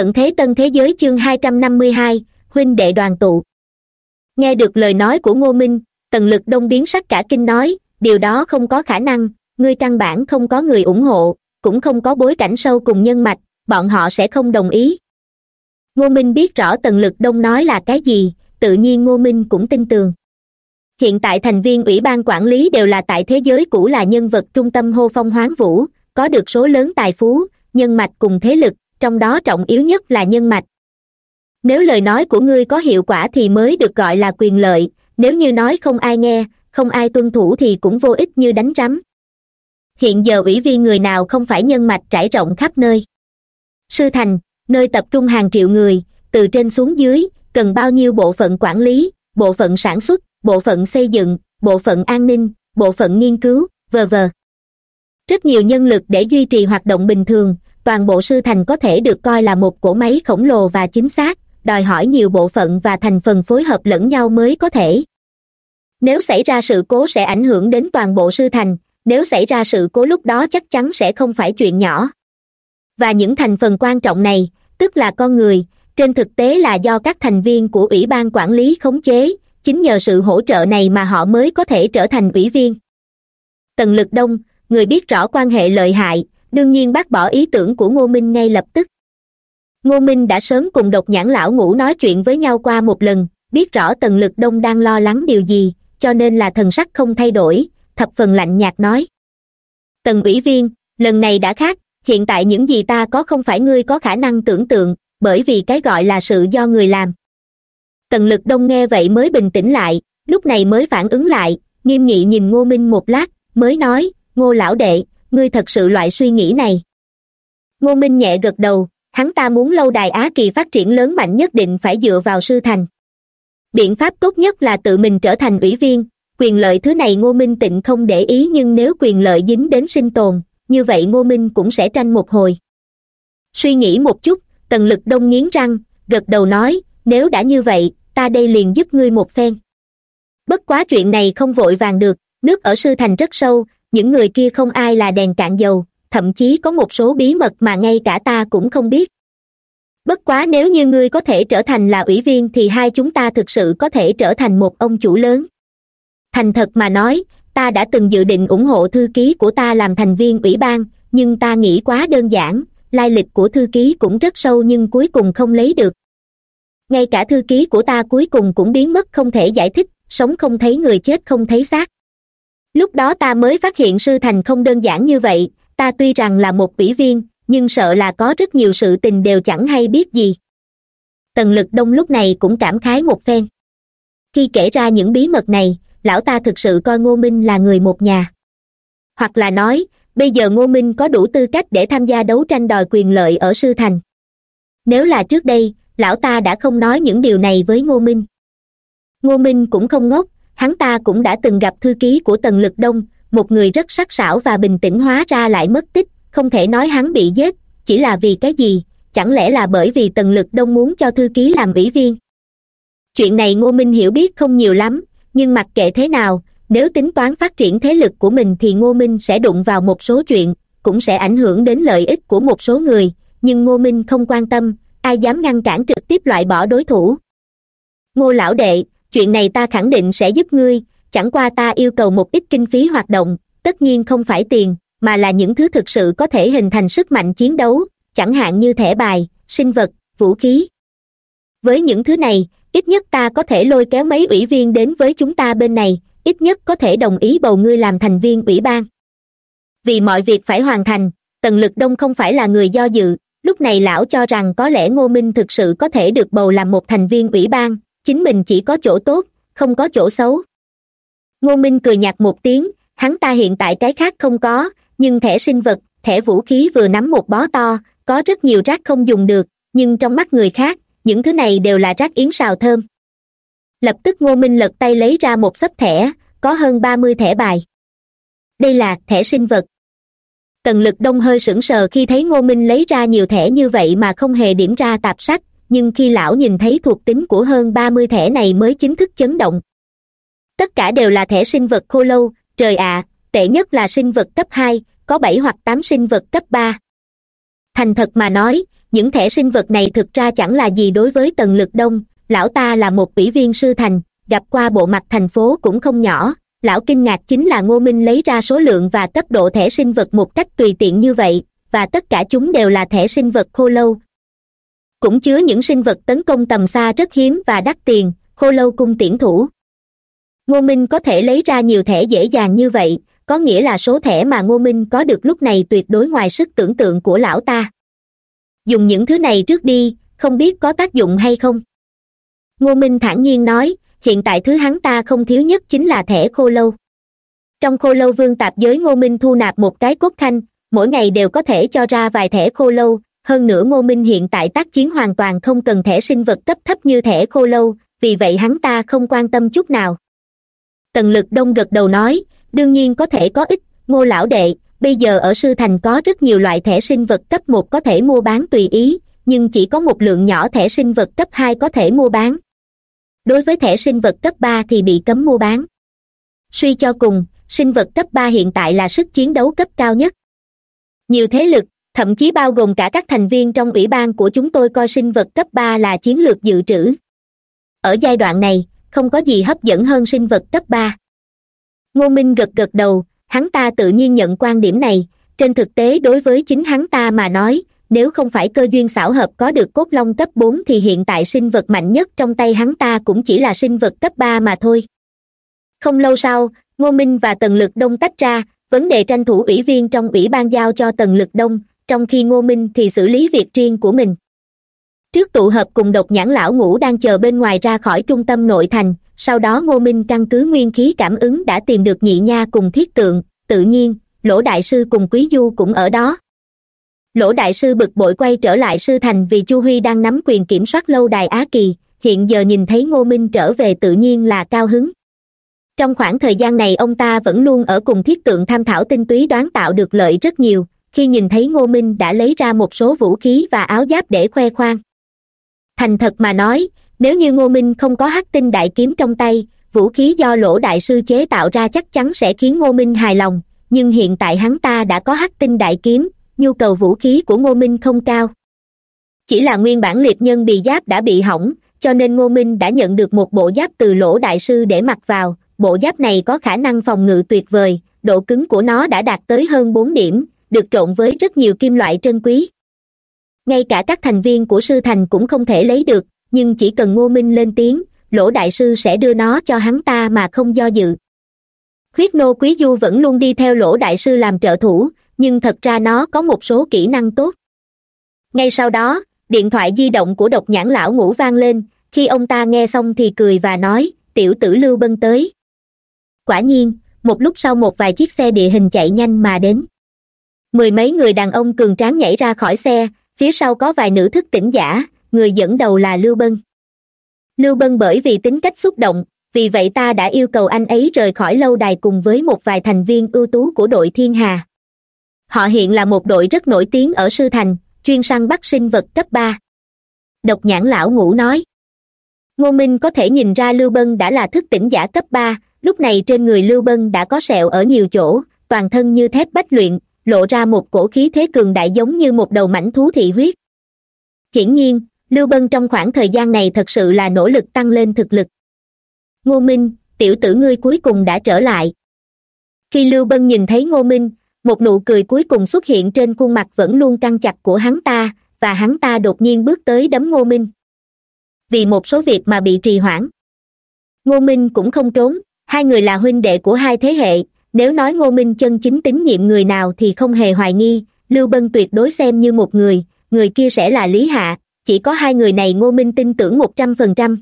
tận thế tân thế giới chương hai trăm năm mươi hai, huynh đệ đoàn tụ. Nghe được lời nói của ngô minh, tần lực đông biến sắc cả kinh nói, điều đó không có khả năng, ngươi căn bản không có người ủng hộ, cũng không có bối cảnh sâu cùng nhân mạch, bọn họ sẽ không đồng ý. Ngô minh biết rõ tần lực đông nói là cái gì, tự nhiên ngô minh cũng tin tưởng hiện tại thành viên ủy ban quản lý đều là tại thế giới cũ là nhân vật trung tâm hô phong hoán vũ, có được số lớn tài phú, nhân mạch cùng thế lực trong đó trọng yếu nhất là nhân mạch. Nếu lời nói của ngươi có hiệu quả thì mới được gọi là quyền lợi, nếu như nói không ai nghe, không ai tuân thủ thì cũng vô ích như đánh rắm. Hiện giờ ủy viên người nào không phải nhân mạch trải rộng khắp nơi? Sư thành, nơi tập trung hàng triệu người, từ trên xuống dưới, cần bao nhiêu bộ phận quản lý, bộ phận sản xuất, bộ phận xây dựng, bộ phận an ninh, bộ phận nghiên cứu, v v. Rất nhiều nhân lực để duy trì hoạt động bình thường toàn bộ sư thành có thể được coi là một cỗ máy khổng lồ và chính xác, đòi hỏi nhiều bộ phận và thành phần phối hợp lẫn nhau mới có thể. Nếu xảy ra sự cố sẽ ảnh hưởng đến toàn bộ sư thành, nếu xảy ra sự cố lúc đó chắc chắn sẽ không phải chuyện nhỏ. Và những thành phần quan trọng này, tức là con người, trên thực tế là do các thành viên của ủy ban quản lý khống chế, chính nhờ sự hỗ trợ này mà họ mới có thể trở thành ủy viên. Tần lực đông, người biết rõ quan hệ lợi hại đương nhiên bác bỏ ý tưởng của ngô minh ngay lập tức. Ngô minh đã sớm cùng độc nhãn lão ngũ nói chuyện với nhau qua một lần, biết rõ tần lực đông đang lo lắng điều gì, cho nên là thần sắc không thay đổi, thập phần lạnh nhạt nói. Tần ủy viên, lần này đã khác, hiện tại những gì ta có không phải ngươi có khả năng tưởng tượng, bởi vì cái gọi là sự do người làm. Tần lực đông nghe vậy mới bình tĩnh lại, lúc này mới phản ứng lại, nghiêm nghị nhìn ngô minh một lát, mới nói, ngô lão đệ ngươi thật sự loại suy nghĩ này. Ngô minh nhẹ gật đầu, hắn ta muốn lâu đài á kỳ phát triển lớn mạnh nhất định phải dựa vào sư thành. Biện pháp tốt nhất là tự mình trở thành ủy viên, quyền lợi thứ này ngô minh tịnh không để ý nhưng nếu quyền lợi dính đến sinh tồn, như vậy ngô minh cũng sẽ tranh một hồi. Suy nghĩ một chút, tần lực đông nghiến răng, gật đầu nói, nếu đã như vậy, ta đây liền giúp ngươi một phen. Bất quá chuyện này không vội vàng được, nước ở sư thành rất sâu những người kia không ai là đèn cạn dầu, thậm chí có một số bí mật mà ngay cả ta cũng không biết. Bất quá nếu như ngươi có thể trở thành là ủy viên thì hai chúng ta thực sự có thể trở thành một ông chủ lớn. Thành thật mà nói, ta đã từng dự định ủng hộ thư ký của ta làm thành viên ủy ban, nhưng ta nghĩ quá đơn giản, lai lịch của thư ký cũng rất sâu nhưng cuối cùng không lấy được. Ngay cả thư ký của ta cuối cùng cũng biến mất không thể giải thích, sống không thấy người chết không thấy xác lúc đó ta mới phát hiện sư thành không đơn giản như vậy, ta tuy rằng là một ủy viên, nhưng sợ là có rất nhiều sự tình đều chẳng hay biết gì. Tần lực đông lúc này cũng cảm khái một phen. Khi kể ra những bí mật này, lão ta thực sự coi ngô minh là người một nhà. Hoặc là nói, bây giờ ngô minh có đủ tư cách để tham gia đấu tranh đòi quyền lợi ở sư thành. Nếu là trước đây, lão ta đã không nói những điều này với ngô minh. Ngô minh cũng không ngốc hắn ta cũng đã từng gặp thư ký của tần lực đông, một người rất sắc sảo và bình tĩnh hóa ra lại mất tích, không thể nói hắn bị giết, chỉ là vì cái gì, chẳng lẽ là bởi vì tần lực đông muốn cho thư ký làm ủy viên. Chuyện này ngô minh hiểu biết không nhiều lắm, nhưng mặc kệ thế nào, nếu tính toán phát triển thế lực của mình thì ngô minh sẽ đụng vào một số chuyện, cũng sẽ ảnh hưởng đến lợi ích của một số người, nhưng ngô minh không quan tâm, ai dám ngăn cản trực tiếp loại bỏ đối thủ. Ngô lão đệ chuyện này ta khẳng định sẽ giúp ngươi, chẳng qua ta yêu cầu một ít kinh phí hoạt động, tất nhiên không phải tiền, mà là những thứ thực sự có thể hình thành sức mạnh chiến đấu, chẳng hạn như thẻ bài, sinh vật, vũ khí. Với những thứ này, ít nhất ta có thể lôi kéo mấy ủy viên đến với chúng ta bên này, ít nhất có thể đồng ý bầu ngươi làm thành viên ủy ban. Vì mọi việc phải hoàn thành, tần lực đông không phải là người do dự, lúc này lão cho rằng có lẽ ngô minh thực sự có thể được bầu làm một thành viên ủy ban chính mình chỉ có chỗ tốt, không có chỗ xấu. Ngô minh cười nhạt một tiếng, hắn ta hiện tại cái khác không có, nhưng thẻ sinh vật, thẻ vũ khí vừa nắm một bó to, có rất nhiều rác không dùng được, nhưng trong mắt người khác, những thứ này đều là rác yến xào thơm. Lập tức ngô minh lật tay lấy ra một xấp thẻ, có hơn ba mươi thẻ bài. Đây là thẻ sinh vật. Tần lực đông hơi sững sờ khi thấy ngô minh lấy ra nhiều thẻ như vậy mà không hề điểm ra tạp sách nhưng khi lão nhìn thấy thuộc tính của hơn ba mươi thẻ này mới chính thức chấn động. Tất cả đều là thẻ sinh vật khô lâu, trời ạ, tệ nhất là sinh vật cấp hai, có bảy hoặc tám sinh vật cấp ba. Thành thật mà nói, những thẻ sinh vật này thực ra chẳng là gì đối với tần lực đông, lão ta là một ủy viên sư thành, gặp qua bộ mặt thành phố cũng không nhỏ. Lão kinh ngạc chính là ngô minh lấy ra số lượng và cấp độ thẻ sinh vật một cách tùy tiện như vậy, và tất cả chúng đều là thẻ sinh vật khô lâu cũng chứa những sinh vật tấn công tầm xa rất hiếm và đắt tiền, khô lâu cung tiễn thủ. Ngô minh có thể lấy ra nhiều thẻ dễ dàng như vậy, có nghĩa là số thẻ mà ngô minh có được lúc này tuyệt đối ngoài sức tưởng tượng của lão ta. Dùng những thứ này trước đi, không biết có tác dụng hay không? Ngô minh thản nhiên nói, hiện tại thứ hắn ta không thiếu nhất chính là thẻ khô lâu. Trong khô lâu vương tạp giới ngô minh thu nạp một cái cốt khanh mỗi ngày đều có thể cho ra vài thẻ khô lâu hơn nữa ngô minh hiện tại tác chiến hoàn toàn không cần thẻ sinh vật cấp thấp như thẻ khô lâu, vì vậy hắn ta không quan tâm chút nào. Tần lực đông gật đầu nói, đương nhiên có thể có ích ngô lão đệ, bây giờ ở sư thành có rất nhiều loại thẻ sinh vật cấp một có thể mua bán tùy ý, nhưng chỉ có một lượng nhỏ thẻ sinh vật cấp hai có thể mua bán. Đối với thẻ sinh vật cấp ba thì bị cấm mua bán. Suy cho cùng, sinh vật cấp ba hiện tại là sức chiến đấu cấp cao nhất. Nhiều thế lực thậm chí bao gồm cả các thành viên trong ủy ban của chúng tôi coi sinh vật cấp ba là chiến lược dự trữ. Ở giai đoạn này, không có gì hấp dẫn hơn sinh vật cấp ba. Ngô minh gật gật đầu, hắn ta tự nhiên nhận quan điểm này. Trên thực tế, đối với chính hắn ta mà nói, nếu không phải cơ duyên xảo hợp có được cốt long cấp bốn thì hiện tại sinh vật mạnh nhất trong tay hắn ta cũng chỉ là sinh vật cấp ba mà thôi. Không lâu sau, ngô minh và tần lực đông tách ra, vấn đề tranh thủ ủy viên trong ủy ban giao cho tần lực đông trong khi ngô minh thì xử lý việc riêng của mình. Trước tụ hợp cùng độc nhãn lão ngũ đang chờ bên ngoài ra khỏi trung tâm nội thành, sau đó ngô minh căn cứ nguyên khí cảm ứng đã tìm được nhị nha cùng thiết tượng, tự nhiên, lỗ đại sư cùng quý du cũng ở đó. Lỗ đại sư bực bội quay trở lại sư thành vì chu huy đang nắm quyền kiểm soát lâu đài á kỳ, hiện giờ nhìn thấy ngô minh trở về tự nhiên là cao hứng. Trong khoảng thời gian này ông ta vẫn luôn ở cùng thiết tượng tham thảo tinh túy đoán tạo được lợi rất nhiều khi nhìn thấy ngô minh đã lấy ra một số vũ khí và áo giáp để khoe khoang. Thành thật mà nói, nếu như ngô minh không có hắc tinh đại kiếm trong tay, vũ khí do lỗ đại sư chế tạo ra chắc chắn sẽ khiến ngô minh hài lòng, nhưng hiện tại hắn ta đã có hắc tinh đại kiếm, nhu cầu vũ khí của ngô minh không cao. Chỉ là nguyên bản liệt nhân bị giáp đã bị hỏng, cho nên ngô minh đã nhận được một bộ giáp từ lỗ đại sư để mặc vào, bộ giáp này có khả năng phòng ngự tuyệt vời, độ cứng của nó đã đạt tới hơn bốn điểm được trộn với rất nhiều kim loại trân quý. Ngay cả các thành viên của sư thành cũng không thể lấy được, nhưng chỉ cần ngô minh lên tiếng, lỗ đại sư sẽ đưa nó cho hắn ta mà không do dự. Huyết nô quý du vẫn luôn đi theo lỗ đại sư làm trợ thủ, nhưng thật ra nó có một số kỹ năng tốt. Ngay sau đó, điện thoại di động của độc nhãn lão ngủ vang lên, khi ông ta nghe xong thì cười và nói, tiểu tử lưu bân tới. Quả nhiên, một lúc sau một vài chiếc xe địa hình chạy nhanh mà đến mười mấy người đàn ông cường tráng nhảy ra khỏi xe, phía sau có vài nữ thức tỉnh giả, người dẫn đầu là lưu bân. Lưu bân bởi vì tính cách xúc động, vì vậy ta đã yêu cầu anh ấy rời khỏi lâu đài cùng với một vài thành viên ưu tú của đội thiên hà. Họ hiện là một đội rất nổi tiếng ở sư thành, chuyên săn bắt sinh vật cấp ba. Độc nhãn lão ngũ nói. Ngô minh có thể nhìn ra lưu bân đã là thức tỉnh giả cấp ba, lúc này trên người lưu bân đã có sẹo ở nhiều chỗ, toàn thân như thép bách luyện lộ ra một cổ khí thế cường đại giống như một đầu mảnh thú thị huyết. Hiển nhiên, lưu bân trong khoảng thời gian này thật sự là nỗ lực tăng lên thực lực. Ngô minh, tiểu tử ngươi cuối cùng đã trở lại. Khi lưu bân nhìn thấy ngô minh, một nụ cười cuối cùng xuất hiện trên khuôn mặt vẫn luôn căng chặt của hắn ta, và hắn ta đột nhiên bước tới đấm ngô minh. Vì một số việc mà bị trì hoãn. Ngô minh cũng không trốn, hai người là huynh đệ của hai thế hệ nếu nói ngô minh chân chính tín nhiệm người nào thì không hề hoài nghi, lưu bân tuyệt đối xem như một người người kia sẽ là lý hạ, chỉ có hai người này ngô minh tin tưởng một trăm phần trăm.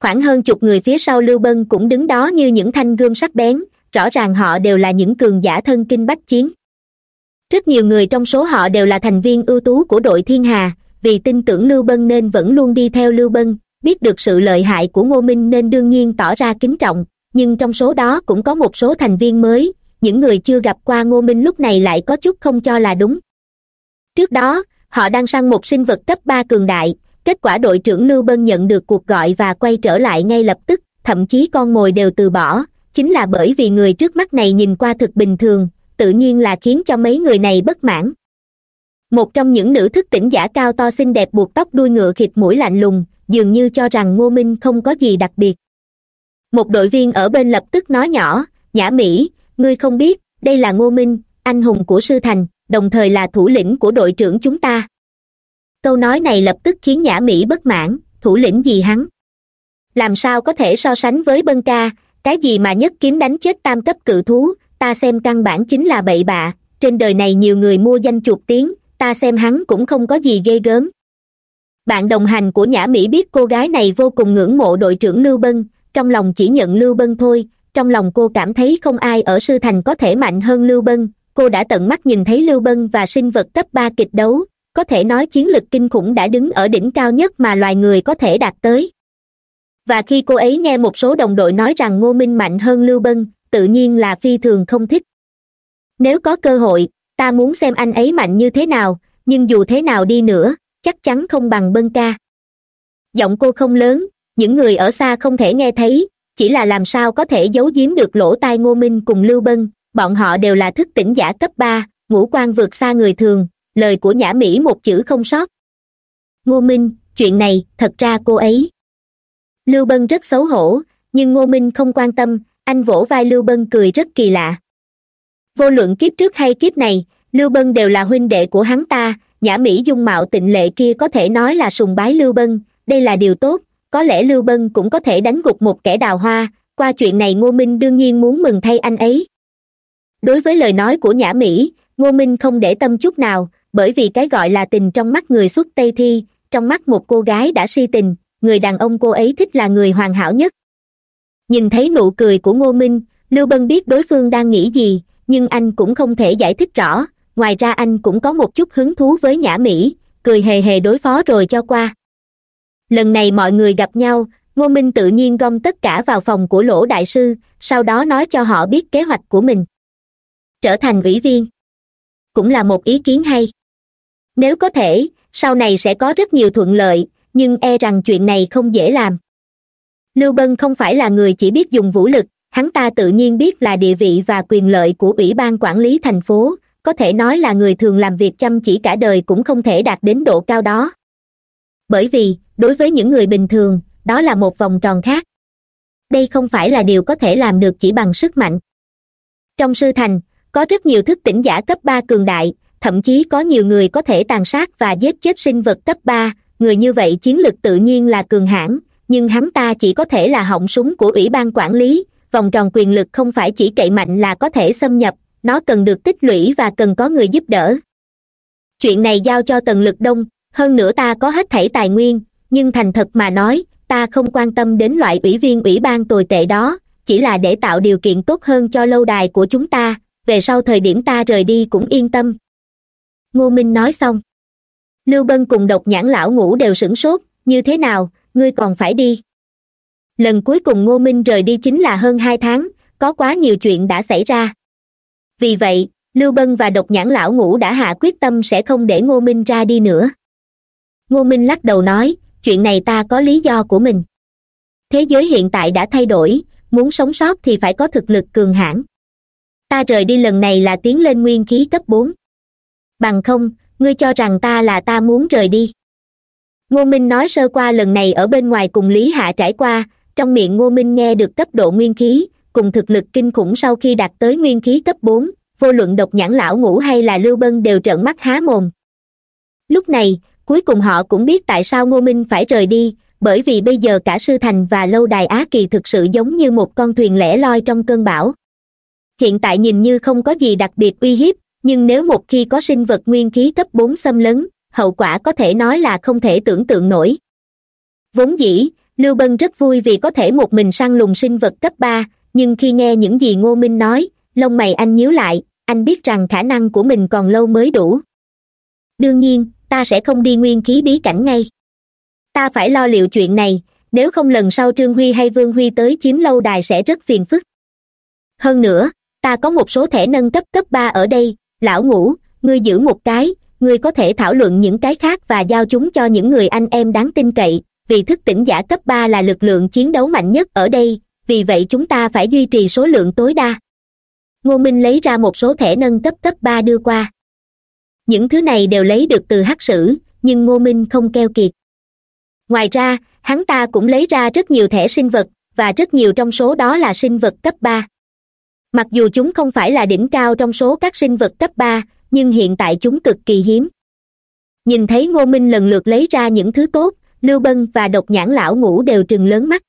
Khoảng hơn chục người phía sau lưu bân cũng đứng đó như những thanh gươm sắc bén, rõ ràng họ đều là những cường giả thân kinh bách chiến. Rất nhiều người trong số họ đều là thành viên ưu tú của đội thiên hà, vì tin tưởng lưu bân nên vẫn luôn đi theo lưu bân, biết được sự lợi hại của ngô minh nên đương nhiên tỏ ra kính trọng nhưng trong số đó cũng có một số thành viên mới, những người chưa gặp qua ngô minh lúc này lại có chút không cho là đúng. Trước đó, họ đang săn một sinh vật cấp ba cường đại, kết quả đội trưởng lưu bân nhận được cuộc gọi và quay trở lại ngay lập tức, thậm chí con mồi đều từ bỏ, chính là bởi vì người trước mắt này nhìn qua thực bình thường, tự nhiên là khiến cho mấy người này bất mãn. Một trong những nữ thức tỉnh giả cao to xinh đẹp buộc tóc đuôi ngựa khịt mũi lạnh lùng, dường như cho rằng ngô minh không có gì đặc biệt một đội viên ở bên lập tức nói nhỏ, nhã mỹ, ngươi không biết, đây là ngô minh, anh hùng của sư thành, đồng thời là thủ lĩnh của đội trưởng chúng ta. Câu nói này lập tức khiến nhã mỹ bất mãn, thủ lĩnh gì hắn? Làm sao có thể so sánh với bân ca? Cái gì mà nhất kiếm đánh chết tam cấp cự thú? Ta xem căn bản chính là bậy bạ. Trên đời này nhiều người mua danh chuột tiếng, ta xem hắn cũng không có gì ghê gớm. Bạn đồng hành của nhã mỹ biết cô gái này vô cùng ngưỡng mộ đội trưởng lưu bân trong lòng chỉ nhận lưu bân thôi, trong lòng cô cảm thấy không ai ở sư thành có thể mạnh hơn lưu bân. Cô đã tận mắt nhìn thấy lưu bân và sinh vật cấp ba kịch đấu. Có thể nói chiến lực kinh khủng đã đứng ở đỉnh cao nhất mà loài người có thể đạt tới. Và khi cô ấy nghe một số đồng đội nói rằng ngô minh mạnh hơn lưu bân, tự nhiên là phi thường không thích. Nếu có cơ hội, ta muốn xem anh ấy mạnh như thế nào, nhưng dù thế nào đi nữa, chắc chắn không bằng bân ca. Giọng cô không lớn những người ở xa không thể nghe thấy, chỉ là làm sao có thể giấu giếm được lỗ tai ngô minh cùng lưu bân. Bọn họ đều là thức tỉnh giả cấp ba, ngũ quan vượt xa người thường, lời của nhã mỹ một chữ không sót. Ngô minh, chuyện này, thật ra cô ấy. Lưu bân rất xấu hổ, nhưng ngô minh không quan tâm, anh vỗ vai lưu bân cười rất kỳ lạ. Vô luận kiếp trước hay kiếp này, lưu bân đều là huynh đệ của hắn ta, nhã mỹ dung mạo tịnh lệ kia có thể nói là sùng bái lưu bân, đây là điều tốt có lẽ lưu bân cũng có thể đánh gục một kẻ đào hoa. Qua chuyện này ngô minh đương nhiên muốn mừng thay anh ấy. Đối với lời nói của nhã mỹ, ngô minh không để tâm chút nào, bởi vì cái gọi là tình trong mắt người xuất tây thi, trong mắt một cô gái đã si tình, người đàn ông cô ấy thích là người hoàn hảo nhất. Nhìn thấy nụ cười của ngô minh, lưu bân biết đối phương đang nghĩ gì, nhưng anh cũng không thể giải thích rõ. Ngoài ra anh cũng có một chút hứng thú với nhã mỹ, cười hề hề đối phó rồi cho qua lần này mọi người gặp nhau, ngô minh tự nhiên gom tất cả vào phòng của lỗ đại sư, sau đó nói cho họ biết kế hoạch của mình. Trở thành ủy viên. Cũng là một ý kiến hay. Nếu có thể, sau này sẽ có rất nhiều thuận lợi, nhưng e rằng chuyện này không dễ làm. Lưu bân không phải là người chỉ biết dùng vũ lực, hắn ta tự nhiên biết là địa vị và quyền lợi của ủy ban quản lý thành phố, có thể nói là người thường làm việc chăm chỉ cả đời cũng không thể đạt đến độ cao đó bởi vì, đối với những người bình thường, đó là một vòng tròn khác. Đây không phải là điều có thể làm được chỉ bằng sức mạnh. Trong sư thành, có rất nhiều thức tỉnh giả cấp ba cường đại, thậm chí có nhiều người có thể tàn sát và giết chết sinh vật cấp ba. Người như vậy chiến lực tự nhiên là cường hãn, nhưng hắn ta chỉ có thể là họng súng của ủy ban quản lý. Vòng tròn quyền lực không phải chỉ cậy mạnh là có thể xâm nhập, nó cần được tích lũy và cần có người giúp đỡ. Chuyện này giao cho tần lực đông hơn nữa ta có hết thảy tài nguyên, nhưng thành thật mà nói, ta không quan tâm đến loại ủy viên ủy ban tồi tệ đó, chỉ là để tạo điều kiện tốt hơn cho lâu đài của chúng ta. Về sau thời điểm ta rời đi cũng yên tâm. Ngô minh nói xong. Lưu bân cùng độc nhãn lão ngũ đều sửng sốt, như thế nào, ngươi còn phải đi? Lần cuối cùng ngô minh rời đi chính là hơn hai tháng, có quá nhiều chuyện đã xảy ra. Vì vậy, lưu bân và độc nhãn lão ngũ đã hạ quyết tâm sẽ không để ngô minh ra đi nữa ngô minh lắc đầu nói, chuyện này ta có lý do của mình. Thế giới hiện tại đã thay đổi, muốn sống sót thì phải có thực lực cường hãn. Ta rời đi lần này là tiến lên nguyên khí cấp bốn. Bằng không, ngươi cho rằng ta là ta muốn rời đi. Ngô minh nói sơ qua lần này ở bên ngoài cùng lý hạ trải qua, trong miệng ngô minh nghe được cấp độ nguyên khí, cùng thực lực kinh khủng sau khi đạt tới nguyên khí cấp bốn, vô luận độc nhãn lão ngủ hay là lưu bân đều trợn mắt há mồm. Lúc này cuối cùng họ cũng biết tại sao ngô minh phải rời đi, bởi vì bây giờ cả sư thành và lâu đài á kỳ thực sự giống như một con thuyền lẻ loi trong cơn bão. Hiện tại nhìn như không có gì đặc biệt uy hiếp, nhưng nếu một khi có sinh vật nguyên khí cấp bốn xâm lấn, hậu quả có thể nói là không thể tưởng tượng nổi. Vốn dĩ, lưu bân rất vui vì có thể một mình săn lùng sinh vật cấp ba, nhưng khi nghe những gì ngô minh nói, lông mày anh nhíu lại, anh biết rằng khả năng của mình còn lâu mới đủ. Đương nhiên ta sẽ không đi nguyên khí bí cảnh ngay. Ta phải lo liệu chuyện này, nếu không lần sau trương huy hay vương huy tới chiếm lâu đài sẽ rất phiền phức. Hơn nữa, ta có một số thẻ nâng cấp cấp ba ở đây, lão ngũ, ngươi giữ một cái, ngươi có thể thảo luận những cái khác và giao chúng cho những người anh em đáng tin cậy, vì thức tỉnh giả cấp ba là lực lượng chiến đấu mạnh nhất ở đây, vì vậy chúng ta phải duy trì số lượng tối đa. Ngô minh lấy ra một số thẻ nâng cấp cấp ba đưa qua những thứ này đều lấy được từ hắc sử, nhưng ngô minh không keo kiệt. Ngoài ra, hắn ta cũng lấy ra rất nhiều thẻ sinh vật, và rất nhiều trong số đó là sinh vật cấp ba. Mặc dù chúng không phải là đỉnh cao trong số các sinh vật cấp ba, nhưng hiện tại chúng cực kỳ hiếm. Nhìn thấy ngô minh lần lượt lấy ra những thứ tốt, lưu bân và độc nhãn lão Ngủ đều trừng lớn mắt.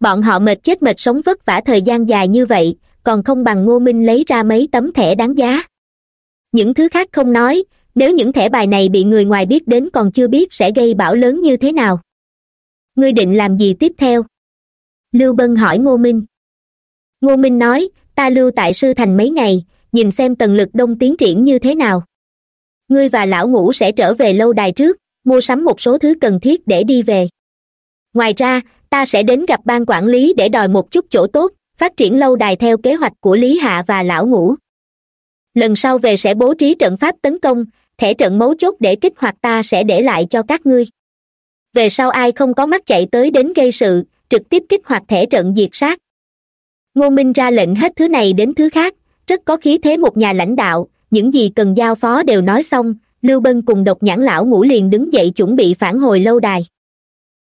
Bọn họ mệt chết mệt sống vất vả thời gian dài như vậy, còn không bằng ngô minh lấy ra mấy tấm thẻ đáng giá những thứ khác không nói, nếu những thẻ bài này bị người ngoài biết đến còn chưa biết sẽ gây bão lớn như thế nào. Ngươi định làm gì tiếp theo? Lưu bân hỏi ngô minh. Ngô minh nói, ta lưu tại sư thành mấy ngày, nhìn xem tần lực đông tiến triển như thế nào. Ngươi và lão ngũ sẽ trở về lâu đài trước, mua sắm một số thứ cần thiết để đi về. Ngoài ra, ta sẽ đến gặp ban quản lý để đòi một chút chỗ tốt, phát triển lâu đài theo kế hoạch của lý hạ và lão ngũ lần sau về sẽ bố trí trận pháp tấn công, thẻ trận mấu chốt để kích hoạt ta sẽ để lại cho các ngươi. Về sau ai không có mắt chạy tới đến gây sự, trực tiếp kích hoạt thẻ trận diệt sát. Ngô minh ra lệnh hết thứ này đến thứ khác, rất có khí thế một nhà lãnh đạo, những gì cần giao phó đều nói xong, lưu bân cùng độc nhãn lão ngủ liền đứng dậy chuẩn bị phản hồi lâu đài.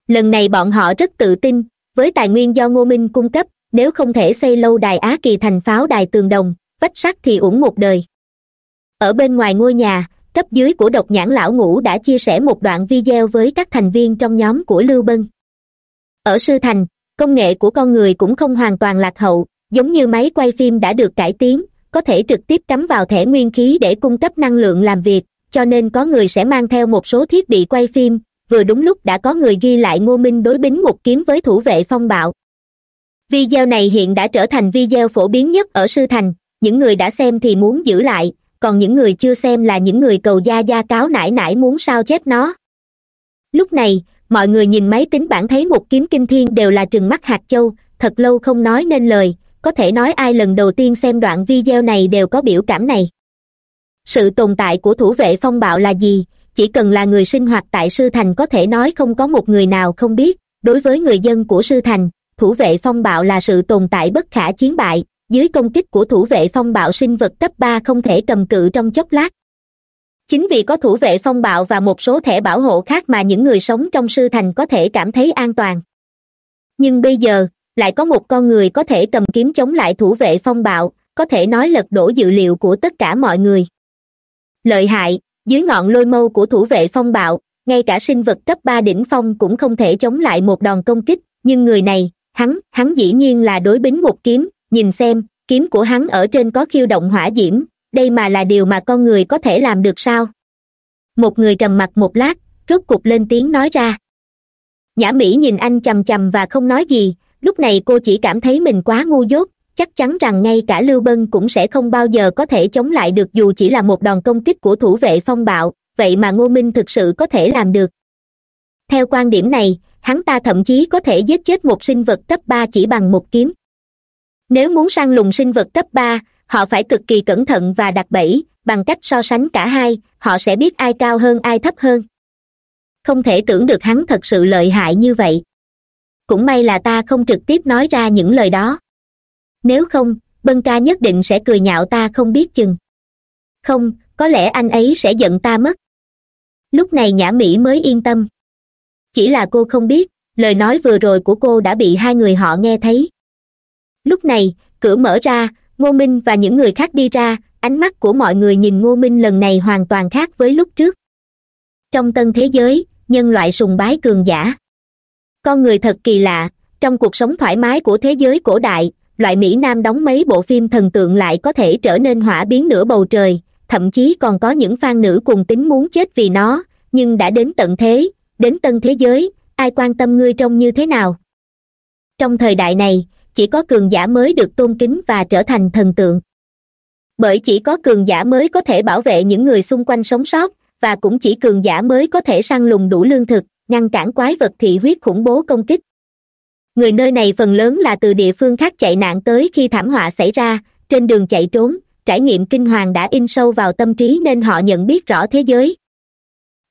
Lần này bọn họ rất tự tin, với tài nguyên do ngô minh cung cấp, nếu không thể xây lâu đài á kỳ thành pháo đài tường đồng vách sắt thì uổng một đời. Ở bên ngoài ngôi nhà, cấp dưới của độc nhãn lão ngũ đã chia sẻ một đoạn video với các thành viên trong nhóm của lưu bân. Ở sư thành, công nghệ của con người cũng không hoàn toàn lạc hậu, giống như máy quay phim đã được cải tiến, có thể trực tiếp cắm vào thẻ nguyên khí để cung cấp năng lượng làm việc, cho nên có người sẽ mang theo một số thiết bị quay phim, vừa đúng lúc đã có người ghi lại ngô minh đối bính một kiếm với thủ vệ phong bạo. Video này hiện đã trở thành video phổ biến nhất ở sư thành những người đã xem thì muốn giữ lại, còn những người chưa xem là những người cầu gia gia cáo nải nải muốn sao chép nó. Lúc này, mọi người nhìn máy tính bảng thấy một kiếm kinh thiên đều là trừng mắt hạt châu, thật lâu không nói nên lời, có thể nói ai lần đầu tiên xem đoạn video này đều có biểu cảm này. Sự tồn tại của thủ vệ phong bạo là gì? Chỉ cần là người sinh hoạt tại sư thành có thể nói không có một người nào không biết. Đối với người dân của sư thành, thủ vệ phong bạo là sự tồn tại bất khả chiến bại dưới công kích của thủ vệ phong bạo sinh vật cấp ba không thể cầm cự trong chốc lát. Chính vì có thủ vệ phong bạo và một số thẻ bảo hộ khác mà những người sống trong sư thành có thể cảm thấy an toàn. Nhưng bây giờ, lại có một con người có thể cầm kiếm chống lại thủ vệ phong bạo, có thể nói lật đổ dự liệu của tất cả mọi người. Lợi hại, dưới ngọn lôi mâu của thủ vệ phong bạo, ngay cả sinh vật cấp ba đỉnh phong cũng không thể chống lại một đòn công kích, nhưng người này, hắn hắn dĩ nhiên là đối bính một kiếm nhìn xem, kiếm của hắn ở trên có khiêu động hỏa diễm, đây mà là điều mà con người có thể làm được sao? Một người trầm mặc một lát, rốt cục lên tiếng nói ra. Nhã mỹ nhìn anh chằm chằm và không nói gì, lúc này cô chỉ cảm thấy mình quá ngu dốt, chắc chắn rằng ngay cả lưu bân cũng sẽ không bao giờ có thể chống lại được dù chỉ là một đòn công kích của thủ vệ phong bạo, vậy mà ngô minh thực sự có thể làm được. Theo quan điểm này, hắn ta thậm chí có thể giết chết một sinh vật cấp ba chỉ bằng một kiếm nếu muốn săn lùng sinh vật cấp ba, họ phải cực kỳ cẩn thận và đặt bẫy, bằng cách so sánh cả hai, họ sẽ biết ai cao hơn, ai thấp hơn. Không thể tưởng được hắn thật sự lợi hại như vậy. Cũng may là ta không trực tiếp nói ra những lời đó. Nếu không, bân ca nhất định sẽ cười nhạo ta không biết chừng. Không, có lẽ anh ấy sẽ giận ta mất. Lúc này nhã mỹ mới yên tâm. Chỉ là cô không biết, lời nói vừa rồi của cô đã bị hai người họ nghe thấy lúc này, cửa mở ra, ngô minh và những người khác đi ra, ánh mắt của mọi người nhìn ngô minh lần này hoàn toàn khác với lúc trước. Trong tân thế giới, nhân loại sùng bái cường giả. Con người thật kỳ lạ, trong cuộc sống thoải mái của thế giới cổ đại, loại mỹ nam đóng mấy bộ phim thần tượng lại có thể trở nên hỏa biến nửa bầu trời, thậm chí còn có những fan nữ cùng tính muốn chết vì nó, nhưng đã đến tận thế, đến tân thế giới, ai quan tâm ngươi trông như thế nào? Trong thời đại này chỉ có cường giả mới được tôn kính và trở thành thần tượng. Bởi chỉ có cường giả mới có thể bảo vệ những người xung quanh sống sót, và cũng chỉ cường giả mới có thể săn lùng đủ lương thực, ngăn cản quái vật thị huyết khủng bố công kích. Người nơi này phần lớn là từ địa phương khác chạy nạn tới khi thảm họa xảy ra, trên đường chạy trốn, trải nghiệm kinh hoàng đã in sâu vào tâm trí nên họ nhận biết rõ thế giới.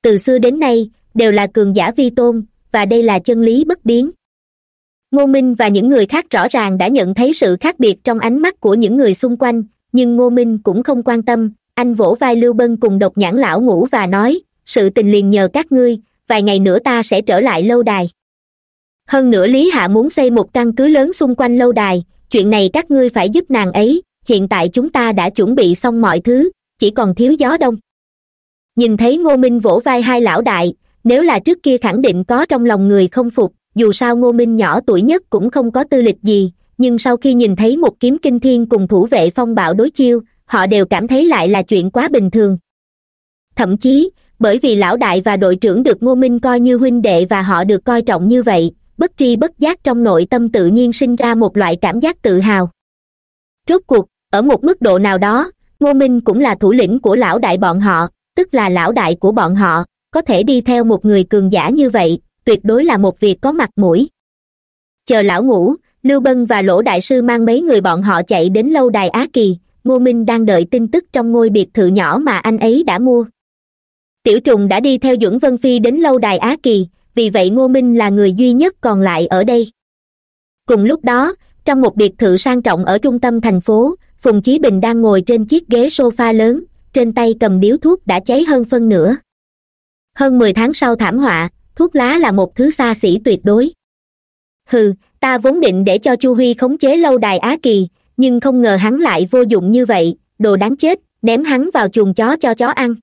Từ xưa đến nay, đều là cường giả vi tôn, và đây là chân lý bất biến ngô minh và những người khác rõ ràng đã nhận thấy sự khác biệt trong ánh mắt của những người xung quanh, nhưng ngô minh cũng không quan tâm. Anh vỗ vai lưu bân cùng độc nhãn lão ngủ và nói, sự tình liền nhờ các ngươi, vài ngày nữa ta sẽ trở lại lâu đài. Hơn nữa lý hạ muốn xây một căn cứ lớn xung quanh lâu đài, chuyện này các ngươi phải giúp nàng ấy, hiện tại chúng ta đã chuẩn bị xong mọi thứ, chỉ còn thiếu gió đông. Nhìn thấy ngô minh vỗ vai hai lão đại, nếu là trước kia khẳng định có trong lòng người không phục dù sao ngô minh nhỏ tuổi nhất cũng không có tư lịch gì, nhưng sau khi nhìn thấy một kiếm kinh thiên cùng thủ vệ phong bạo đối chiêu, họ đều cảm thấy lại là chuyện quá bình thường. Thậm chí, bởi vì lão đại và đội trưởng được ngô minh coi như huynh đệ và họ được coi trọng như vậy, bất tri bất giác trong nội tâm tự nhiên sinh ra một loại cảm giác tự hào. Rốt cuộc, ở một mức độ nào đó, ngô minh cũng là thủ lĩnh của lão đại bọn họ, tức là lão đại của bọn họ, có thể đi theo một người cường giả như vậy tuyệt đối là một việc có mặt mũi. Chờ lão ngủ lưu bân và lỗ đại sư mang mấy người bọn họ chạy đến lâu đài á kỳ, ngô minh đang đợi tin tức trong ngôi biệt thự nhỏ mà anh ấy đã mua. Tiểu trùng đã đi theo dưỡng vân phi đến lâu đài á kỳ, vì vậy ngô minh là người duy nhất còn lại ở đây. Cùng lúc đó, trong một biệt thự sang trọng ở trung tâm thành phố, phùng chí bình đang ngồi trên chiếc ghế sofa lớn, trên tay cầm điếu thuốc đã cháy hơn phân nửa. Hơn mười tháng sau thảm họa thuốc lá là một thứ xa xỉ tuyệt đối. Hừ, ta vốn định để cho chu huy khống chế lâu đài á kỳ, nhưng không ngờ hắn lại vô dụng như vậy, đồ đáng chết, ném hắn vào chuồng chó cho chó ăn.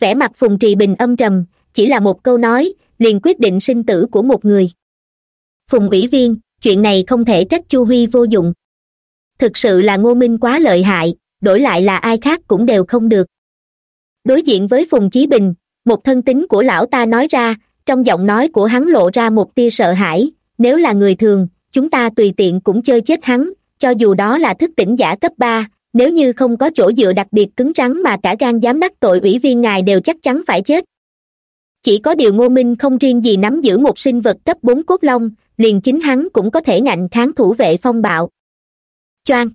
Vẻ mặt phùng trì bình âm trầm, chỉ là một câu nói, liền quyết định sinh tử của một người. Phùng ủy viên, chuyện này không thể trách chu huy vô dụng. Thực sự là ngô minh quá lợi hại, đổi lại là ai khác cũng đều không được. Đối diện với phùng chí bình, một thân tính của lão ta nói ra trong giọng nói của hắn lộ ra một tia sợ hãi, nếu là người thường, chúng ta tùy tiện cũng chơi chết hắn, cho dù đó là thức tỉnh giả cấp ba, nếu như không có chỗ dựa đặc biệt cứng rắn mà cả gan dám đắc tội ủy viên ngài đều chắc chắn phải chết. Chỉ có điều ngô minh không riêng gì nắm giữ một sinh vật cấp bốn cốt long, liền chính hắn cũng có thể ngạnh kháng thủ vệ phong bạo. Choang!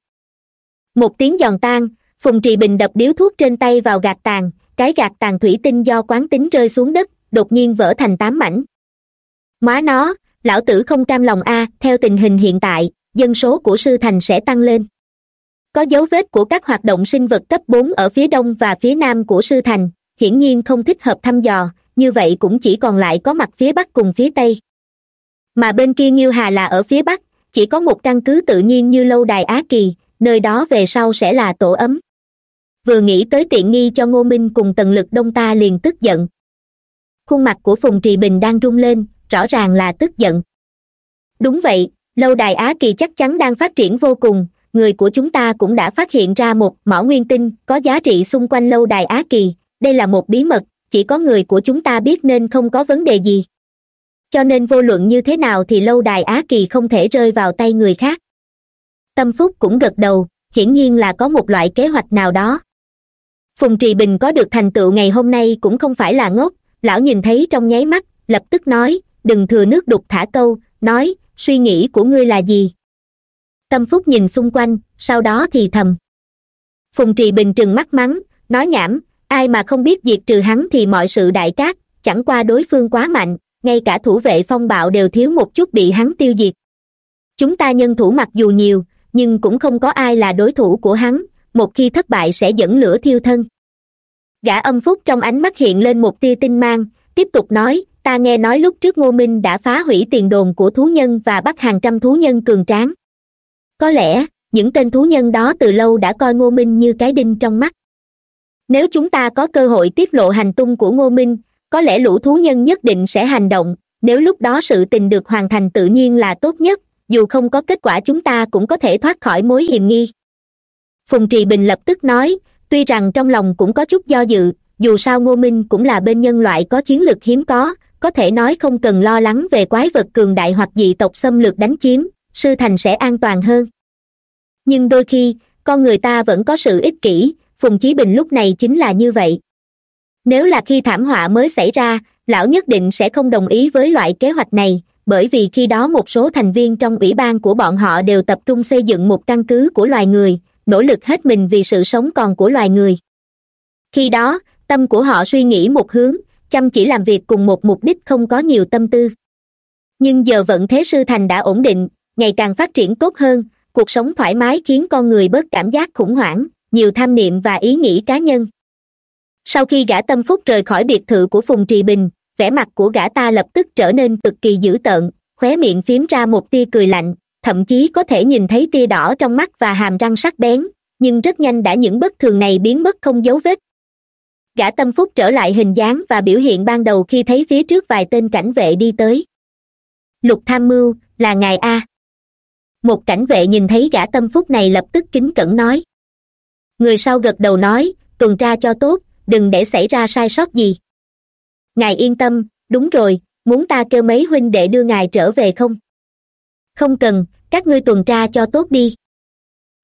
Một tiếng giòn tan, phùng trì bình đập điếu thuốc trên tay vào gạt tàn, cái gạt tàn thủy tinh do quán tính rơi xuống đất đột nhiên vỡ thành tám mảnh. Má nó, lão tử không cam lòng a, theo tình hình hiện tại, dân số của sư thành sẽ tăng lên. Có dấu vết của các hoạt động sinh vật cấp bốn ở phía đông và phía nam của sư thành, hiển nhiên không thích hợp thăm dò, như vậy cũng chỉ còn lại có mặt phía bắc cùng phía tây. Mà bên kia nghiêu hà là ở phía bắc, chỉ có một căn cứ tự nhiên như lâu đài á kỳ, nơi đó về sau sẽ là tổ ấm. Vừa nghĩ tới tiện nghi cho ngô minh cùng tần lực đông ta liền tức giận khuôn mặt của phùng trì bình đang rung lên, rõ ràng là tức giận. Đúng vậy, lâu đài á kỳ chắc chắn đang phát triển vô cùng, người của chúng ta cũng đã phát hiện ra một mỏ nguyên tinh có giá trị xung quanh lâu đài á kỳ, đây là một bí mật, chỉ có người của chúng ta biết nên không có vấn đề gì. Cho nên vô luận như thế nào thì lâu đài á kỳ không thể rơi vào tay người khác. Tâm phúc cũng gật đầu, hiển nhiên là có một loại kế hoạch nào đó. Phùng trì bình có được thành tựu ngày hôm nay cũng không phải là ngốc lão nhìn thấy trong nháy mắt, lập tức nói, đừng thừa nước đục thả câu, nói, suy nghĩ của ngươi là gì? Tâm phúc nhìn xung quanh, sau đó thì thầm. Phùng trì bình trừng mắt mắng, nói nhảm, ai mà không biết diệt trừ hắn thì mọi sự đại cát, chẳng qua đối phương quá mạnh, ngay cả thủ vệ phong bạo đều thiếu một chút bị hắn tiêu diệt. Chúng ta nhân thủ mặc dù nhiều, nhưng cũng không có ai là đối thủ của hắn, một khi thất bại sẽ dẫn lửa thiêu thân gã âm phúc trong ánh mắt hiện lên một tia tinh mang, tiếp tục nói, ta nghe nói lúc trước ngô minh đã phá hủy tiền đồn của thú nhân và bắt hàng trăm thú nhân cường tráng. Có lẽ, những tên thú nhân đó từ lâu đã coi ngô minh như cái đinh trong mắt. Nếu chúng ta có cơ hội tiết lộ hành tung của ngô minh, có lẽ lũ thú nhân nhất định sẽ hành động. Nếu lúc đó sự tình được hoàn thành tự nhiên là tốt nhất, dù không có kết quả chúng ta cũng có thể thoát khỏi mối hiềm nghi. Phùng trì bình lập tức nói tuy rằng trong lòng cũng có chút do dự, dù sao ngô minh cũng là bên nhân loại có chiến lược hiếm có có thể nói không cần lo lắng về quái vật cường đại hoặc dị tộc xâm lược đánh chiếm, sư thành sẽ an toàn hơn. Nhưng đôi khi, con người ta vẫn có sự ích kỷ, phùng chí bình lúc này chính là như vậy. Nếu là khi thảm họa mới xảy ra, lão nhất định sẽ không đồng ý với loại kế hoạch này, bởi vì khi đó một số thành viên trong ủy ban của bọn họ đều tập trung xây dựng một căn cứ của loài người nỗ lực hết mình vì sự sống còn của loài người. Khi đó, tâm của họ suy nghĩ một hướng, chăm chỉ làm việc cùng một mục đích không có nhiều tâm tư. Nhưng giờ vận thế sư thành đã ổn định, ngày càng phát triển tốt hơn, cuộc sống thoải mái khiến con người bớt cảm giác khủng hoảng, nhiều tham niệm và ý nghĩ cá nhân. Sau khi gã tâm phúc rời khỏi biệt thự của phùng trì bình, vẻ mặt của gã ta lập tức trở nên cực kỳ dữ tợn, khóe miệng phím ra một tia cười lạnh thậm chí có thể nhìn thấy tia đỏ trong mắt và hàm răng sắc bén, nhưng rất nhanh đã những bất thường này biến mất không dấu vết. Gã tâm phúc trở lại hình dáng và biểu hiện ban đầu khi thấy phía trước vài tên cảnh vệ đi tới. Lục tham mưu, là ngài a. Một cảnh vệ nhìn thấy gã tâm phúc này lập tức kính cẩn nói. Người sau gật đầu nói, tuần tra cho tốt, đừng để xảy ra sai sót gì. Ngài yên tâm, đúng rồi, muốn ta kêu mấy huynh đệ đưa ngài trở về không? Không cần các ngươi tuần tra cho tốt đi.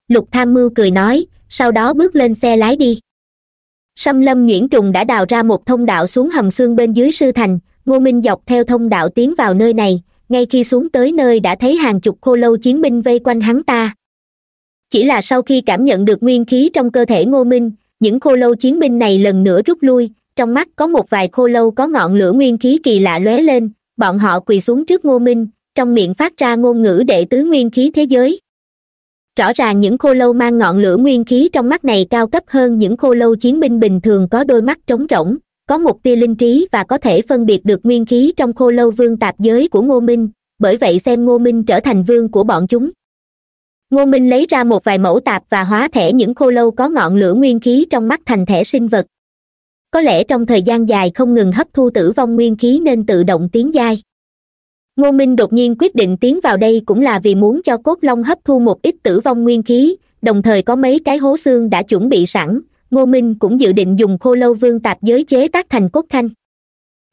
Lục tham mưu cười nói, sau đó bước lên xe lái đi. Xâm lâm nhuyễn trùng đã đào ra một thông đạo xuống hầm xương bên dưới sư thành, ngô minh dọc theo thông đạo tiến vào nơi này, ngay khi xuống tới nơi đã thấy hàng chục khô lâu chiến binh vây quanh hắn ta. Chỉ là sau khi cảm nhận được nguyên khí trong cơ thể ngô minh, những khô lâu chiến binh này lần nữa rút lui, trong mắt có một vài khô lâu có ngọn lửa nguyên khí kỳ lạ lóe lên, bọn họ quỳ xuống trước ngô minh trong miệng phát ra ngôn ngữ đệ tứ nguyên khí thế giới. Rõ ràng những khô lâu mang ngọn lửa nguyên khí trong mắt này cao cấp hơn những khô lâu chiến binh bình thường có đôi mắt trống rỗng, có một tia linh trí và có thể phân biệt được nguyên khí trong khô lâu vương tạp giới của ngô minh, bởi vậy xem ngô minh trở thành vương của bọn chúng. Ngô minh lấy ra một vài mẫu tạp và hóa thẻ những khô lâu có ngọn lửa nguyên khí trong mắt thành thẻ sinh vật. Có lẽ trong thời gian dài không ngừng hấp thu tử vong nguyên khí nên tự động tiến giai ngô minh đột nhiên quyết định tiến vào đây cũng là vì muốn cho cốt long hấp thu một ít tử vong nguyên khí, đồng thời có mấy cái hố xương đã chuẩn bị sẵn. Ngô minh cũng dự định dùng khô lâu vương tạp giới chế tác thành cốt khanh.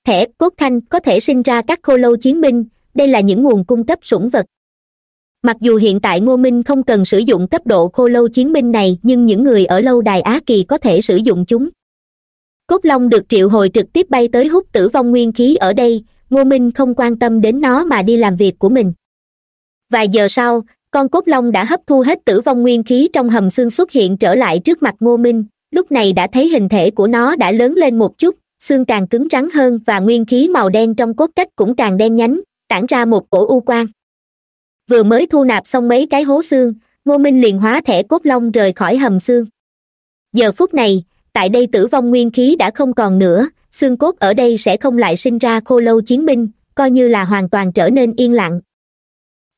Thẻ cốt khanh có thể sinh ra các khô lâu chiến binh, đây là những nguồn cung cấp sủng vật. Mặc dù hiện tại ngô minh không cần sử dụng cấp độ khô lâu chiến binh này, nhưng những người ở lâu đài á kỳ có thể sử dụng chúng. Cốt long được triệu hồi trực tiếp bay tới hút tử vong nguyên khí ở đây ngô minh không quan tâm đến nó mà đi làm việc của mình. Vài giờ sau, con cốt long đã hấp thu hết tử vong nguyên khí trong hầm xương xuất hiện trở lại trước mặt ngô minh. Lúc này đã thấy hình thể của nó đã lớn lên một chút, xương càng cứng rắn hơn và nguyên khí màu đen trong cốt cách cũng càng đen nhánh, tản ra một cổ u quang. Vừa mới thu nạp xong mấy cái hố xương, ngô minh liền hóa thẻ cốt long rời khỏi hầm xương. Giờ phút này, tại đây tử vong nguyên khí đã không còn nữa xương cốt ở đây sẽ không lại sinh ra khô lâu chiến binh, coi như là hoàn toàn trở nên yên lặng.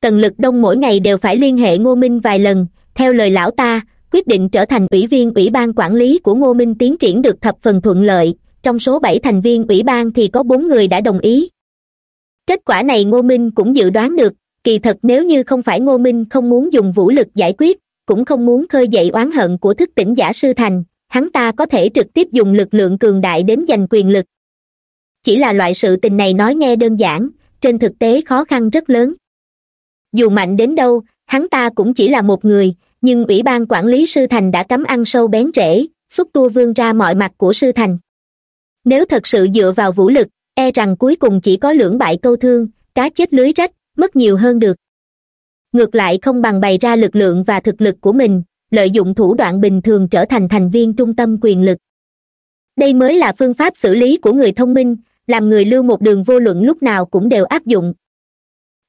Tần lực đông mỗi ngày đều phải liên hệ ngô minh vài lần, theo lời lão ta, quyết định trở thành ủy viên ủy ban quản lý của ngô minh tiến triển được thập phần thuận lợi, trong số bảy thành viên ủy ban thì có bốn người đã đồng ý. Kết quả này ngô minh cũng dự đoán được, kỳ thật nếu như không phải ngô minh không muốn dùng vũ lực giải quyết, cũng không muốn khơi dậy oán hận của thức tỉnh giả sư thành hắn ta có thể trực tiếp dùng lực lượng cường đại đến giành quyền lực. Chỉ là loại sự tình này nói nghe đơn giản, trên thực tế khó khăn rất lớn. Dù mạnh đến đâu, hắn ta cũng chỉ là một người, nhưng ủy ban quản lý sư thành đã cấm ăn sâu bén rễ, xúc tua vương ra mọi mặt của sư thành. Nếu thật sự dựa vào vũ lực e rằng cuối cùng chỉ có lưỡng bại câu thương, cá chết lưới rách, mất nhiều hơn được. Ngược lại không bằng bày ra lực lượng và thực lực của mình lợi dụng thủ đoạn bình thường trở thành thành viên trung tâm quyền lực. Đây mới là phương pháp xử lý của người thông minh, làm người lưu một đường vô luận lúc nào cũng đều áp dụng.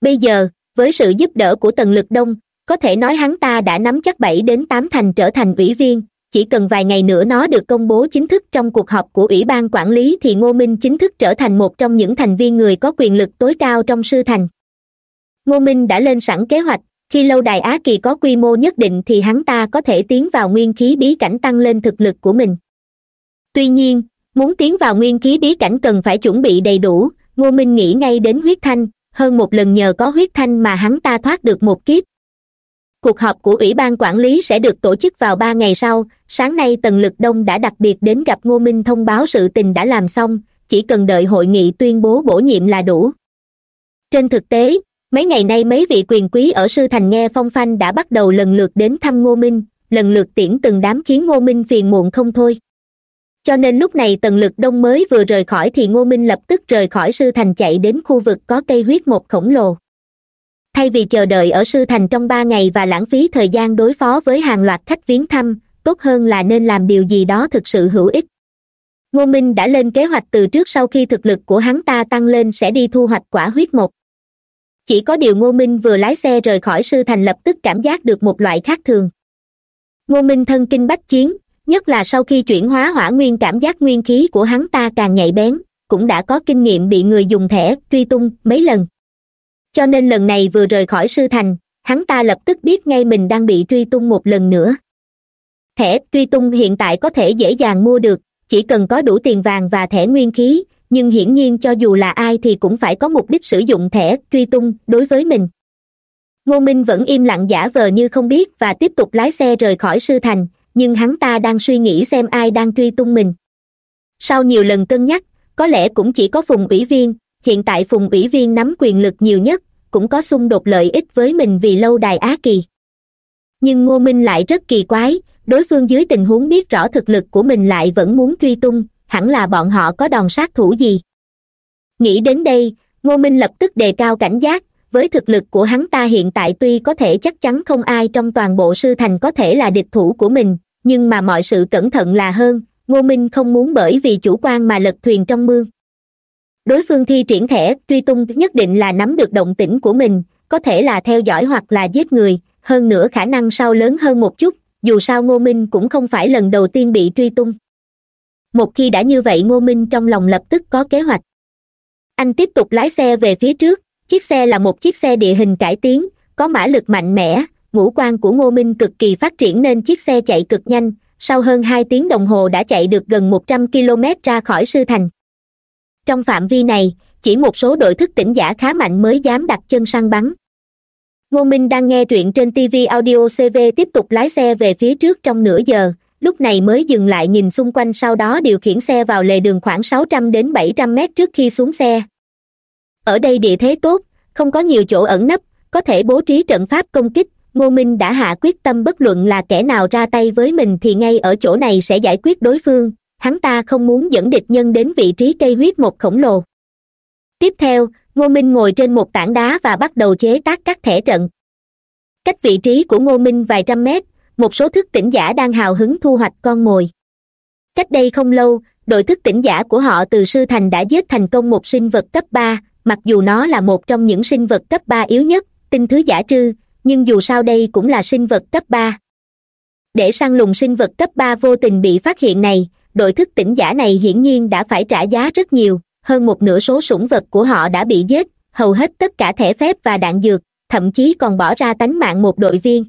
Bây giờ, với sự giúp đỡ của tần lực đông, có thể nói hắn ta đã nắm chắc bảy đến tám thành trở thành ủy viên, chỉ cần vài ngày nữa nó được công bố chính thức trong cuộc họp của ủy ban quản lý thì ngô minh chính thức trở thành một trong những thành viên người có quyền lực tối cao trong sư thành. Ngô minh đã lên sẵn kế hoạch khi lâu đài á kỳ có quy mô nhất định thì hắn ta có thể tiến vào nguyên khí bí cảnh tăng lên thực lực của mình. Tuy nhiên, muốn tiến vào nguyên khí bí cảnh cần phải chuẩn bị đầy đủ. Ngô minh nghĩ ngay đến huyết thanh, hơn một lần nhờ có huyết thanh mà hắn ta thoát được một kiếp. Cuộc họp của ủy ban quản lý sẽ được tổ chức vào ba ngày sau. Sáng nay tần lực đông đã đặc biệt đến gặp ngô minh thông báo sự tình đã làm xong. Chỉ cần đợi hội nghị tuyên bố bổ nhiệm là đủ. Trên thực tế mấy ngày nay mấy vị quyền quý ở sư thành nghe phong phanh đã bắt đầu lần lượt đến thăm ngô minh, lần lượt tiễn từng đám khiến ngô minh phiền muộn không thôi. Cho nên lúc này tần lực đông mới vừa rời khỏi thì ngô minh lập tức rời khỏi sư thành chạy đến khu vực có cây huyết một khổng lồ. Thay vì chờ đợi ở sư thành trong ba ngày và lãng phí thời gian đối phó với hàng loạt khách viếng thăm, tốt hơn là nên làm điều gì đó thực sự hữu ích. Ngô minh đã lên kế hoạch từ trước sau khi thực lực của hắn ta tăng lên sẽ đi thu hoạch quả huyết một chỉ có điều ngô minh vừa lái xe rời khỏi sư thành lập tức cảm giác được một loại khác thường. Ngô minh thân kinh bách chiến, nhất là sau khi chuyển hóa hỏa nguyên cảm giác nguyên khí của hắn ta càng nhạy bén, cũng đã có kinh nghiệm bị người dùng thẻ truy tung mấy lần. Cho nên lần này vừa rời khỏi sư thành, hắn ta lập tức biết ngay mình đang bị truy tung một lần nữa. Thẻ truy tung hiện tại có thể dễ dàng mua được, chỉ cần có đủ tiền vàng và thẻ nguyên khí nhưng hiển nhiên cho dù là ai thì cũng phải có mục đích sử dụng thẻ truy tung đối với mình. Ngô minh vẫn im lặng giả vờ như không biết và tiếp tục lái xe rời khỏi sư thành, nhưng hắn ta đang suy nghĩ xem ai đang truy tung mình. Sau nhiều lần cân nhắc, có lẽ cũng chỉ có phùng ủy viên, hiện tại phùng ủy viên nắm quyền lực nhiều nhất, cũng có xung đột lợi ích với mình vì lâu đài á kỳ. Nhưng ngô minh lại rất kỳ quái, đối phương dưới tình huống biết rõ thực lực của mình lại vẫn muốn truy tung hẳn là bọn họ có đòn sát thủ gì? Nghĩ đến đây, ngô minh lập tức đề cao cảnh giác, với thực lực của hắn ta hiện tại tuy có thể chắc chắn không ai trong toàn bộ sư thành có thể là địch thủ của mình, nhưng mà mọi sự cẩn thận là hơn, ngô minh không muốn bởi vì chủ quan mà lật thuyền trong mương. Đối phương thi triển thẻ truy tung nhất định là nắm được động tĩnh của mình, có thể là theo dõi hoặc là giết người, hơn nữa khả năng sau lớn hơn một chút, dù sao ngô minh cũng không phải lần đầu tiên bị truy tung một khi đã như vậy ngô minh trong lòng lập tức có kế hoạch. Anh tiếp tục lái xe về phía trước, chiếc xe là một chiếc xe địa hình cải tiến, có mã lực mạnh mẽ, ngũ quan của ngô minh cực kỳ phát triển nên chiếc xe chạy cực nhanh, sau hơn hai tiếng đồng hồ đã chạy được gần một trăm km ra khỏi sư thành. Trong phạm vi này, chỉ một số đội thức tỉnh giả khá mạnh mới dám đặt chân săn bắn. Ngô minh đang nghe truyện trên tv audio cv tiếp tục lái xe về phía trước trong nửa giờ lúc này mới dừng lại nhìn xung quanh sau đó điều khiển xe vào lề đường khoảng sáu trăm đến bảy trăm mét trước khi xuống xe. Ở đây địa thế tốt, không có nhiều chỗ ẩn nấp, có thể bố trí trận pháp công kích, ngô minh đã hạ quyết tâm bất luận là kẻ nào ra tay với mình thì ngay ở chỗ này sẽ giải quyết đối phương, hắn ta không muốn dẫn địch nhân đến vị trí cây huyết một khổng lồ. Tiếp theo, ngô minh ngồi trên một tảng đá và bắt đầu chế tác các thẻ trận. Cách vị trí của ngô minh vài trăm mét một số thức tỉnh giả đang hào hứng thu hoạch con mồi. Cách đây không lâu, đội thức tỉnh giả của họ từ sư thành đã giết thành công một sinh vật cấp ba, mặc dù nó là một trong những sinh vật cấp ba yếu nhất, tinh thứ giả trư, nhưng dù sao đây cũng là sinh vật cấp ba. Để săn lùng sinh vật cấp ba vô tình bị phát hiện này, đội thức tỉnh giả này hiển nhiên đã phải trả giá rất nhiều, hơn một nửa số sủng vật của họ đã bị giết, hầu hết tất cả thẻ phép và đạn dược, thậm chí còn bỏ ra tánh mạng một đội viên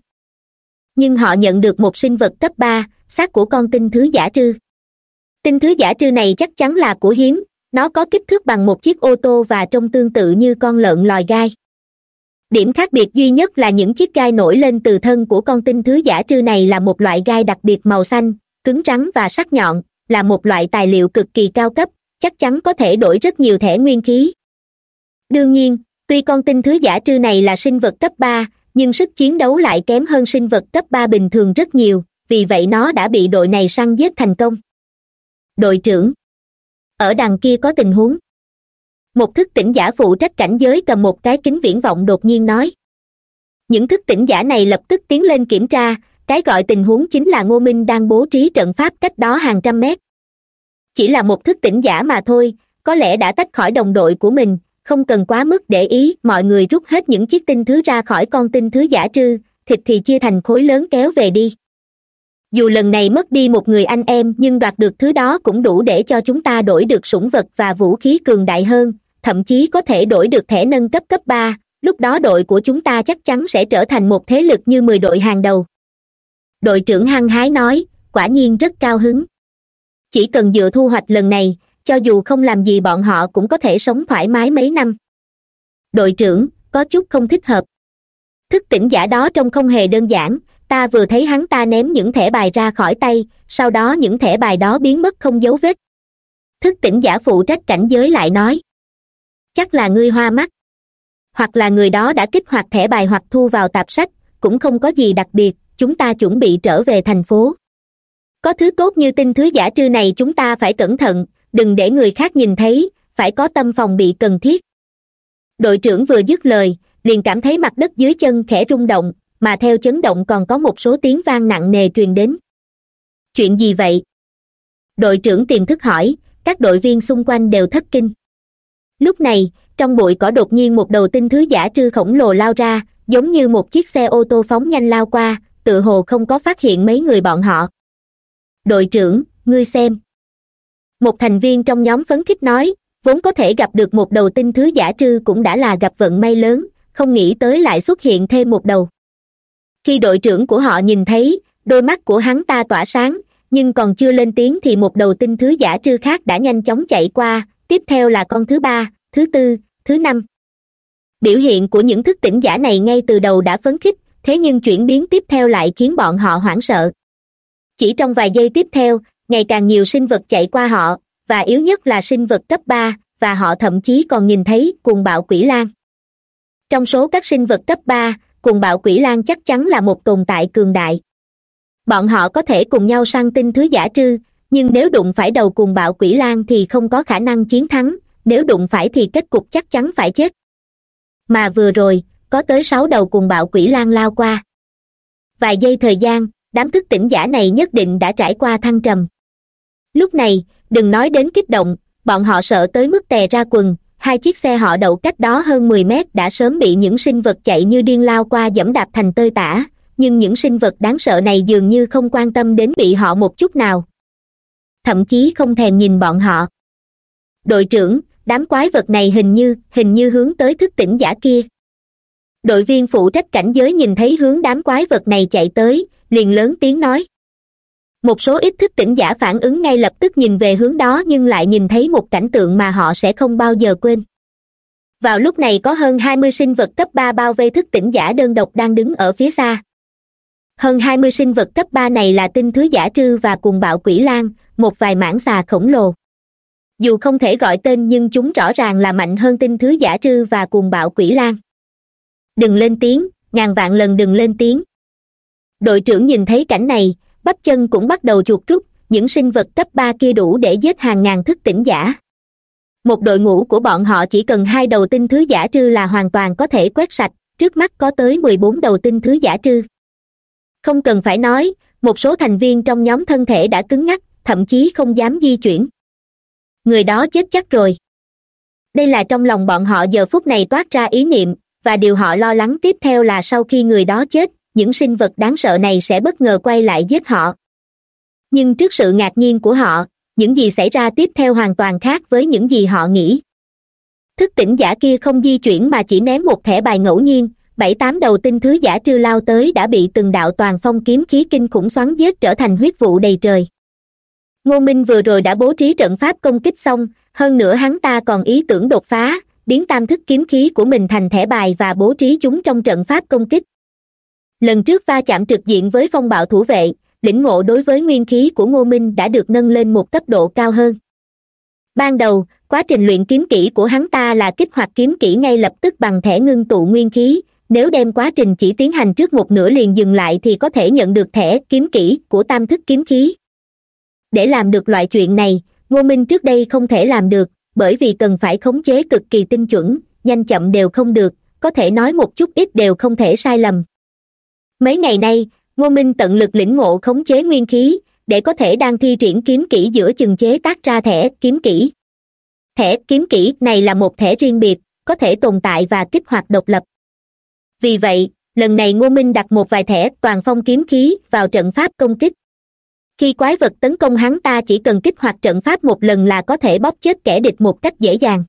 nhưng họ nhận được một sinh vật cấp ba, xác của con tinh thứ giả trư. Tinh thứ giả trư này chắc chắn là của hiếm, nó có kích thước bằng một chiếc ô tô và trông tương tự như con lợn lòi gai. Điểm khác biệt duy nhất là những chiếc gai nổi lên từ thân của con tinh thứ giả trư này là một loại gai đặc biệt màu xanh, cứng rắn và sắc nhọn, là một loại tài liệu cực kỳ cao cấp, chắc chắn có thể đổi rất nhiều thẻ nguyên khí. Đương nhiên, tuy con tinh thứ giả trư này là sinh vật cấp ba nhưng sức chiến đấu lại kém hơn sinh vật cấp ba bình thường rất nhiều, vì vậy nó đã bị đội này săn giết thành công. Đội trưởng, ở đằng kia có tình huống. Một thức tỉnh giả phụ trách cảnh giới cầm một cái kính viễn vọng đột nhiên nói. Những thức tỉnh giả này lập tức tiến lên kiểm tra, cái gọi tình huống chính là ngô minh đang bố trí trận pháp cách đó hàng trăm mét. Chỉ là một thức tỉnh giả mà thôi, có lẽ đã tách khỏi đồng đội của mình không cần quá mức để ý, mọi người rút hết những chiếc tinh thứ ra khỏi con tinh thứ giả trư, thịt thì chia thành khối lớn kéo về đi. Dù lần này mất đi một người anh em, nhưng đoạt được thứ đó cũng đủ để cho chúng ta đổi được sủng vật và vũ khí cường đại hơn, thậm chí có thể đổi được thẻ nâng cấp cấp ba. Lúc đó đội của chúng ta chắc chắn sẽ trở thành một thế lực như mười đội hàng đầu. Đội trưởng hăng hái nói, quả nhiên rất cao hứng. Chỉ cần dựa thu hoạch lần này cho dù không làm gì bọn họ cũng có thể sống thoải mái mấy năm. Đội trưởng, có chút không thích hợp. Thức tỉnh giả đó trông không hề đơn giản, ta vừa thấy hắn ta ném những thẻ bài ra khỏi tay, sau đó những thẻ bài đó biến mất không dấu vết. Thức tỉnh giả phụ trách cảnh giới lại nói, chắc là ngươi hoa mắt. Hoặc là người đó đã kích hoạt thẻ bài hoặc thu vào tạp sách, cũng không có gì đặc biệt, chúng ta chuẩn bị trở về thành phố. Có thứ tốt như tin thứ giả trư này chúng ta phải cẩn thận đừng để người khác nhìn thấy, phải có tâm phòng bị cần thiết. Đội trưởng vừa dứt lời, liền cảm thấy mặt đất dưới chân khẽ rung động, mà theo chấn động còn có một số tiếng vang nặng nề truyền đến. Chuyện gì vậy? Đội trưởng tiềm thức hỏi, các đội viên xung quanh đều thất kinh. Lúc này, trong bụi cỏ đột nhiên một đầu tinh thứ giả trư khổng lồ lao ra, giống như một chiếc xe ô tô phóng nhanh lao qua tự hồ không có phát hiện mấy người bọn họ. Đội trưởng, ngươi xem một thành viên trong nhóm phấn khích nói, vốn có thể gặp được một đầu tinh thứ giả trư cũng đã là gặp vận may lớn, không nghĩ tới lại xuất hiện thêm một đầu. Khi đội trưởng của họ nhìn thấy, đôi mắt của hắn ta tỏa sáng, nhưng còn chưa lên tiếng thì một đầu tinh thứ giả trư khác đã nhanh chóng chạy qua, tiếp theo là con thứ ba, thứ tư, thứ năm. Biểu hiện của những thức tỉnh giả này ngay từ đầu đã phấn khích, thế nhưng chuyển biến tiếp theo lại khiến bọn họ hoảng sợ. Chỉ trong vài giây tiếp theo ngày càng nhiều sinh vật chạy qua họ, và yếu nhất là sinh vật cấp ba, và họ thậm chí còn nhìn thấy cuồng bạo quỷ lan. Trong số các sinh vật cấp ba, cuồng bạo quỷ lan chắc chắn là một tồn tại cường đại. Bọn họ có thể cùng nhau săn tinh thứ giả trư, nhưng nếu đụng phải đầu cuồng bạo quỷ lan thì không có khả năng chiến thắng, nếu đụng phải thì kết cục chắc chắn phải chết. Mà vừa rồi, có tới sáu đầu cuồng bạo quỷ lan lao qua. Vài giây thời gian, đám thức tỉnh giả này nhất định đã trải qua thăng trầm lúc này, đừng nói đến kích động, bọn họ sợ tới mức tè ra quần, hai chiếc xe họ đậu cách đó hơn mười mét đã sớm bị những sinh vật chạy như điên lao qua dẫm đạp thành tơi tả, nhưng những sinh vật đáng sợ này dường như không quan tâm đến bị họ một chút nào. Thậm chí không thèm nhìn bọn họ. Đội trưởng, đám quái vật này hình như hình như hướng tới thức tỉnh giả kia. Đội viên phụ trách cảnh giới nhìn thấy hướng đám quái vật này chạy tới, liền lớn tiếng nói một số ít thức tỉnh giả phản ứng ngay lập tức nhìn về hướng đó nhưng lại nhìn thấy một cảnh tượng mà họ sẽ không bao giờ quên. Vào lúc này có hơn hai mươi sinh vật cấp ba bao vây thức tỉnh giả đơn độc đang đứng ở phía xa. Hơn hai mươi sinh vật cấp ba này là tinh thứ giả trư và cùng bạo quỷ lan một vài mảng xà khổng lồ. Dù không thể gọi tên nhưng chúng rõ ràng là mạnh hơn tinh thứ giả trư và cuồng bạo quỷ lan đừng lên tiếng, ngàn vạn lần đừng lên tiếng. Đội trưởng nhìn thấy cảnh này bắp chân cũng bắt đầu chuột rút, những sinh vật cấp ba kia đủ để giết hàng ngàn thức tỉnh giả. Một đội ngũ của bọn họ chỉ cần hai đầu tinh thứ giả trư là hoàn toàn có thể quét sạch, trước mắt có tới mười bốn đầu tinh thứ giả trư. Không cần phải nói, một số thành viên trong nhóm thân thể đã cứng ngắc, thậm chí không dám di chuyển. Người đó chết chắc rồi. Đây là trong lòng bọn họ giờ phút này toát ra ý niệm, và điều họ lo lắng tiếp theo là sau khi người đó chết những sinh vật đáng sợ này sẽ bất ngờ quay lại giết họ. Nhưng trước sự ngạc nhiên của họ, những gì xảy ra tiếp theo hoàn toàn khác với những gì họ nghĩ. Thức tỉnh giả kia không di chuyển mà chỉ ném một thẻ bài ngẫu nhiên, bảy tám đầu tinh thứ giả trư lao tới đã bị từng đạo toàn phong kiếm khí kinh khủng xoắn giết trở thành huyết vụ đầy trời. Ngô minh vừa rồi đã bố trí trận pháp công kích xong, hơn nữa hắn ta còn ý tưởng đột phá, biến tam thức kiếm khí của mình thành thẻ bài và bố trí chúng trong trận pháp công kích lần trước va chạm trực diện với phong bạo thủ vệ, lĩnh ngộ đối với nguyên khí của ngô minh đã được nâng lên một cấp độ cao hơn. Ban đầu, quá trình luyện kiếm kỹ của hắn ta là kích hoạt kiếm kỹ ngay lập tức bằng thẻ ngưng tụ nguyên khí. Nếu đem quá trình chỉ tiến hành trước một nửa liền dừng lại thì có thể nhận được thẻ kiếm kỹ của tam thức kiếm khí. Để làm được loại chuyện này, ngô minh trước đây không thể làm được, bởi vì cần phải khống chế cực kỳ tinh chuẩn, nhanh chậm đều không được, có thể nói một chút ít đều không thể sai lầm mấy ngày nay, ngô minh tận lực lĩnh ngộ khống chế nguyên khí, để có thể đang thi triển kiếm kỹ giữa chừng chế tác ra thẻ kiếm kỹ. Thẻ kiếm kỹ này là một thẻ riêng biệt, có thể tồn tại và kích hoạt độc lập. Vì vậy, lần này ngô minh đặt một vài thẻ toàn phong kiếm khí vào trận pháp công kích. Khi quái vật tấn công hắn ta chỉ cần kích hoạt trận pháp một lần là có thể bóp chết kẻ địch một cách dễ dàng.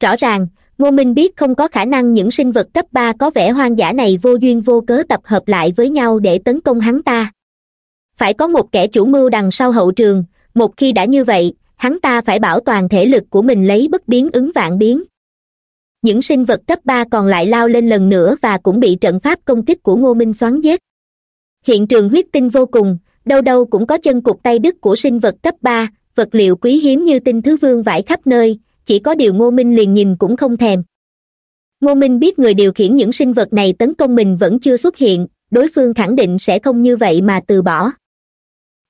Rõ ràng ngô minh biết không có khả năng những sinh vật cấp ba có vẻ hoang dã này vô duyên vô cớ tập hợp lại với nhau để tấn công hắn ta. Phải có một kẻ chủ mưu đằng sau hậu trường, một khi đã như vậy, hắn ta phải bảo toàn thể lực của mình lấy bất biến ứng vạn biến. Những sinh vật cấp ba còn lại lao lên lần nữa và cũng bị trận pháp công kích của ngô minh xoắn giết. Hiện trường huyết tinh vô cùng, đâu đâu cũng có chân cụt tay đứt của sinh vật cấp ba, vật liệu quý hiếm như tinh thứ vương vãi khắp nơi chỉ có điều ngô minh liền nhìn cũng không thèm. Ngô minh biết người điều khiển những sinh vật này tấn công mình vẫn chưa xuất hiện, đối phương khẳng định sẽ không như vậy mà từ bỏ.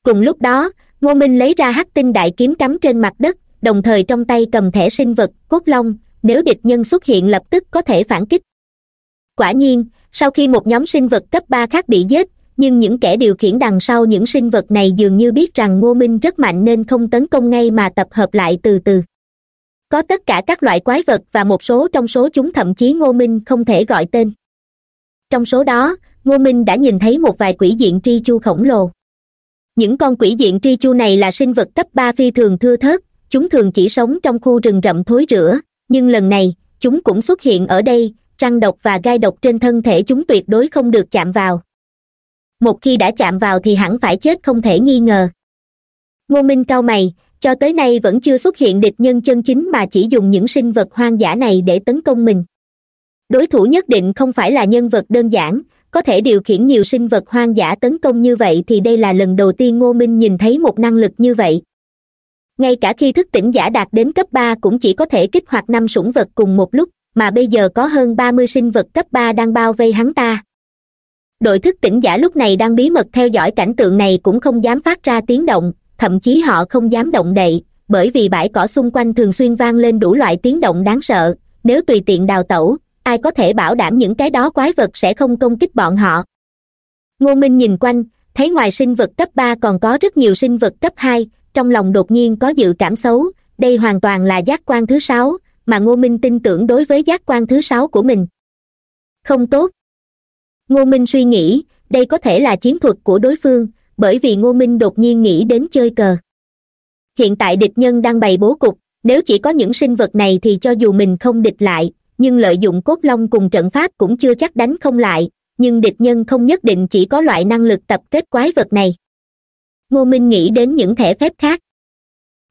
Cùng lúc đó, ngô minh lấy ra hắc tinh đại kiếm cắm trên mặt đất, đồng thời trong tay cầm thẻ sinh vật, cốt long, nếu địch nhân xuất hiện lập tức có thể phản kích. Quả nhiên, sau khi một nhóm sinh vật cấp ba khác bị giết, nhưng những kẻ điều khiển đằng sau những sinh vật này dường như biết rằng ngô minh rất mạnh nên không tấn công ngay mà tập hợp lại từ từ có tất cả các loại quái vật và một số trong số chúng thậm chí ngô minh không thể gọi tên. Trong số đó, ngô minh đã nhìn thấy một vài quỷ diện tri chu khổng lồ. Những con quỷ diện tri chu này là sinh vật cấp ba phi thường thưa thớt, chúng thường chỉ sống trong khu rừng rậm thối rữa nhưng lần này, chúng cũng xuất hiện ở đây, răng độc và gai độc trên thân thể chúng tuyệt đối không được chạm vào. Một khi đã chạm vào thì hẳn phải chết không thể nghi ngờ. Ngô minh cau mày cho tới nay vẫn chưa xuất hiện địch nhân chân chính mà chỉ dùng những sinh vật hoang dã này để tấn công mình. Đối thủ nhất định không phải là nhân vật đơn giản, có thể điều khiển nhiều sinh vật hoang dã tấn công như vậy thì đây là lần đầu tiên ngô minh nhìn thấy một năng lực như vậy. Ngay cả khi thức tỉnh giả đạt đến cấp ba cũng chỉ có thể kích hoạt năm sủng vật cùng một lúc, mà bây giờ có hơn ba mươi sinh vật cấp ba đang bao vây hắn ta. Đội thức tỉnh giả lúc này đang bí mật theo dõi cảnh tượng này cũng không dám phát ra tiếng động thậm chí họ không dám động đậy, bởi vì bãi cỏ xung quanh thường xuyên vang lên đủ loại tiếng động đáng sợ. Nếu tùy tiện đào tẩu, ai có thể bảo đảm những cái đó quái vật sẽ không công kích bọn họ. Ngô minh nhìn quanh, thấy ngoài sinh vật cấp ba còn có rất nhiều sinh vật cấp hai, trong lòng đột nhiên có dự cảm xấu, đây hoàn toàn là giác quan thứ sáu, mà ngô minh tin tưởng đối với giác quan thứ sáu của mình. Không tốt. Ngô minh suy nghĩ, đây có thể là chiến thuật của đối phương bởi vì ngô minh đột nhiên nghĩ đến chơi cờ. Hiện tại địch nhân đang bày bố cục, nếu chỉ có những sinh vật này thì cho dù mình không địch lại, nhưng lợi dụng cốt long cùng trận pháp cũng chưa chắc đánh không lại, nhưng địch nhân không nhất định chỉ có loại năng lực tập kết quái vật này. Ngô minh nghĩ đến những thẻ phép khác.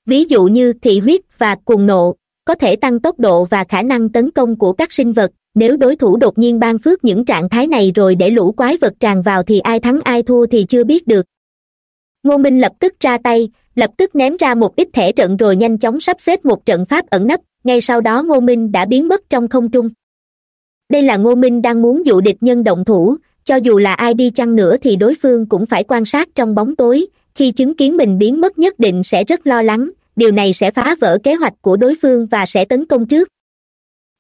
Ví dụ như thị huyết và cuồng nộ, có thể tăng tốc độ và khả năng tấn công của các sinh vật, nếu đối thủ đột nhiên ban phước những trạng thái này rồi để lũ quái vật tràn vào thì ai thắng ai thua thì chưa biết được ngô minh lập tức ra tay, lập tức ném ra một ít thẻ trận rồi nhanh chóng sắp xếp một trận pháp ẩn nấp. Ngay sau đó ngô minh đã biến mất trong không trung. Đây là ngô minh đang muốn dụ địch nhân động thủ, cho dù là ai đi chăng nữa thì đối phương cũng phải quan sát trong bóng tối. Khi chứng kiến mình biến mất nhất định sẽ rất lo lắng, điều này sẽ phá vỡ kế hoạch của đối phương và sẽ tấn công trước.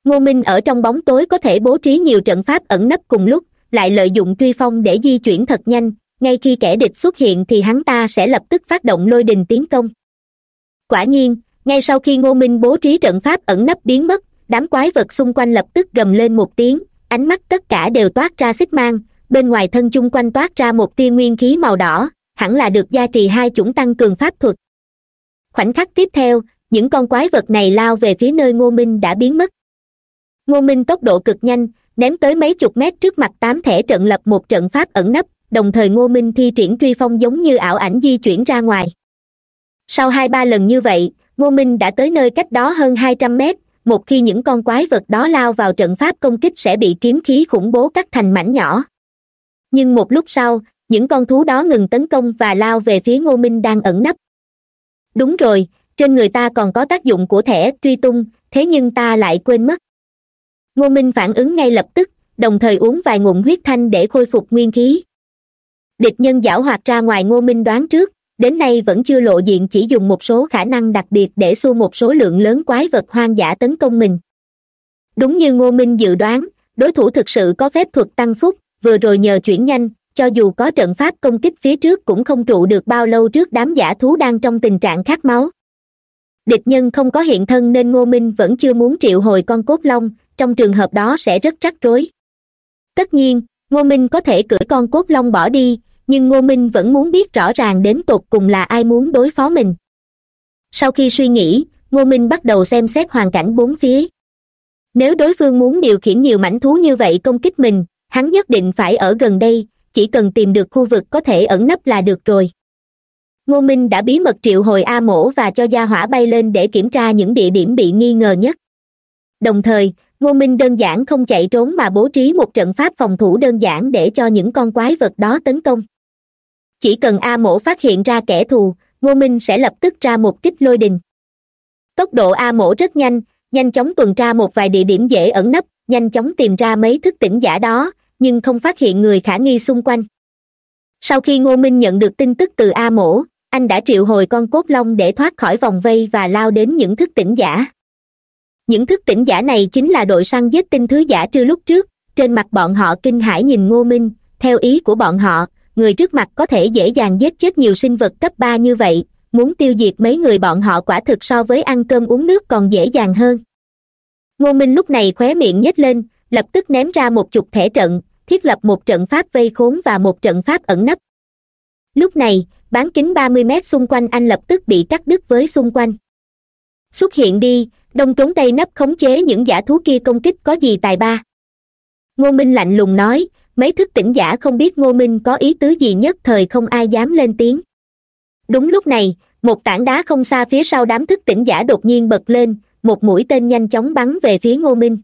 Ngô minh ở trong bóng tối có thể bố trí nhiều trận pháp ẩn nấp cùng lúc, lại lợi dụng truy phong để di chuyển thật nhanh ngay khi kẻ địch xuất hiện thì hắn ta sẽ lập tức phát động lôi đình tiến công. Quả nhiên, ngay sau khi ngô minh bố trí trận pháp ẩn nấp biến mất, đám quái vật xung quanh lập tức gầm lên một tiếng, ánh mắt tất cả đều toát ra xích mang, bên ngoài thân chung quanh toát ra một tia nguyên khí màu đỏ, hẳn là được gia trì hai chủng tăng cường pháp thuật. Khoảnh khắc tiếp theo, những con quái vật này lao về phía nơi ngô minh đã biến mất. Ngô minh tốc độ cực nhanh, ném tới mấy chục mét trước mặt tám thẻ trận lập một trận pháp ẩn nấp đồng thời ngô minh thi triển truy phong giống như ảo ảnh di chuyển ra ngoài. Sau hai ba lần như vậy, ngô minh đã tới nơi cách đó hơn hai trăm mét, một khi những con quái vật đó lao vào trận pháp công kích sẽ bị kiếm khí khủng bố cắt thành mảnh nhỏ. Nhưng một lúc sau, những con thú đó ngừng tấn công và lao về phía ngô minh đang ẩn nấp. Đúng rồi, trên người ta còn có tác dụng của thẻ truy tung, thế nhưng ta lại quên mất. Ngô minh phản ứng ngay lập tức, đồng thời uống vài ngụm huyết thanh để khôi phục nguyên khí địch nhân giảo hoạt ra ngoài ngô minh đoán trước, đến nay vẫn chưa lộ diện chỉ dùng một số khả năng đặc biệt để xua một số lượng lớn quái vật hoang dã tấn công mình. Đúng như ngô minh dự đoán, đối thủ thực sự có phép thuật tăng phúc, vừa rồi nhờ chuyển nhanh, cho dù có trận pháp công kích phía trước cũng không trụ được bao lâu trước đám giả thú đang trong tình trạng khát máu. Địch nhân không có hiện thân nên ngô minh vẫn chưa muốn triệu hồi con cốt long, trong trường hợp đó sẽ rất rắc rối. Tất nhiên, ngô minh có thể cưỡi con cốt long bỏ đi nhưng ngô minh vẫn muốn biết rõ ràng đến tột cùng là ai muốn đối phó mình. Sau khi suy nghĩ, ngô minh bắt đầu xem xét hoàn cảnh bốn phía. Nếu đối phương muốn điều khiển nhiều mảnh thú như vậy công kích mình, hắn nhất định phải ở gần đây, chỉ cần tìm được khu vực có thể ẩn nấp là được rồi. Ngô minh đã bí mật triệu hồi a mổ và cho gia hỏa bay lên để kiểm tra những địa điểm bị nghi ngờ nhất. Đồng thời, ngô minh đơn giản không chạy trốn mà bố trí một trận pháp phòng thủ đơn giản để cho những con quái vật đó tấn công chỉ cần a mổ phát hiện ra kẻ thù, ngô minh sẽ lập tức ra một kích lôi đình. Tốc độ a mổ rất nhanh nhanh chóng tuần tra một vài địa điểm dễ ẩn nấp, nhanh chóng tìm ra mấy thức tỉnh giả đó, nhưng không phát hiện người khả nghi xung quanh. Sau khi ngô minh nhận được tin tức từ a mổ, anh đã triệu hồi con cốt long để thoát khỏi vòng vây và lao đến những thức tỉnh giả. Những thức tỉnh giả này chính là đội săn giết tinh thứ giả trưa lúc trước, trên mặt bọn họ kinh hãi nhìn ngô minh, theo ý của bọn họ người trước mặt có thể dễ dàng giết chết nhiều sinh vật cấp ba như vậy, muốn tiêu diệt mấy người bọn họ quả thực so với ăn cơm uống nước còn dễ dàng hơn. Ngô minh lúc này khóe miệng nhếch lên, lập tức ném ra một chục thẻ trận, thiết lập một trận pháp vây khốn và một trận pháp ẩn nấp. Lúc này, bán kính ba mươi mét xung quanh anh lập tức bị cắt đứt với xung quanh. Xuất hiện đi, đông trốn tây nấp khống chế những giả thú kia công kích có gì tài ba. Ngô minh lạnh lùng nói mấy thức tỉnh giả không biết ngô minh có ý tứ gì nhất, thời không ai dám lên tiếng. Đúng lúc này, một tảng đá không xa phía sau đám thức tỉnh giả đột nhiên bật lên, một mũi tên nhanh chóng bắn về phía ngô minh.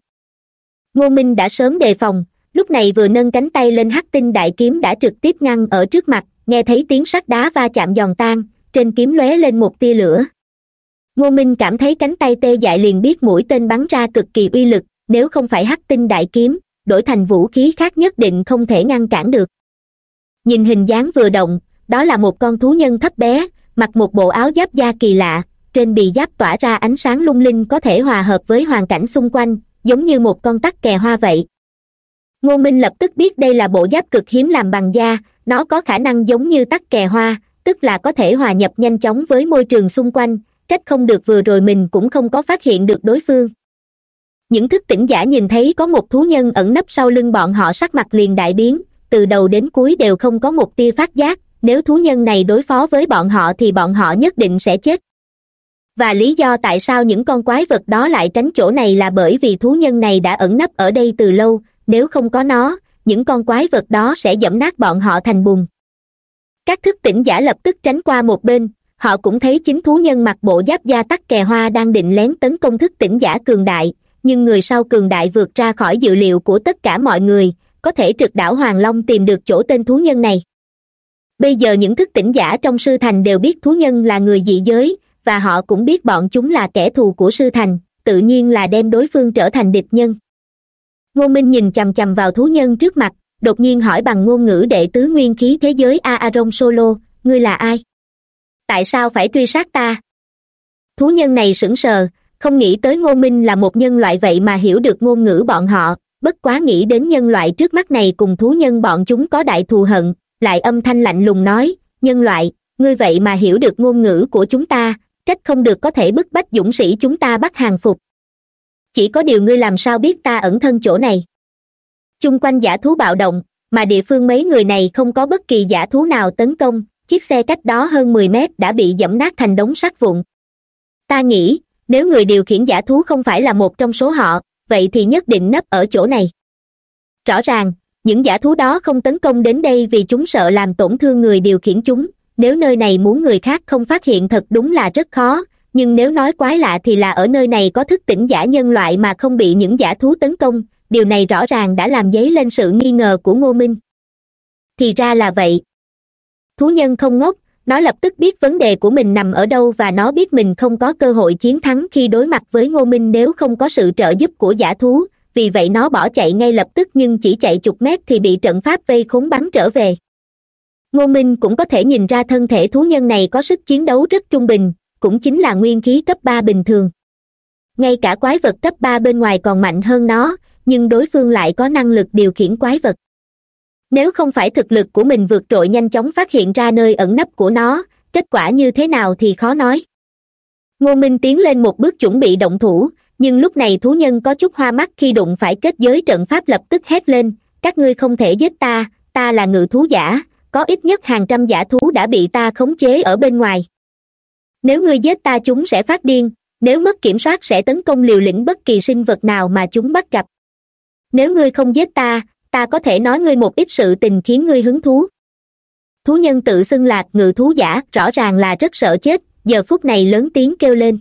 Ngô minh đã sớm đề phòng, lúc này vừa nâng cánh tay lên hắc tinh đại kiếm đã trực tiếp ngăn ở trước mặt, nghe thấy tiếng sắt đá va chạm giòn tan, trên kiếm lóe lên một tia lửa. Ngô minh cảm thấy cánh tay tê dại liền biết mũi tên bắn ra cực kỳ uy lực, nếu không phải hắc tinh đại kiếm đổi thành vũ khí khác nhất định không thể ngăn cản được. Nhìn hình dáng vừa động, đó là một con thú nhân thấp bé, mặc một bộ áo giáp da kỳ lạ, trên bì giáp tỏa ra ánh sáng lung linh có thể hòa hợp với hoàn cảnh xung quanh, giống như một con tắc kè hoa vậy. Ngô minh lập tức biết đây là bộ giáp cực hiếm làm bằng da, nó có khả năng giống như tắc kè hoa, tức là có thể hòa nhập nhanh chóng với môi trường xung quanh, trách không được vừa rồi mình cũng không có phát hiện được đối phương những thức tỉnh giả nhìn thấy có một thú nhân ẩn nấp sau lưng bọn họ sắc mặt liền đại biến. Từ đầu đến cuối đều không có một tia phát giác. Nếu thú nhân này đối phó với bọn họ thì bọn họ nhất định sẽ chết. Và lý do tại sao những con quái vật đó lại tránh chỗ này là bởi vì thú nhân này đã ẩn nấp ở đây từ lâu. Nếu không có nó, những con quái vật đó sẽ dẫm nát bọn họ thành bùn. Các thức tỉnh giả lập tức tránh qua một bên. Họ cũng thấy chính thú nhân mặc bộ giáp da tắc kè hoa đang định lén tấn công thức tỉnh giả cường đại nhưng người sau cường đại vượt ra khỏi dự liệu của tất cả mọi người, có thể trực đảo hoàng long tìm được chỗ tên thú nhân này. Bây giờ những thức tỉnh giả trong sư thành đều biết thú nhân là người dị giới, và họ cũng biết bọn chúng là kẻ thù của sư thành, tự nhiên là đem đối phương trở thành địch nhân. Ngô minh nhìn chằm chằm vào thú nhân trước mặt, đột nhiên hỏi bằng ngôn ngữ đệ tứ nguyên khí thế giới a aron solo, ngươi là ai? Tại sao phải truy sát ta? Thú nhân này sững sờ không nghĩ tới ngô minh là một nhân loại vậy mà hiểu được ngôn ngữ bọn họ, bất quá nghĩ đến nhân loại trước mắt này cùng thú nhân bọn chúng có đại thù hận, lại âm thanh lạnh lùng nói, nhân loại, ngươi vậy mà hiểu được ngôn ngữ của chúng ta, trách không được có thể bức bách dũng sĩ chúng ta bắt hàng phục. Chỉ có điều ngươi làm sao biết ta ẩn thân chỗ này? Chung quanh giả thú bạo động, mà địa phương mấy người này không có bất kỳ giả thú nào tấn công, chiếc xe cách đó hơn mười mét đã bị dẫm nát thành đống sắt vụn. Ta nghĩ nếu người điều khiển giả thú không phải là một trong số họ, vậy thì nhất định nấp ở chỗ này. Rõ ràng, những giả thú đó không tấn công đến đây vì chúng sợ làm tổn thương người điều khiển chúng. Nếu nơi này muốn người khác không phát hiện thật đúng là rất khó, nhưng nếu nói quái lạ thì là ở nơi này có thức tỉnh giả nhân loại mà không bị những giả thú tấn công, điều này rõ ràng đã làm dấy lên sự nghi ngờ của ngô minh. Thì ra là vậy. Thú nhân không ngốc nó lập tức biết vấn đề của mình nằm ở đâu và nó biết mình không có cơ hội chiến thắng khi đối mặt với ngô minh nếu không có sự trợ giúp của giả thú. Vì vậy nó bỏ chạy ngay lập tức nhưng chỉ chạy chục mét thì bị trận pháp vây khốn bắn trở về. Ngô minh cũng có thể nhìn ra thân thể thú nhân này có sức chiến đấu rất trung bình, cũng chính là nguyên khí cấp ba bình thường. Ngay cả quái vật cấp ba bên ngoài còn mạnh hơn nó, nhưng đối phương lại có năng lực điều khiển quái vật nếu không phải thực lực của mình vượt trội nhanh chóng phát hiện ra nơi ẩn nấp của nó, kết quả như thế nào thì khó nói. Ngô minh tiến lên một bước chuẩn bị động thủ, nhưng lúc này thú nhân có chút hoa mắt khi đụng phải kết giới trận pháp lập tức hét lên, các ngươi không thể giết ta ta là ngự thú giả, có ít nhất hàng trăm giả thú đã bị ta khống chế ở bên ngoài. Nếu ngươi giết ta chúng sẽ phát điên, nếu mất kiểm soát sẽ tấn công liều lĩnh bất kỳ sinh vật nào mà chúng bắt gặp. Nếu ngươi không giết ta ta có thể nói ngươi một ít sự tình khiến ngươi hứng thú. Thú nhân tự xưng lạc ngự thú giả, rõ ràng là rất sợ chết, giờ phút này lớn tiếng kêu lên.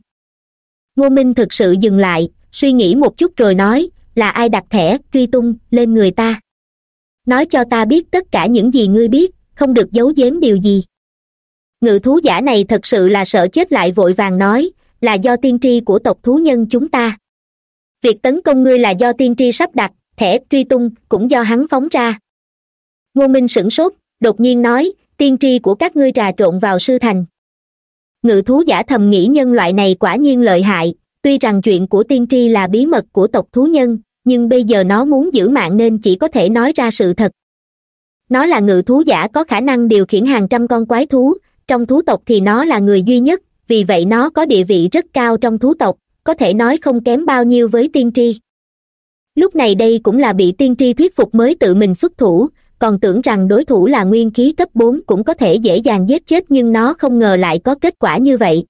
Ngô minh thực sự dừng lại, suy nghĩ một chút rồi nói, là ai đặt thẻ, truy tung, lên người ta? Nói cho ta biết tất cả những gì ngươi biết, không được giấu giếm điều gì. Ngự thú giả này thật sự là sợ chết lại vội vàng nói, là do tiên tri của tộc thú nhân chúng ta. Việc tấn công ngươi là do tiên tri sắp đặt thẻ truy tung cũng do hắn phóng ra. Ngô minh sửng sốt, đột nhiên nói, tiên tri của các ngươi trà trộn vào sư thành. Ngự thú giả thầm nghĩ nhân loại này quả nhiên lợi hại, tuy rằng chuyện của tiên tri là bí mật của tộc thú nhân, nhưng bây giờ nó muốn giữ mạng nên chỉ có thể nói ra sự thật. Nó là ngự thú giả có khả năng điều khiển hàng trăm con quái thú, trong thú tộc thì nó là người duy nhất, vì vậy nó có địa vị rất cao trong thú tộc, có thể nói không kém bao nhiêu với tiên tri lúc này đây cũng là bị tiên tri thuyết phục mới tự mình xuất thủ, còn tưởng rằng đối thủ là nguyên khí cấp bốn cũng có thể dễ dàng giết chết nhưng nó không ngờ lại có kết quả như vậy.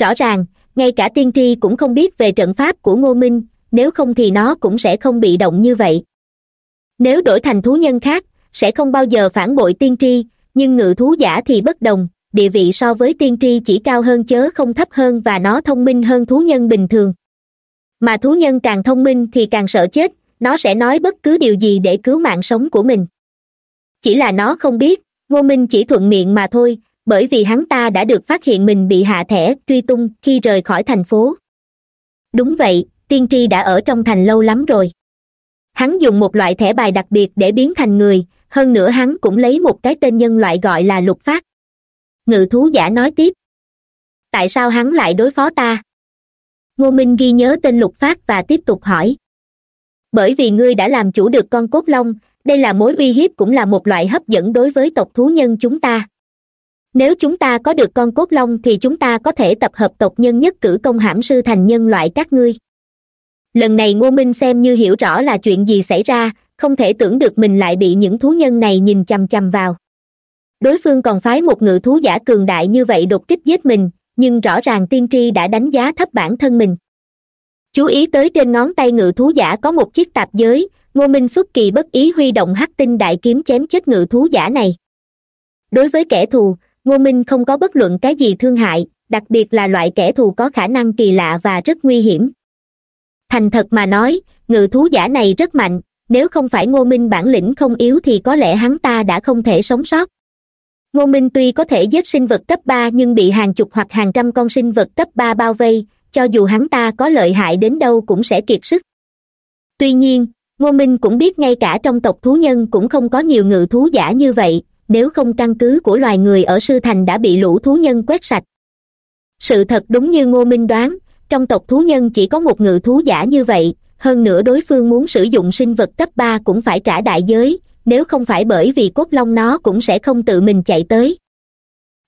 Rõ ràng, ngay cả tiên tri cũng không biết về trận pháp của ngô minh, nếu không thì nó cũng sẽ không bị động như vậy. Nếu đổi thành thú nhân khác, sẽ không bao giờ phản bội tiên tri, nhưng ngự thú giả thì bất đồng, địa vị so với tiên tri chỉ cao hơn chớ không thấp hơn và nó thông minh hơn thú nhân bình thường mà thú nhân càng thông minh thì càng sợ chết, nó sẽ nói bất cứ điều gì để cứu mạng sống của mình. Chỉ là nó không biết, ngô minh chỉ thuận miệng mà thôi, bởi vì hắn ta đã được phát hiện mình bị hạ thẻ, truy tung khi rời khỏi thành phố. Đúng vậy, tiên tri đã ở trong thành lâu lắm rồi. Hắn dùng một loại thẻ bài đặc biệt để biến thành người, hơn nữa hắn cũng lấy một cái tên nhân loại gọi là lục phát. Ngự thú giả nói tiếp. Tại sao hắn lại đối phó ta? Ngô minh ghi nhớ tên lục phát và tiếp tục hỏi. Bởi vì ngươi đã làm chủ được con cốt long, đây là mối uy hiếp cũng là một loại hấp dẫn đối với tộc thú nhân chúng ta. Nếu chúng ta có được con cốt long thì chúng ta có thể tập hợp tộc nhân nhất cử công hãm sư thành nhân loại các ngươi. Lần này ngô minh xem như hiểu rõ là chuyện gì xảy ra, không thể tưởng được mình lại bị những thú nhân này nhìn chằm chằm vào. Đối phương còn phái một ngự thú giả cường đại như vậy đột kích giết mình nhưng rõ ràng tiên tri đã đánh giá thấp bản thân mình. Chú ý tới trên ngón tay ngự thú giả có một chiếc tạp giới, ngô minh xuất kỳ bất ý huy động hắc tinh đại kiếm chém chết ngự thú giả này. Đối với kẻ thù, ngô minh không có bất luận cái gì thương hại, đặc biệt là loại kẻ thù có khả năng kỳ lạ và rất nguy hiểm. Thành thật mà nói, ngự thú giả này rất mạnh, nếu không phải ngô minh bản lĩnh không yếu thì có lẽ hắn ta đã không thể sống sót ngô minh tuy có thể giết sinh vật cấp ba nhưng bị hàng chục hoặc hàng trăm con sinh vật cấp ba bao vây, cho dù hắn ta có lợi hại đến đâu cũng sẽ kiệt sức. Tuy nhiên, ngô minh cũng biết ngay cả trong tộc thú nhân cũng không có nhiều ngự thú giả như vậy, nếu không căn cứ của loài người ở sư thành đã bị lũ thú nhân quét sạch. Sự thật đúng như ngô minh đoán, trong tộc thú nhân chỉ có một ngự thú giả như vậy, hơn nữa đối phương muốn sử dụng sinh vật cấp ba cũng phải trả đại giới nếu không phải bởi vì cốt long nó cũng sẽ không tự mình chạy tới.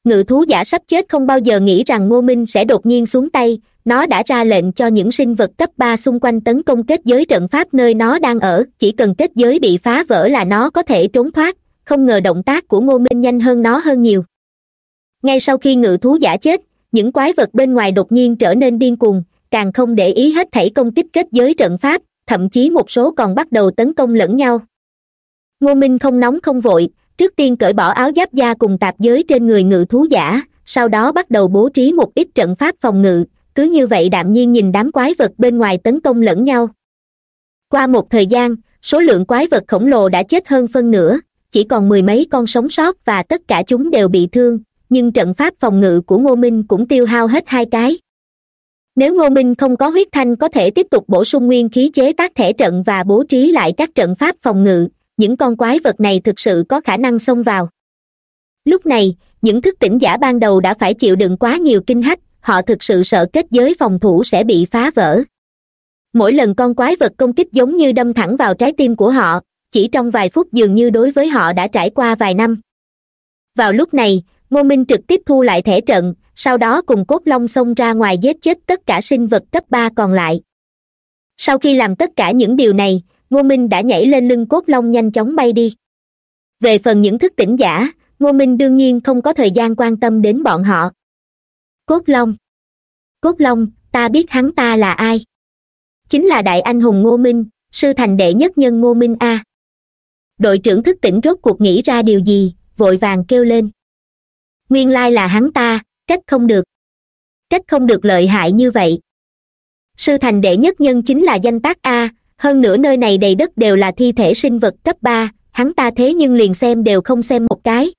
Ngự thú giả sắp chết không bao giờ nghĩ rằng ngô minh sẽ đột nhiên xuống tay, nó đã ra lệnh cho những sinh vật cấp ba xung quanh tấn công kết giới trận pháp nơi nó đang ở, chỉ cần kết giới bị phá vỡ là nó có thể trốn thoát, không ngờ động tác của ngô minh nhanh hơn nó hơn nhiều. Ngay sau khi ngự thú giả chết, những quái vật bên ngoài đột nhiên trở nên điên cuồng, càng không để ý hết thảy công kích kết giới trận pháp, thậm chí một số còn bắt đầu tấn công lẫn nhau ngô minh không nóng không vội, trước tiên cởi bỏ áo giáp da cùng tạp giới trên người ngự thú giả, sau đó bắt đầu bố trí một ít trận pháp phòng ngự, cứ như vậy đạm nhiên nhìn đám quái vật bên ngoài tấn công lẫn nhau. Qua một thời gian, số lượng quái vật khổng lồ đã chết hơn phân nửa, chỉ còn mười mấy con sống sót và tất cả chúng đều bị thương, nhưng trận pháp phòng ngự của ngô minh cũng tiêu hao hết hai cái. Nếu ngô minh không có huyết thanh có thể tiếp tục bổ sung nguyên khí chế tác thể trận và bố trí lại các trận pháp phòng ngự những con quái vật này thực sự có khả năng xông vào. Lúc này, những thức tỉnh giả ban đầu đã phải chịu đựng quá nhiều kinh hách, họ thực sự sợ kết giới phòng thủ sẽ bị phá vỡ. Mỗi lần con quái vật công kích giống như đâm thẳng vào trái tim của họ, chỉ trong vài phút dường như đối với họ đã trải qua vài năm. Vào lúc này, ngô minh trực tiếp thu lại thể trận, sau đó cùng cốt long xông ra ngoài giết chết tất cả sinh vật cấp ba còn lại. Sau khi làm tất cả những điều này ngô minh đã nhảy lên lưng cốt long nhanh chóng bay đi. Về phần những thức tỉnh giả, ngô minh đương nhiên không có thời gian quan tâm đến bọn họ. Cốt long. Cốt long, ta biết hắn ta là ai? Chính là đại anh hùng ngô minh, sư thành đệ nhất nhân ngô minh a. Đội trưởng thức tỉnh rốt cuộc nghĩ ra điều gì, vội vàng kêu lên. Nguyên lai là hắn ta, trách không được. Trách không được lợi hại như vậy. Sư thành đệ nhất nhân chính là danh tác a hơn nữa nơi này đầy đất đều là thi thể sinh vật cấp ba, hắn ta thế nhưng liền xem đều không xem một cái.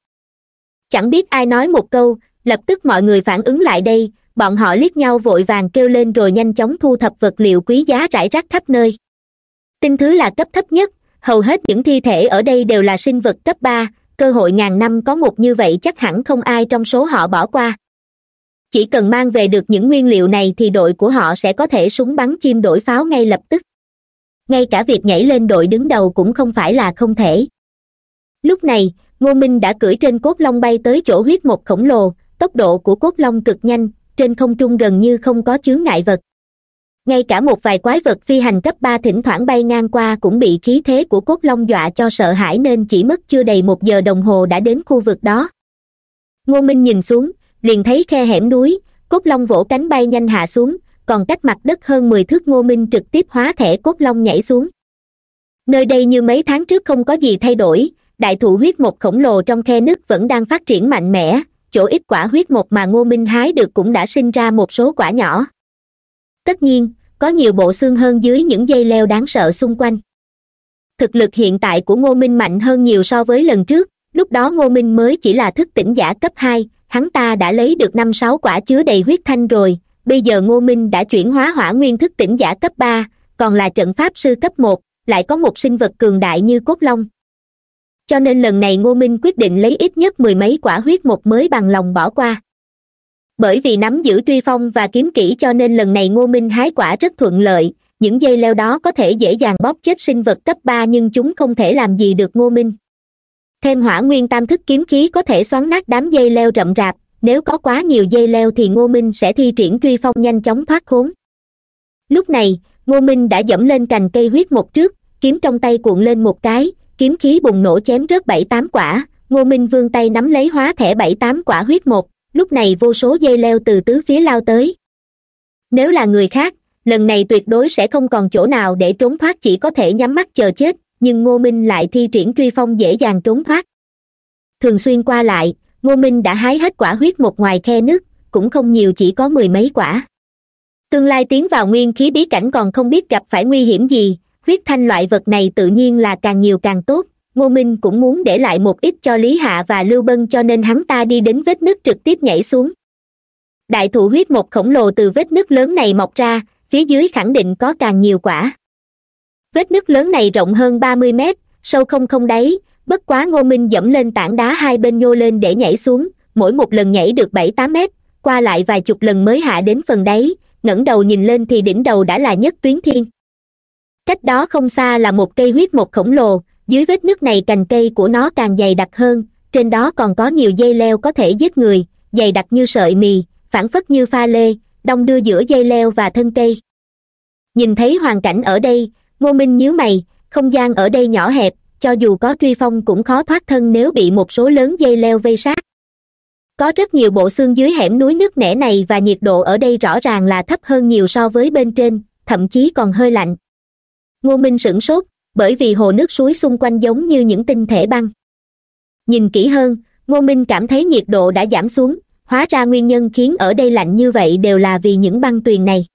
Chẳng biết ai nói một câu, lập tức mọi người phản ứng lại đây, bọn họ liếc nhau vội vàng kêu lên rồi nhanh chóng thu thập vật liệu quý giá rải rác khắp nơi. Tinh thứ là cấp thấp nhất, hầu hết những thi thể ở đây đều là sinh vật cấp ba, cơ hội ngàn năm có một như vậy chắc hẳn không ai trong số họ bỏ qua. Chỉ cần mang về được những nguyên liệu này thì đội của họ sẽ có thể súng bắn chim đổi pháo ngay lập tức ngay cả việc nhảy lên đội đứng đầu cũng không phải là không thể. Lúc này, ngô minh đã cưỡi trên cốt long bay tới chỗ huyết một khổng lồ, tốc độ của cốt long cực nhanh, trên không trung gần như không có chướng ngại vật. Ngay cả một vài quái vật phi hành cấp ba thỉnh thoảng bay ngang qua cũng bị khí thế của cốt long dọa cho sợ hãi nên chỉ mất chưa đầy một giờ đồng hồ đã đến khu vực đó. Ngô minh nhìn xuống, liền thấy khe hẻm núi, cốt long vỗ cánh bay nhanh hạ xuống còn cách mặt đất hơn mười thước ngô minh trực tiếp hóa thẻ cốt long nhảy xuống. Nơi đây như mấy tháng trước không có gì thay đổi, đại thụ huyết một khổng lồ trong khe nứt vẫn đang phát triển mạnh mẽ, chỗ ít quả huyết một mà ngô minh hái được cũng đã sinh ra một số quả nhỏ. Tất nhiên, có nhiều bộ xương hơn dưới những dây leo đáng sợ xung quanh. Thực lực hiện tại của ngô minh mạnh hơn nhiều so với lần trước, lúc đó ngô minh mới chỉ là thức tỉnh giả cấp hai, hắn ta đã lấy được năm sáu quả chứa đầy huyết thanh rồi bây giờ ngô minh đã chuyển hóa hỏa nguyên thức tỉnh giả cấp ba, còn là trận pháp sư cấp một, lại có một sinh vật cường đại như cốt long. Cho nên lần này ngô minh quyết định lấy ít nhất mười mấy quả huyết một mới bằng lòng bỏ qua. Bởi vì nắm giữ truy phong và kiếm kỹ cho nên lần này ngô minh hái quả rất thuận lợi, những dây leo đó có thể dễ dàng bóp chết sinh vật cấp ba nhưng chúng không thể làm gì được ngô minh. Thêm hỏa nguyên tam thức kiếm khí có thể xoắn nát đám dây leo rậm rạp nếu có quá nhiều dây leo thì ngô minh sẽ thi triển truy phong nhanh chóng thoát khốn. Lúc này, ngô minh đã dẫm lên cành cây huyết một trước, kiếm trong tay cuộn lên một cái, kiếm khí bùng nổ chém rớt bảy tám quả. Ngô minh vươn tay nắm lấy hóa thẻ bảy tám quả huyết một lúc này vô số dây leo từ tứ phía lao tới. Nếu là người khác, lần này tuyệt đối sẽ không còn chỗ nào để trốn thoát, chỉ có thể nhắm mắt chờ chết, nhưng ngô minh lại thi triển truy phong dễ dàng trốn thoát. Thường xuyên qua lại ngô minh đã hái hết quả huyết một ngoài khe nước, cũng không nhiều chỉ có mười mấy quả. Tương lai tiến vào nguyên khí bí cảnh còn không biết gặp phải nguy hiểm gì, huyết thanh loại vật này tự nhiên là càng nhiều càng tốt, ngô minh cũng muốn để lại một ít cho lý hạ và lưu bân cho nên hắn ta đi đến vết nứt trực tiếp nhảy xuống. Đại thụ huyết một khổng lồ từ vết nứt lớn này mọc ra, phía dưới khẳng định có càng nhiều quả. Vết nứt lớn này rộng hơn ba mươi mét, sâu không không đáy bất quá ngô minh dẫm lên tảng đá hai bên nhô lên để nhảy xuống, mỗi một lần nhảy được bảy tám mét, qua lại vài chục lần mới hạ đến phần đáy, ngẩng đầu nhìn lên thì đỉnh đầu đã là nhất tuyến thiên. Cách đó không xa là một cây huyết một khổng lồ, dưới vết nước này cành cây của nó càng dày đặc hơn, trên đó còn có nhiều dây leo có thể giết người, dày đặc như sợi mì, phản phất như pha lê đong đưa giữa dây leo và thân cây. Nhìn thấy hoàn cảnh ở đây, ngô minh nhíu mày, không gian ở đây nhỏ hẹp cho dù có truy phong cũng khó thoát thân nếu bị một số lớn dây leo vây sát. Có rất nhiều bộ xương dưới hẻm núi nước nẻ này và nhiệt độ ở đây rõ ràng là thấp hơn nhiều so với bên trên, thậm chí còn hơi lạnh. Ngô minh sửng sốt, bởi vì hồ nước suối xung quanh giống như những tinh thể băng. Nhìn kỹ hơn, ngô minh cảm thấy nhiệt độ đã giảm xuống, hóa ra nguyên nhân khiến ở đây lạnh như vậy đều là vì những băng tuyền này.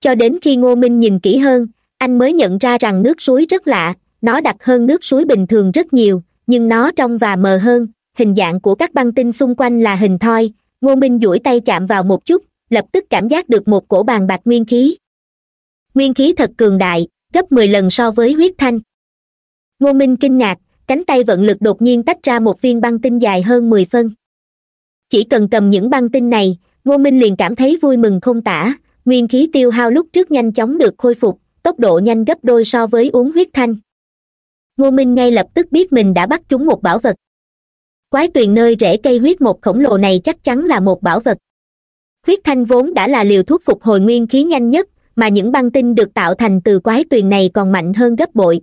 Cho đến khi ngô minh nhìn kỹ hơn, anh mới nhận ra rằng nước suối rất lạ nó đặc hơn nước suối bình thường rất nhiều, nhưng nó trong và mờ hơn. Hình dạng của các băng tinh xung quanh là hình thoi. Ngô minh duỗi tay chạm vào một chút, lập tức cảm giác được một cổ bàn bạc nguyên khí. Nguyên khí thật cường đại, gấp mười lần so với huyết thanh. Ngô minh kinh ngạc, cánh tay vận lực đột nhiên tách ra một viên băng tinh dài hơn mười phân. Chỉ cần cầm những băng tinh này, ngô minh liền cảm thấy vui mừng không tả. Nguyên khí tiêu hao lúc trước nhanh chóng được khôi phục, tốc độ nhanh gấp đôi so với uống huyết thanh ngô minh ngay lập tức biết mình đã bắt trúng một bảo vật. Quái tuyền nơi rễ cây huyết một khổng lồ này chắc chắn là một bảo vật. Huyết thanh vốn đã là liều thuốc phục hồi nguyên khí nhanh nhất, mà những băng tinh được tạo thành từ quái tuyền này còn mạnh hơn gấp bội.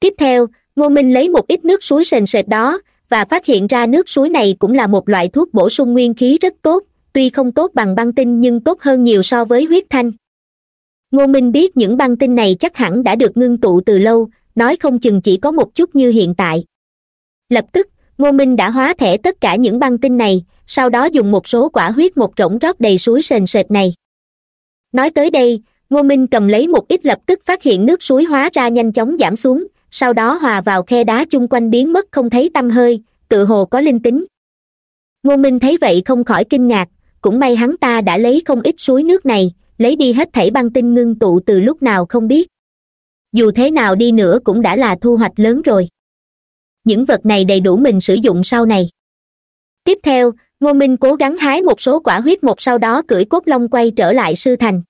Tiếp theo, ngô minh lấy một ít nước suối sền sệt đó, và phát hiện ra nước suối này cũng là một loại thuốc bổ sung nguyên khí rất tốt, tuy không tốt bằng băng tinh nhưng tốt hơn nhiều so với huyết thanh. Ngô minh biết những băng tinh này chắc hẳn đã được ngưng tụ từ lâu nói không chừng chỉ có một chút như hiện tại. Lập tức, ngô minh đã hóa thẻ tất cả những băng tinh này, sau đó dùng một số quả huyết một rỗng rót đầy suối sền sệt này. Nói tới đây, ngô minh cầm lấy một ít lập tức phát hiện nước suối hóa ra nhanh chóng giảm xuống, sau đó hòa vào khe đá chung quanh biến mất không thấy tăm hơi, tự hồ có linh tính. Ngô minh thấy vậy không khỏi kinh ngạc, cũng may hắn ta đã lấy không ít suối nước này, lấy đi hết thảy băng tinh ngưng tụ từ lúc nào không biết dù thế nào đi nữa cũng đã là thu hoạch lớn rồi. Những vật này đầy đủ mình sử dụng sau này. Tiếp theo, ngô minh cố gắng hái một số quả huyết một sau đó cưỡi cốt long quay trở lại sư thành.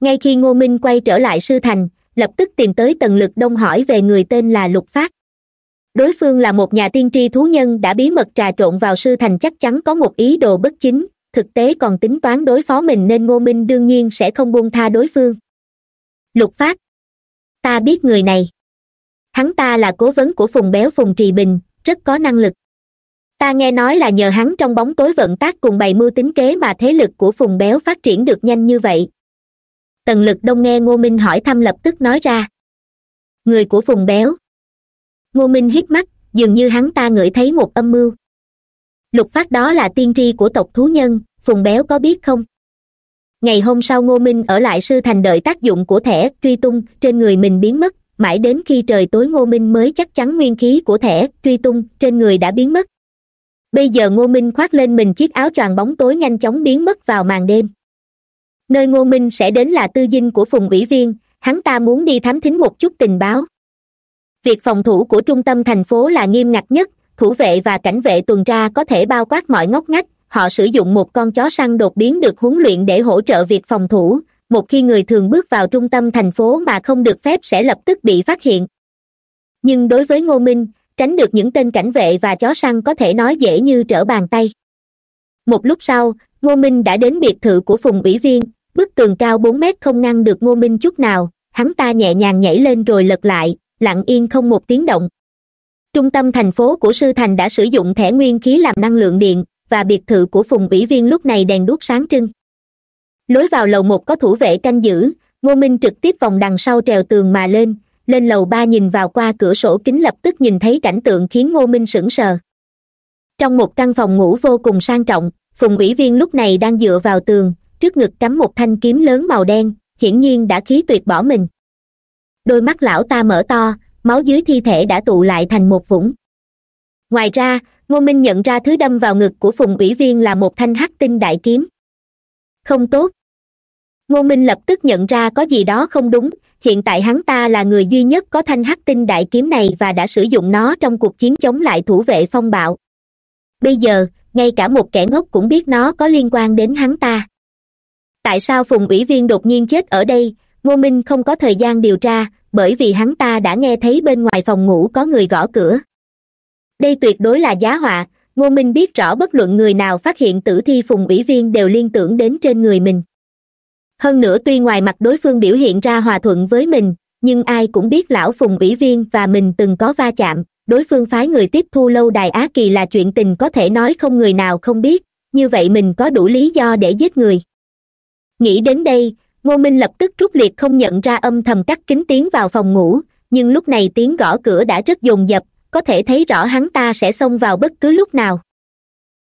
Ngay khi ngô minh quay trở lại sư thành, lập tức tìm tới tần lực đông hỏi về người tên là lục phát. Đối phương là một nhà tiên tri thú nhân đã bí mật trà trộn vào sư thành chắc chắn có một ý đồ bất chính, thực tế còn tính toán đối phó mình nên ngô minh đương nhiên sẽ không buông tha đối phương. Lục phát ta biết người này. Hắn ta là cố vấn của phùng béo phùng trì bình, rất có năng lực. Ta nghe nói là nhờ hắn trong bóng tối vận tác cùng bày mưu tính kế mà thế lực của phùng béo phát triển được nhanh như vậy. Tần lực đông nghe ngô minh hỏi thăm lập tức nói ra. Người của phùng béo. Ngô minh hít mắt, dường như hắn ta ngửi thấy một âm mưu. Lục phát đó là tiên tri của tộc thú nhân, phùng béo có biết không? Ngày hôm sau ngô minh ở lại sư thành đợi tác dụng của thẻ, truy tung, trên người mình biến mất. Mãi đến khi trời tối ngô minh mới chắc chắn nguyên khí của thẻ, truy tung, trên người đã biến mất. Bây giờ ngô minh khoác lên mình chiếc áo choàng bóng tối nhanh chóng biến mất vào màn đêm. Nơi ngô minh sẽ đến là tư dinh của phùng ủy viên, hắn ta muốn đi thám thính một chút tình báo. Việc phòng thủ của trung tâm thành phố là nghiêm ngặt nhất, thủ vệ và cảnh vệ tuần tra có thể bao quát mọi ngóc ngách họ sử dụng một con chó săn đột biến được huấn luyện để hỗ trợ việc phòng thủ. Một khi người thường bước vào trung tâm thành phố mà không được phép sẽ lập tức bị phát hiện. Nhưng đối với ngô minh, tránh được những tên cảnh vệ và chó săn có thể nói dễ như trở bàn tay. Một lúc sau, ngô minh đã đến biệt thự của phùng ủy viên. Bức tường cao bốn mét không ngăn được ngô minh chút nào. Hắn ta nhẹ nhàng nhảy lên rồi lật lại, lặng yên không một tiếng động. Trung tâm thành phố của sư thành đã sử dụng thẻ nguyên khí làm năng lượng điện và biệt thự của phùng ủy viên lúc này đèn đuốc sáng trưng. Lối vào lầu một có thủ vệ canh giữ, ngô minh trực tiếp vòng đằng sau trèo tường mà lên lên lầu ba nhìn vào qua cửa sổ kính lập tức nhìn thấy cảnh tượng khiến ngô minh sững sờ. Trong một căn phòng ngủ vô cùng sang trọng, phùng ủy viên lúc này đang dựa vào tường, trước ngực cắm một thanh kiếm lớn màu đen, hiển nhiên đã khí tuyệt bỏ mình. Đôi mắt lão ta mở to, máu dưới thi thể đã tụ lại thành một vũng. Ngoài ra ngô minh nhận ra thứ đâm vào ngực của phùng ủy viên là một thanh hắc tinh đại kiếm. Không tốt. Ngô minh lập tức nhận ra có gì đó không đúng, hiện tại hắn ta là người duy nhất có thanh hắc tinh đại kiếm này và đã sử dụng nó trong cuộc chiến chống lại thủ vệ phong bạo. Bây giờ, ngay cả một kẻ ngốc cũng biết nó có liên quan đến hắn ta. Tại sao phùng ủy viên đột nhiên chết ở đây? Ngô minh không có thời gian điều tra, bởi vì hắn ta đã nghe thấy bên ngoài phòng ngủ có người gõ cửa đây tuyệt đối là giá họa. Ngô minh biết rõ bất luận người nào phát hiện tử thi phùng ủy viên đều liên tưởng đến trên người mình. Hơn nữa tuy ngoài mặt đối phương biểu hiện ra hòa thuận với mình, nhưng ai cũng biết lão phùng ủy viên và mình từng có va chạm. Đối phương phái người tiếp thu lâu đài á kỳ là chuyện tình có thể nói không người nào không biết, như vậy mình có đủ lý do để giết người. Nghĩ đến đây, ngô minh lập tức rút liệt không nhận ra âm thầm cắt kính tiến vào phòng ngủ, nhưng lúc này tiếng gõ cửa đã rất dồn dập có thể thấy rõ hắn ta sẽ xông vào bất cứ lúc nào.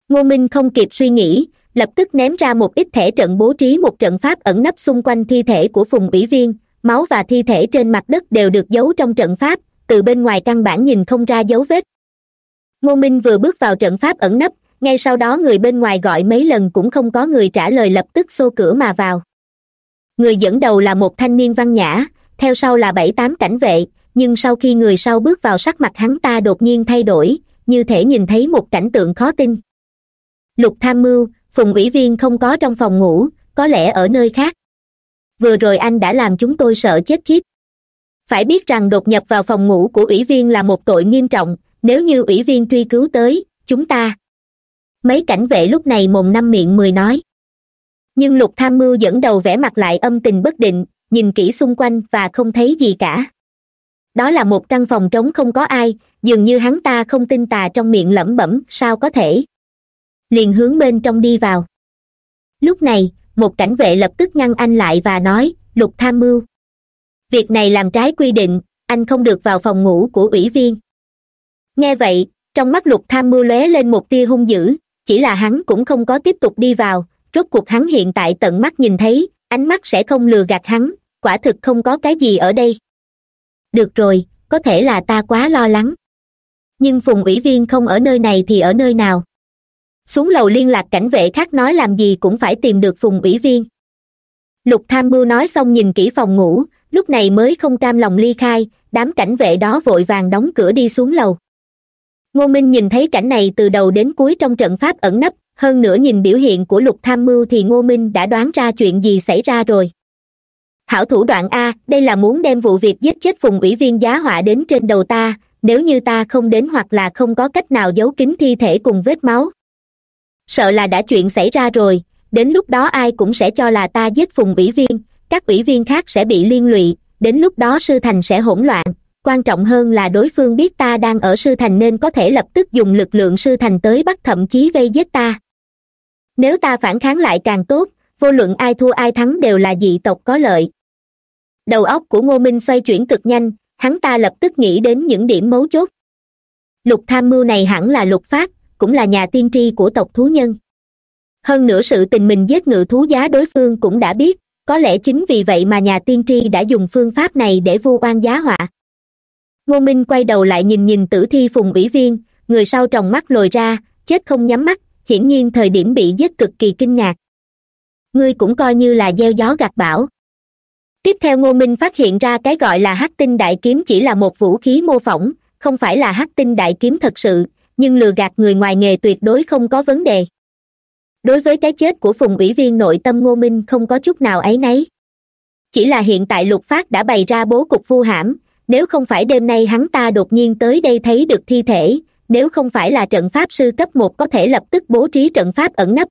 Ngô minh không kịp suy nghĩ, lập tức ném ra một ít thẻ trận bố trí một trận pháp ẩn nấp xung quanh thi thể của phùng ủy viên. Máu và thi thể trên mặt đất đều được giấu trong trận pháp, từ bên ngoài căn bản nhìn không ra dấu vết. Ngô minh vừa bước vào trận pháp ẩn nấp, ngay sau đó người bên ngoài gọi mấy lần cũng không có người trả lời lập tức xô cửa mà vào. Người dẫn đầu là một thanh niên văn nhã, theo sau là bảy tám cảnh vệ nhưng sau khi người sau bước vào sắc mặt hắn ta đột nhiên thay đổi, như thể nhìn thấy một cảnh tượng khó tin. Lục tham mưu, phùng ủy viên không có trong phòng ngủ, có lẽ ở nơi khác. Vừa rồi anh đã làm chúng tôi sợ chết khiếp. Phải biết rằng đột nhập vào phòng ngủ của ủy viên là một tội nghiêm trọng, nếu như ủy viên truy cứu tới, chúng ta. Mấy cảnh vệ lúc này mồm năm miệng mười nói. Nhưng lục tham mưu dẫn đầu vẽ mặt lại âm tình bất định, nhìn kỹ xung quanh và không thấy gì cả đó là một căn phòng trống không có ai, dường như hắn ta không tin tà trong miệng lẩm bẩm, sao có thể? Liền hướng bên trong đi vào. Lúc này, một cảnh vệ lập tức ngăn anh lại và nói, lục tham mưu, việc này làm trái quy định, anh không được vào phòng ngủ của ủy viên. Nghe vậy, trong mắt lục tham mưu lóe lên một tia hung dữ, chỉ là hắn cũng không có tiếp tục đi vào, rốt cuộc hắn hiện tại tận mắt nhìn thấy, ánh mắt sẽ không lừa gạt hắn, quả thực không có cái gì ở đây được rồi, có thể là ta quá lo lắng. Nhưng phùng ủy viên không ở nơi này thì ở nơi nào? Xuống lầu liên lạc cảnh vệ khác nói làm gì cũng phải tìm được phùng ủy viên. Lục tham mưu nói xong nhìn kỹ phòng ngủ, lúc này mới không cam lòng ly khai, đám cảnh vệ đó vội vàng đóng cửa đi xuống lầu. Ngô minh nhìn thấy cảnh này từ đầu đến cuối trong trận pháp ẩn nấp, hơn nữa nhìn biểu hiện của lục tham mưu thì ngô minh đã đoán ra chuyện gì xảy ra rồi hảo thủ đoạn a, đây là muốn đem vụ việc giết chết phùng ủy viên giá họa đến trên đầu ta, nếu như ta không đến hoặc là không có cách nào giấu kín thi thể cùng vết máu. Sợ là đã chuyện xảy ra rồi, đến lúc đó ai cũng sẽ cho là ta giết phùng ủy viên, các ủy viên khác sẽ bị liên lụy, đến lúc đó sư thành sẽ hỗn loạn. Quan trọng hơn là đối phương biết ta đang ở sư thành nên có thể lập tức dùng lực lượng sư thành tới bắt thậm chí vây giết ta. Nếu ta phản kháng lại càng tốt vô luận ai thua ai thắng đều là dị tộc có lợi. Đầu óc của ngô minh xoay chuyển cực nhanh, hắn ta lập tức nghĩ đến những điểm mấu chốt. Lục tham mưu này hẳn là lục phát, cũng là nhà tiên tri của tộc thú nhân. Hơn nữa sự tình mình giết ngự thú giá đối phương cũng đã biết, có lẽ chính vì vậy mà nhà tiên tri đã dùng phương pháp này để vu oan giá họa. Ngô minh quay đầu lại nhìn nhìn tử thi phùng ủy viên, người sau tròng mắt lồi ra, chết không nhắm mắt, hiển nhiên thời điểm bị giết cực kỳ kinh ngạc ngươi cũng coi như là gieo gió gặt bão. Tiếp theo ngô minh phát hiện ra cái gọi là hắc tinh đại kiếm chỉ là một vũ khí mô phỏng, không phải là hắc tinh đại kiếm thật sự, nhưng lừa gạt người ngoài nghề tuyệt đối không có vấn đề. Đối với cái chết của phùng ủy viên nội tâm ngô minh không có chút nào ấy nấy. Chỉ là hiện tại lục phát đã bày ra bố cục vu hãm, nếu không phải đêm nay hắn ta đột nhiên tới đây thấy được thi thể, nếu không phải là trận pháp sư cấp một có thể lập tức bố trí trận pháp ẩn nấp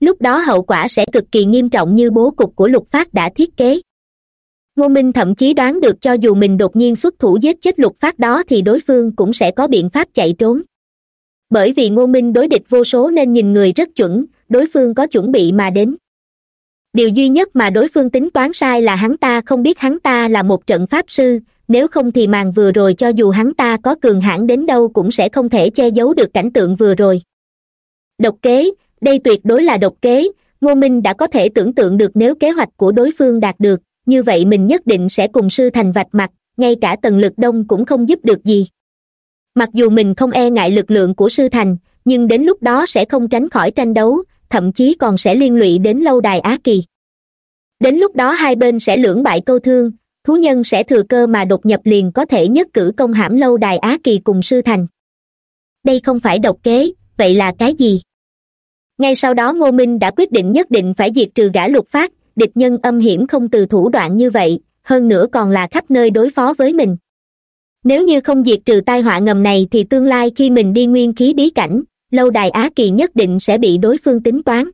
lúc đó hậu quả sẽ cực kỳ nghiêm trọng như bố cục của lục phát đã thiết kế. Ngô minh thậm chí đoán được cho dù mình đột nhiên xuất thủ giết chết lục phát đó thì đối phương cũng sẽ có biện pháp chạy trốn. Bởi vì ngô minh đối địch vô số nên nhìn người rất chuẩn, đối phương có chuẩn bị mà đến. Điều duy nhất mà đối phương tính toán sai là hắn ta không biết hắn ta là một trận pháp sư, nếu không thì màn vừa rồi cho dù hắn ta có cường hãn đến đâu cũng sẽ không thể che giấu được cảnh tượng vừa rồi. Độc kế đây tuyệt đối là độc kế. Ngô minh đã có thể tưởng tượng được nếu kế hoạch của đối phương đạt được, như vậy mình nhất định sẽ cùng sư thành vạch mặt, ngay cả tần lực đông cũng không giúp được gì. Mặc dù mình không e ngại lực lượng của sư thành, nhưng đến lúc đó sẽ không tránh khỏi tranh đấu, thậm chí còn sẽ liên lụy đến lâu đài á kỳ. Đến lúc đó hai bên sẽ lưỡng bại câu thương, thú nhân sẽ thừa cơ mà đột nhập liền có thể nhất cử công hãm lâu đài á kỳ cùng sư thành. Đây không phải độc kế, vậy là cái gì? Ngay sau đó ngô minh đã quyết định nhất định phải diệt trừ gã lục phát, địch nhân âm hiểm không từ thủ đoạn như vậy, hơn nữa còn là khắp nơi đối phó với mình. Nếu như không diệt trừ tai họa ngầm này thì tương lai khi mình đi nguyên khí bí cảnh, lâu đài á kỳ nhất định sẽ bị đối phương tính toán.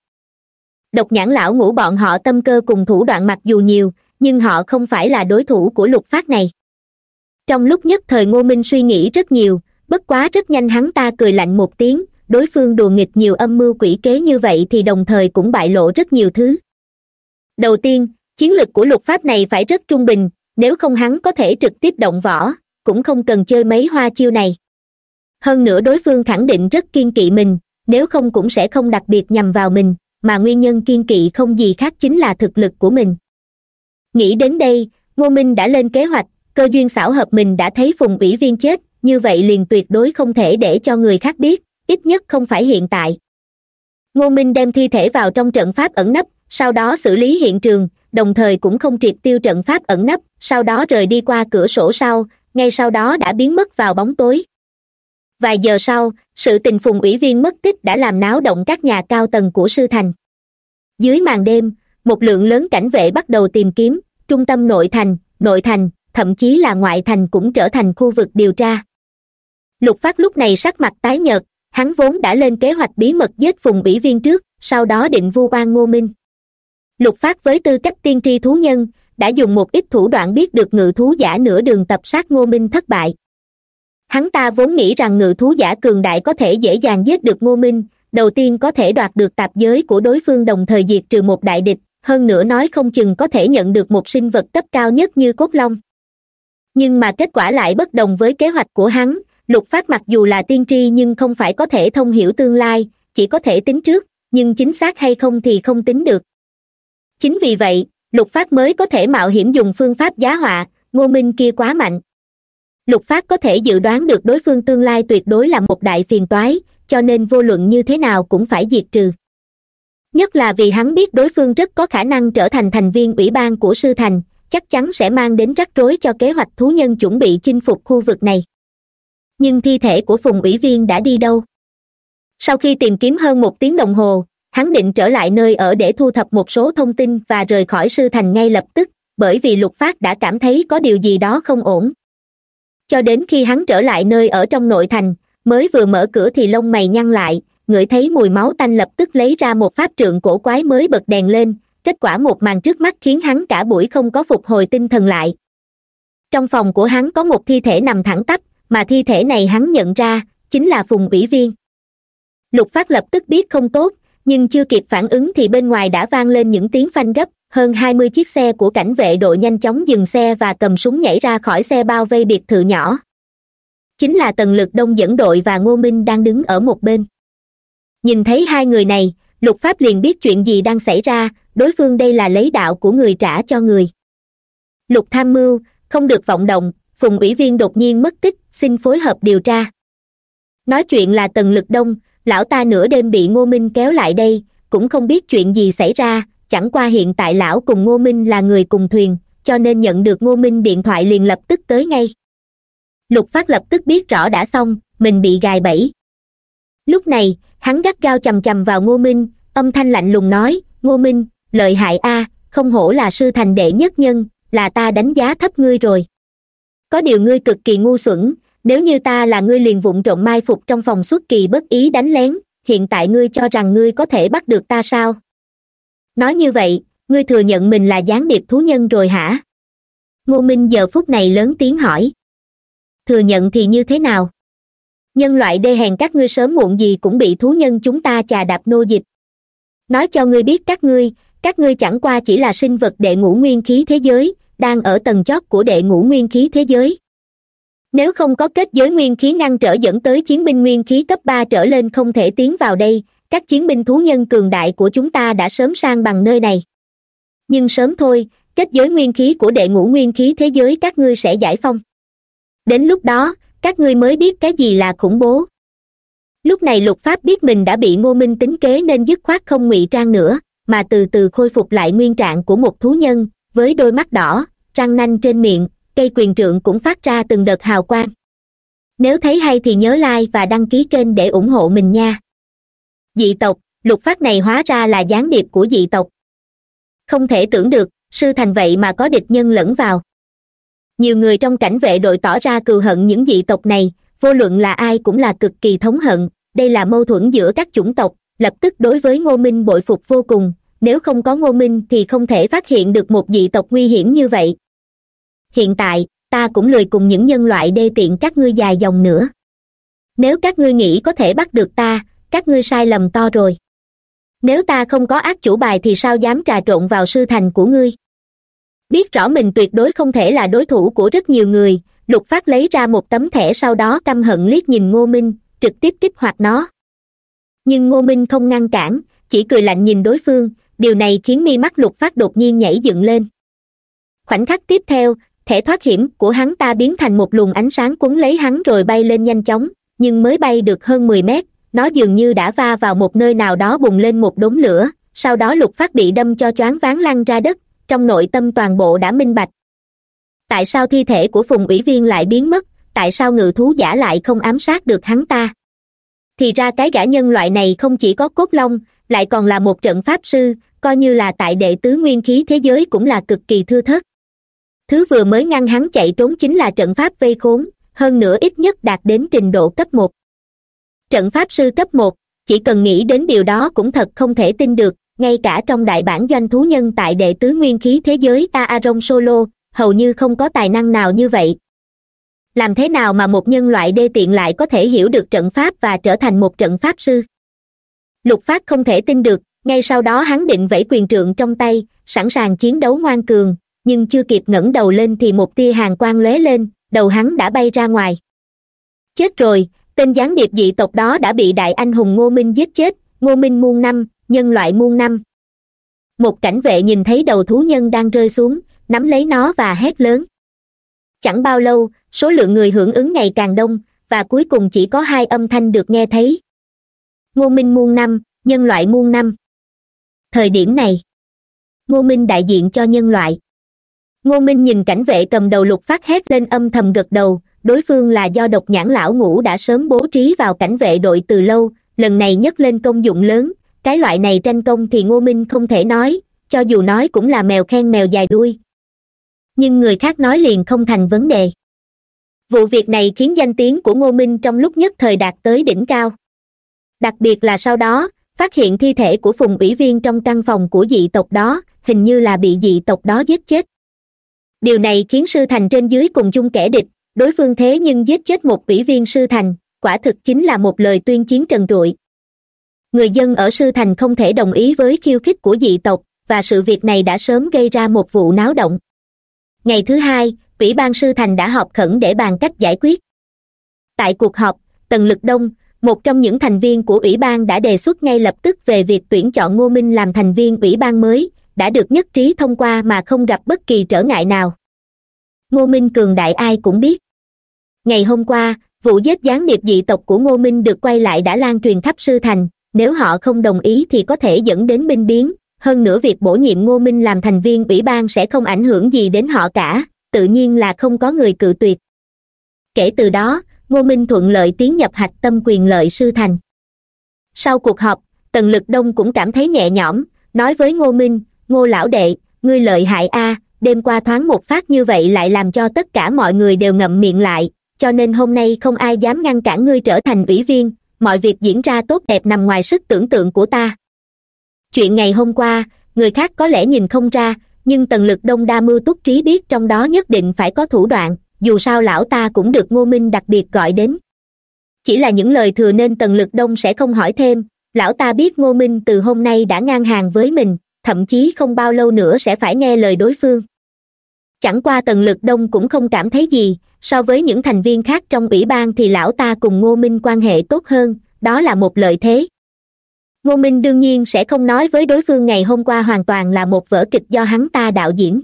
Độc nhãn lão ngủ bọn họ tâm cơ cùng thủ đoạn mặc dù nhiều, nhưng họ không phải là đối thủ của lục phát này. Trong lúc nhất thời ngô minh suy nghĩ rất nhiều, bất quá rất nhanh hắn ta cười lạnh một tiếng đối phương đùa nghịch nhiều âm mưu quỷ kế như vậy thì đồng thời cũng bại lộ rất nhiều thứ. Đầu tiên, chiến lược của lục pháp này phải rất trung bình, nếu không hắn có thể trực tiếp động võ, cũng không cần chơi mấy hoa chiêu này. Hơn nữa đối phương khẳng định rất kiên kỵ mình, nếu không cũng sẽ không đặc biệt nhằm vào mình, mà nguyên nhân kiên kỵ không gì khác chính là thực lực của mình. Nghĩ đến đây, ngô minh đã lên kế hoạch, cơ duyên xảo hợp mình đã thấy phùng ủy viên chết, như vậy liền tuyệt đối không thể để cho người khác biết ít nhất không phải hiện tại. Ngô minh đem thi thể vào trong trận pháp ẩn nấp, sau đó xử lý hiện trường, đồng thời cũng không triệt tiêu trận pháp ẩn nấp, sau đó rời đi qua cửa sổ sau, ngay sau đó đã biến mất vào bóng tối. Vài giờ sau, sự tình phùng ủy viên mất tích đã làm náo động các nhà cao tầng của sư thành. Dưới màn đêm, một lượng lớn cảnh vệ bắt đầu tìm kiếm, trung tâm nội thành nội thành, thậm chí là ngoại thành cũng trở thành khu vực điều tra. Lục phát lúc này sắc mặt tái nhợt hắn vốn đã lên kế hoạch bí mật giết phùng Bỉ viên trước, sau đó định vu oan ngô minh. Lục phát với tư cách tiên tri thú nhân, đã dùng một ít thủ đoạn biết được ngự thú giả nửa đường tập sát ngô minh thất bại. Hắn ta vốn nghĩ rằng ngự thú giả cường đại có thể dễ dàng giết được ngô minh, đầu tiên có thể đoạt được tạp giới của đối phương đồng thời diệt trừ một đại địch, hơn nữa nói không chừng có thể nhận được một sinh vật cấp cao nhất như cốt long. Nhưng mà kết quả lại bất đồng với kế hoạch của hắn lục phát mặc dù là tiên tri nhưng không phải có thể thông hiểu tương lai, chỉ có thể tính trước, nhưng chính xác hay không thì không tính được. Chính vì vậy, lục phát mới có thể mạo hiểm dùng phương pháp giá họa, ngô minh kia quá mạnh. Lục phát có thể dự đoán được đối phương tương lai tuyệt đối là một đại phiền toái, cho nên vô luận như thế nào cũng phải diệt trừ. Nhất là vì hắn biết đối phương rất có khả năng trở thành thành viên ủy ban của sư thành, chắc chắn sẽ mang đến rắc rối cho kế hoạch thú nhân chuẩn bị chinh phục khu vực này nhưng thi thể của phùng ủy viên đã đi đâu? Sau khi tìm kiếm hơn một tiếng đồng hồ, hắn định trở lại nơi ở để thu thập một số thông tin và rời khỏi sư thành ngay lập tức, bởi vì lục phát đã cảm thấy có điều gì đó không ổn. Cho đến khi hắn trở lại nơi ở trong nội thành, mới vừa mở cửa thì lông mày nhăn lại, ngửi thấy mùi máu tanh lập tức lấy ra một pháp trượng cổ quái mới bật đèn lên, kết quả một màn trước mắt khiến hắn cả buổi không có phục hồi tinh thần lại. Trong phòng của hắn có một thi thể nằm thẳng tắp mà thi thể này hắn nhận ra, chính là phùng ủy viên. Lục phát lập tức biết không tốt, nhưng chưa kịp phản ứng thì bên ngoài đã vang lên những tiếng phanh gấp, hơn hai mươi chiếc xe của cảnh vệ đội nhanh chóng dừng xe và cầm súng nhảy ra khỏi xe bao vây biệt thự nhỏ. Chính là tần lực đông dẫn đội và ngô minh đang đứng ở một bên. Nhìn thấy hai người này, lục pháp liền biết chuyện gì đang xảy ra, đối phương đây là lấy đạo của người trả cho người. Lục tham mưu, không được vọng động phùng ủy viên đột nhiên mất tích, xin phối hợp điều tra. Nói chuyện là tần lực đông, lão ta nửa đêm bị ngô minh kéo lại đây, cũng không biết chuyện gì xảy ra, chẳng qua hiện tại lão cùng ngô minh là người cùng thuyền, cho nên nhận được ngô minh điện thoại liền lập tức tới ngay. Lục phát lập tức biết rõ đã xong, mình bị gài bẫy. Lúc này, hắn gắt gao chằm chằm vào ngô minh, âm thanh lạnh lùng nói, ngô minh, lợi hại a, không hổ là sư thành đệ nhất nhân, là ta đánh giá thấp ngươi rồi có điều ngươi cực kỳ ngu xuẩn, nếu như ta là ngươi liền vụng trộm mai phục trong phòng suốt kỳ bất ý đánh lén, hiện tại ngươi cho rằng ngươi có thể bắt được ta sao? Nói như vậy, ngươi thừa nhận mình là gián điệp thú nhân rồi hả? Ngô minh giờ phút này lớn tiếng hỏi. Thừa nhận thì như thế nào? Nhân loại đê hèn các ngươi sớm muộn gì cũng bị thú nhân chúng ta chà đạp nô dịch. Nói cho ngươi biết các ngươi các ngươi chẳng qua chỉ là sinh vật đệ ngũ nguyên khí thế giới đang ở tầng chót của đệ ngũ nguyên khí thế giới. Nếu không có kết giới nguyên khí ngăn trở dẫn tới chiến binh nguyên khí cấp ba trở lên không thể tiến vào đây, các chiến binh thú nhân cường đại của chúng ta đã sớm sang bằng nơi này. Nhưng sớm thôi, kết giới nguyên khí của đệ ngũ nguyên khí thế giới các ngươi sẽ giải phong đến lúc đó, các ngươi mới biết cái gì là khủng bố. Lúc này lục pháp biết mình đã bị ngô minh tính kế nên dứt khoát không ngụy trang nữa, mà từ từ khôi phục lại nguyên trạng của một thú nhân với đôi mắt đỏ, răng nanh trên miệng, cây quyền trượng cũng phát ra từng đợt hào quang. Nếu thấy hay thì nhớ like và đăng ký kênh để ủng hộ mình nha. Dị tộc lục phát này hóa ra là gián điệp của dị tộc. Không thể tưởng được, sư thành vậy mà có địch nhân lẫn vào. Nhiều người trong cảnh vệ đội tỏ ra cừu hận những dị tộc này, vô luận là ai cũng là cực kỳ thống hận. Đây là mâu thuẫn giữa các chủng tộc, lập tức đối với ngô minh bội phục vô cùng nếu không có ngô minh thì không thể phát hiện được một dị tộc nguy hiểm như vậy. Hiện tại, ta cũng lười cùng những nhân loại đê tiện các ngươi dài dòng nữa. Nếu các ngươi nghĩ có thể bắt được ta, các ngươi sai lầm to rồi. Nếu ta không có ác chủ bài thì sao dám trà trộn vào sư thành của ngươi? Biết rõ mình tuyệt đối không thể là đối thủ của rất nhiều người, lục phát lấy ra một tấm thẻ sau đó căm hận liếc nhìn ngô minh, trực tiếp kích hoạt nó. Nhưng ngô minh không ngăn cản, chỉ cười lạnh nhìn đối phương điều này khiến mi mắt lục phát đột nhiên nhảy dựng lên. Khoảnh khắc tiếp theo, thẻ thoát hiểm của hắn ta biến thành một luồng ánh sáng quấn lấy hắn rồi bay lên nhanh chóng, nhưng mới bay được hơn mười mét, nó dường như đã va vào một nơi nào đó bùng lên một đống lửa, sau đó lục phát bị đâm cho choáng váng lăn ra đất, trong nội tâm toàn bộ đã minh bạch. Tại sao thi thể của phùng ủy viên lại biến mất, tại sao ngự thú giả lại không ám sát được hắn ta? Thì ra cái gã nhân loại này không chỉ có cốt long, lại còn là một trận pháp sư coi như là tại đệ tứ nguyên khí thế giới cũng là cực kỳ thưa thớt. Thứ vừa mới ngăn hắn chạy trốn chính là trận pháp vây khốn, hơn nữa ít nhất đạt đến trình độ cấp một. Trận pháp sư cấp một, chỉ cần nghĩ đến điều đó cũng thật không thể tin được, ngay cả trong đại bản doanh thú nhân tại đệ tứ nguyên khí thế giới aaron solo, hầu như không có tài năng nào như vậy. Làm thế nào mà một nhân loại đê tiện lại có thể hiểu được trận pháp và trở thành một trận pháp sư? Lục phát không thể tin được ngay sau đó hắn định vẫy quyền trượng trong tay, sẵn sàng chiến đấu ngoan cường, nhưng chưa kịp ngẩng đầu lên thì một tia hàng quang lóe lên, đầu hắn đã bay ra ngoài. Chết rồi, tên gián điệp dị tộc đó đã bị đại anh hùng ngô minh giết chết, ngô minh muôn năm, nhân loại muôn năm. Một cảnh vệ nhìn thấy đầu thú nhân đang rơi xuống, nắm lấy nó và hét lớn. Chẳng bao lâu, số lượng người hưởng ứng ngày càng đông, và cuối cùng chỉ có hai âm thanh được nghe thấy. Ngô minh muôn năm, nhân loại muôn năm thời điểm này. Ngô minh đại diện cho nhân loại. Ngô minh nhìn cảnh vệ cầm đầu lục phát hét lên âm thầm gật đầu, đối phương là do độc nhãn lão ngũ đã sớm bố trí vào cảnh vệ đội từ lâu, lần này nhấc lên công dụng lớn, cái loại này tranh công thì ngô minh không thể nói, cho dù nói cũng là mèo khen mèo dài đuôi. Nhưng người khác nói liền không thành vấn đề. Vụ việc này khiến danh tiếng của ngô minh trong lúc nhất thời đạt tới đỉnh cao. Đặc biệt là sau đó phát hiện thi thể của phùng ủy viên trong căn phòng của dị tộc đó, hình như là bị dị tộc đó giết chết. Điều này khiến sư thành trên dưới cùng chung kẻ địch, đối phương thế nhưng giết chết một ủy viên sư thành, quả thực chính là một lời tuyên chiến trần trụi. Người dân ở sư thành không thể đồng ý với khiêu khích của dị tộc, và sự việc này đã sớm gây ra một vụ náo động. Ngày thứ hai, ủy ban sư thành đã họp khẩn để bàn cách giải quyết. Tại cuộc họp, tần lực đông một trong những thành viên của ủy ban đã đề xuất ngay lập tức về việc tuyển chọn ngô minh làm thành viên ủy ban mới, đã được nhất trí thông qua mà không gặp bất kỳ trở ngại nào. Ngô minh cường đại ai cũng biết. Ngày hôm qua, vụ giết gián điệp dị tộc của ngô minh được quay lại đã lan truyền khắp sư thành, nếu họ không đồng ý thì có thể dẫn đến binh biến. Hơn nữa việc bổ nhiệm ngô minh làm thành viên ủy ban sẽ không ảnh hưởng gì đến họ cả, tự nhiên là không có người cự tuyệt. Kể từ đó ngô minh thuận lợi tiến nhập hạch tâm quyền lợi sư thành. Sau cuộc họp, tần lực đông cũng cảm thấy nhẹ nhõm, nói với ngô minh, ngô lão đệ, ngươi lợi hại a, đêm qua thoáng một phát như vậy lại làm cho tất cả mọi người đều ngậm miệng lại, cho nên hôm nay không ai dám ngăn cản ngươi trở thành ủy viên, mọi việc diễn ra tốt đẹp nằm ngoài sức tưởng tượng của ta. Chuyện ngày hôm qua, người khác có lẽ nhìn không ra, nhưng tần lực đông đa mưu túc trí biết trong đó nhất định phải có thủ đoạn dù sao lão ta cũng được ngô minh đặc biệt gọi đến. Chỉ là những lời thừa nên tần lực đông sẽ không hỏi thêm, lão ta biết ngô minh từ hôm nay đã ngang hàng với mình, thậm chí không bao lâu nữa sẽ phải nghe lời đối phương. Chẳng qua tần lực đông cũng không cảm thấy gì, so với những thành viên khác trong ủy ban thì lão ta cùng ngô minh quan hệ tốt hơn, đó là một lợi thế. Ngô minh đương nhiên sẽ không nói với đối phương ngày hôm qua hoàn toàn là một vở kịch do hắn ta đạo diễn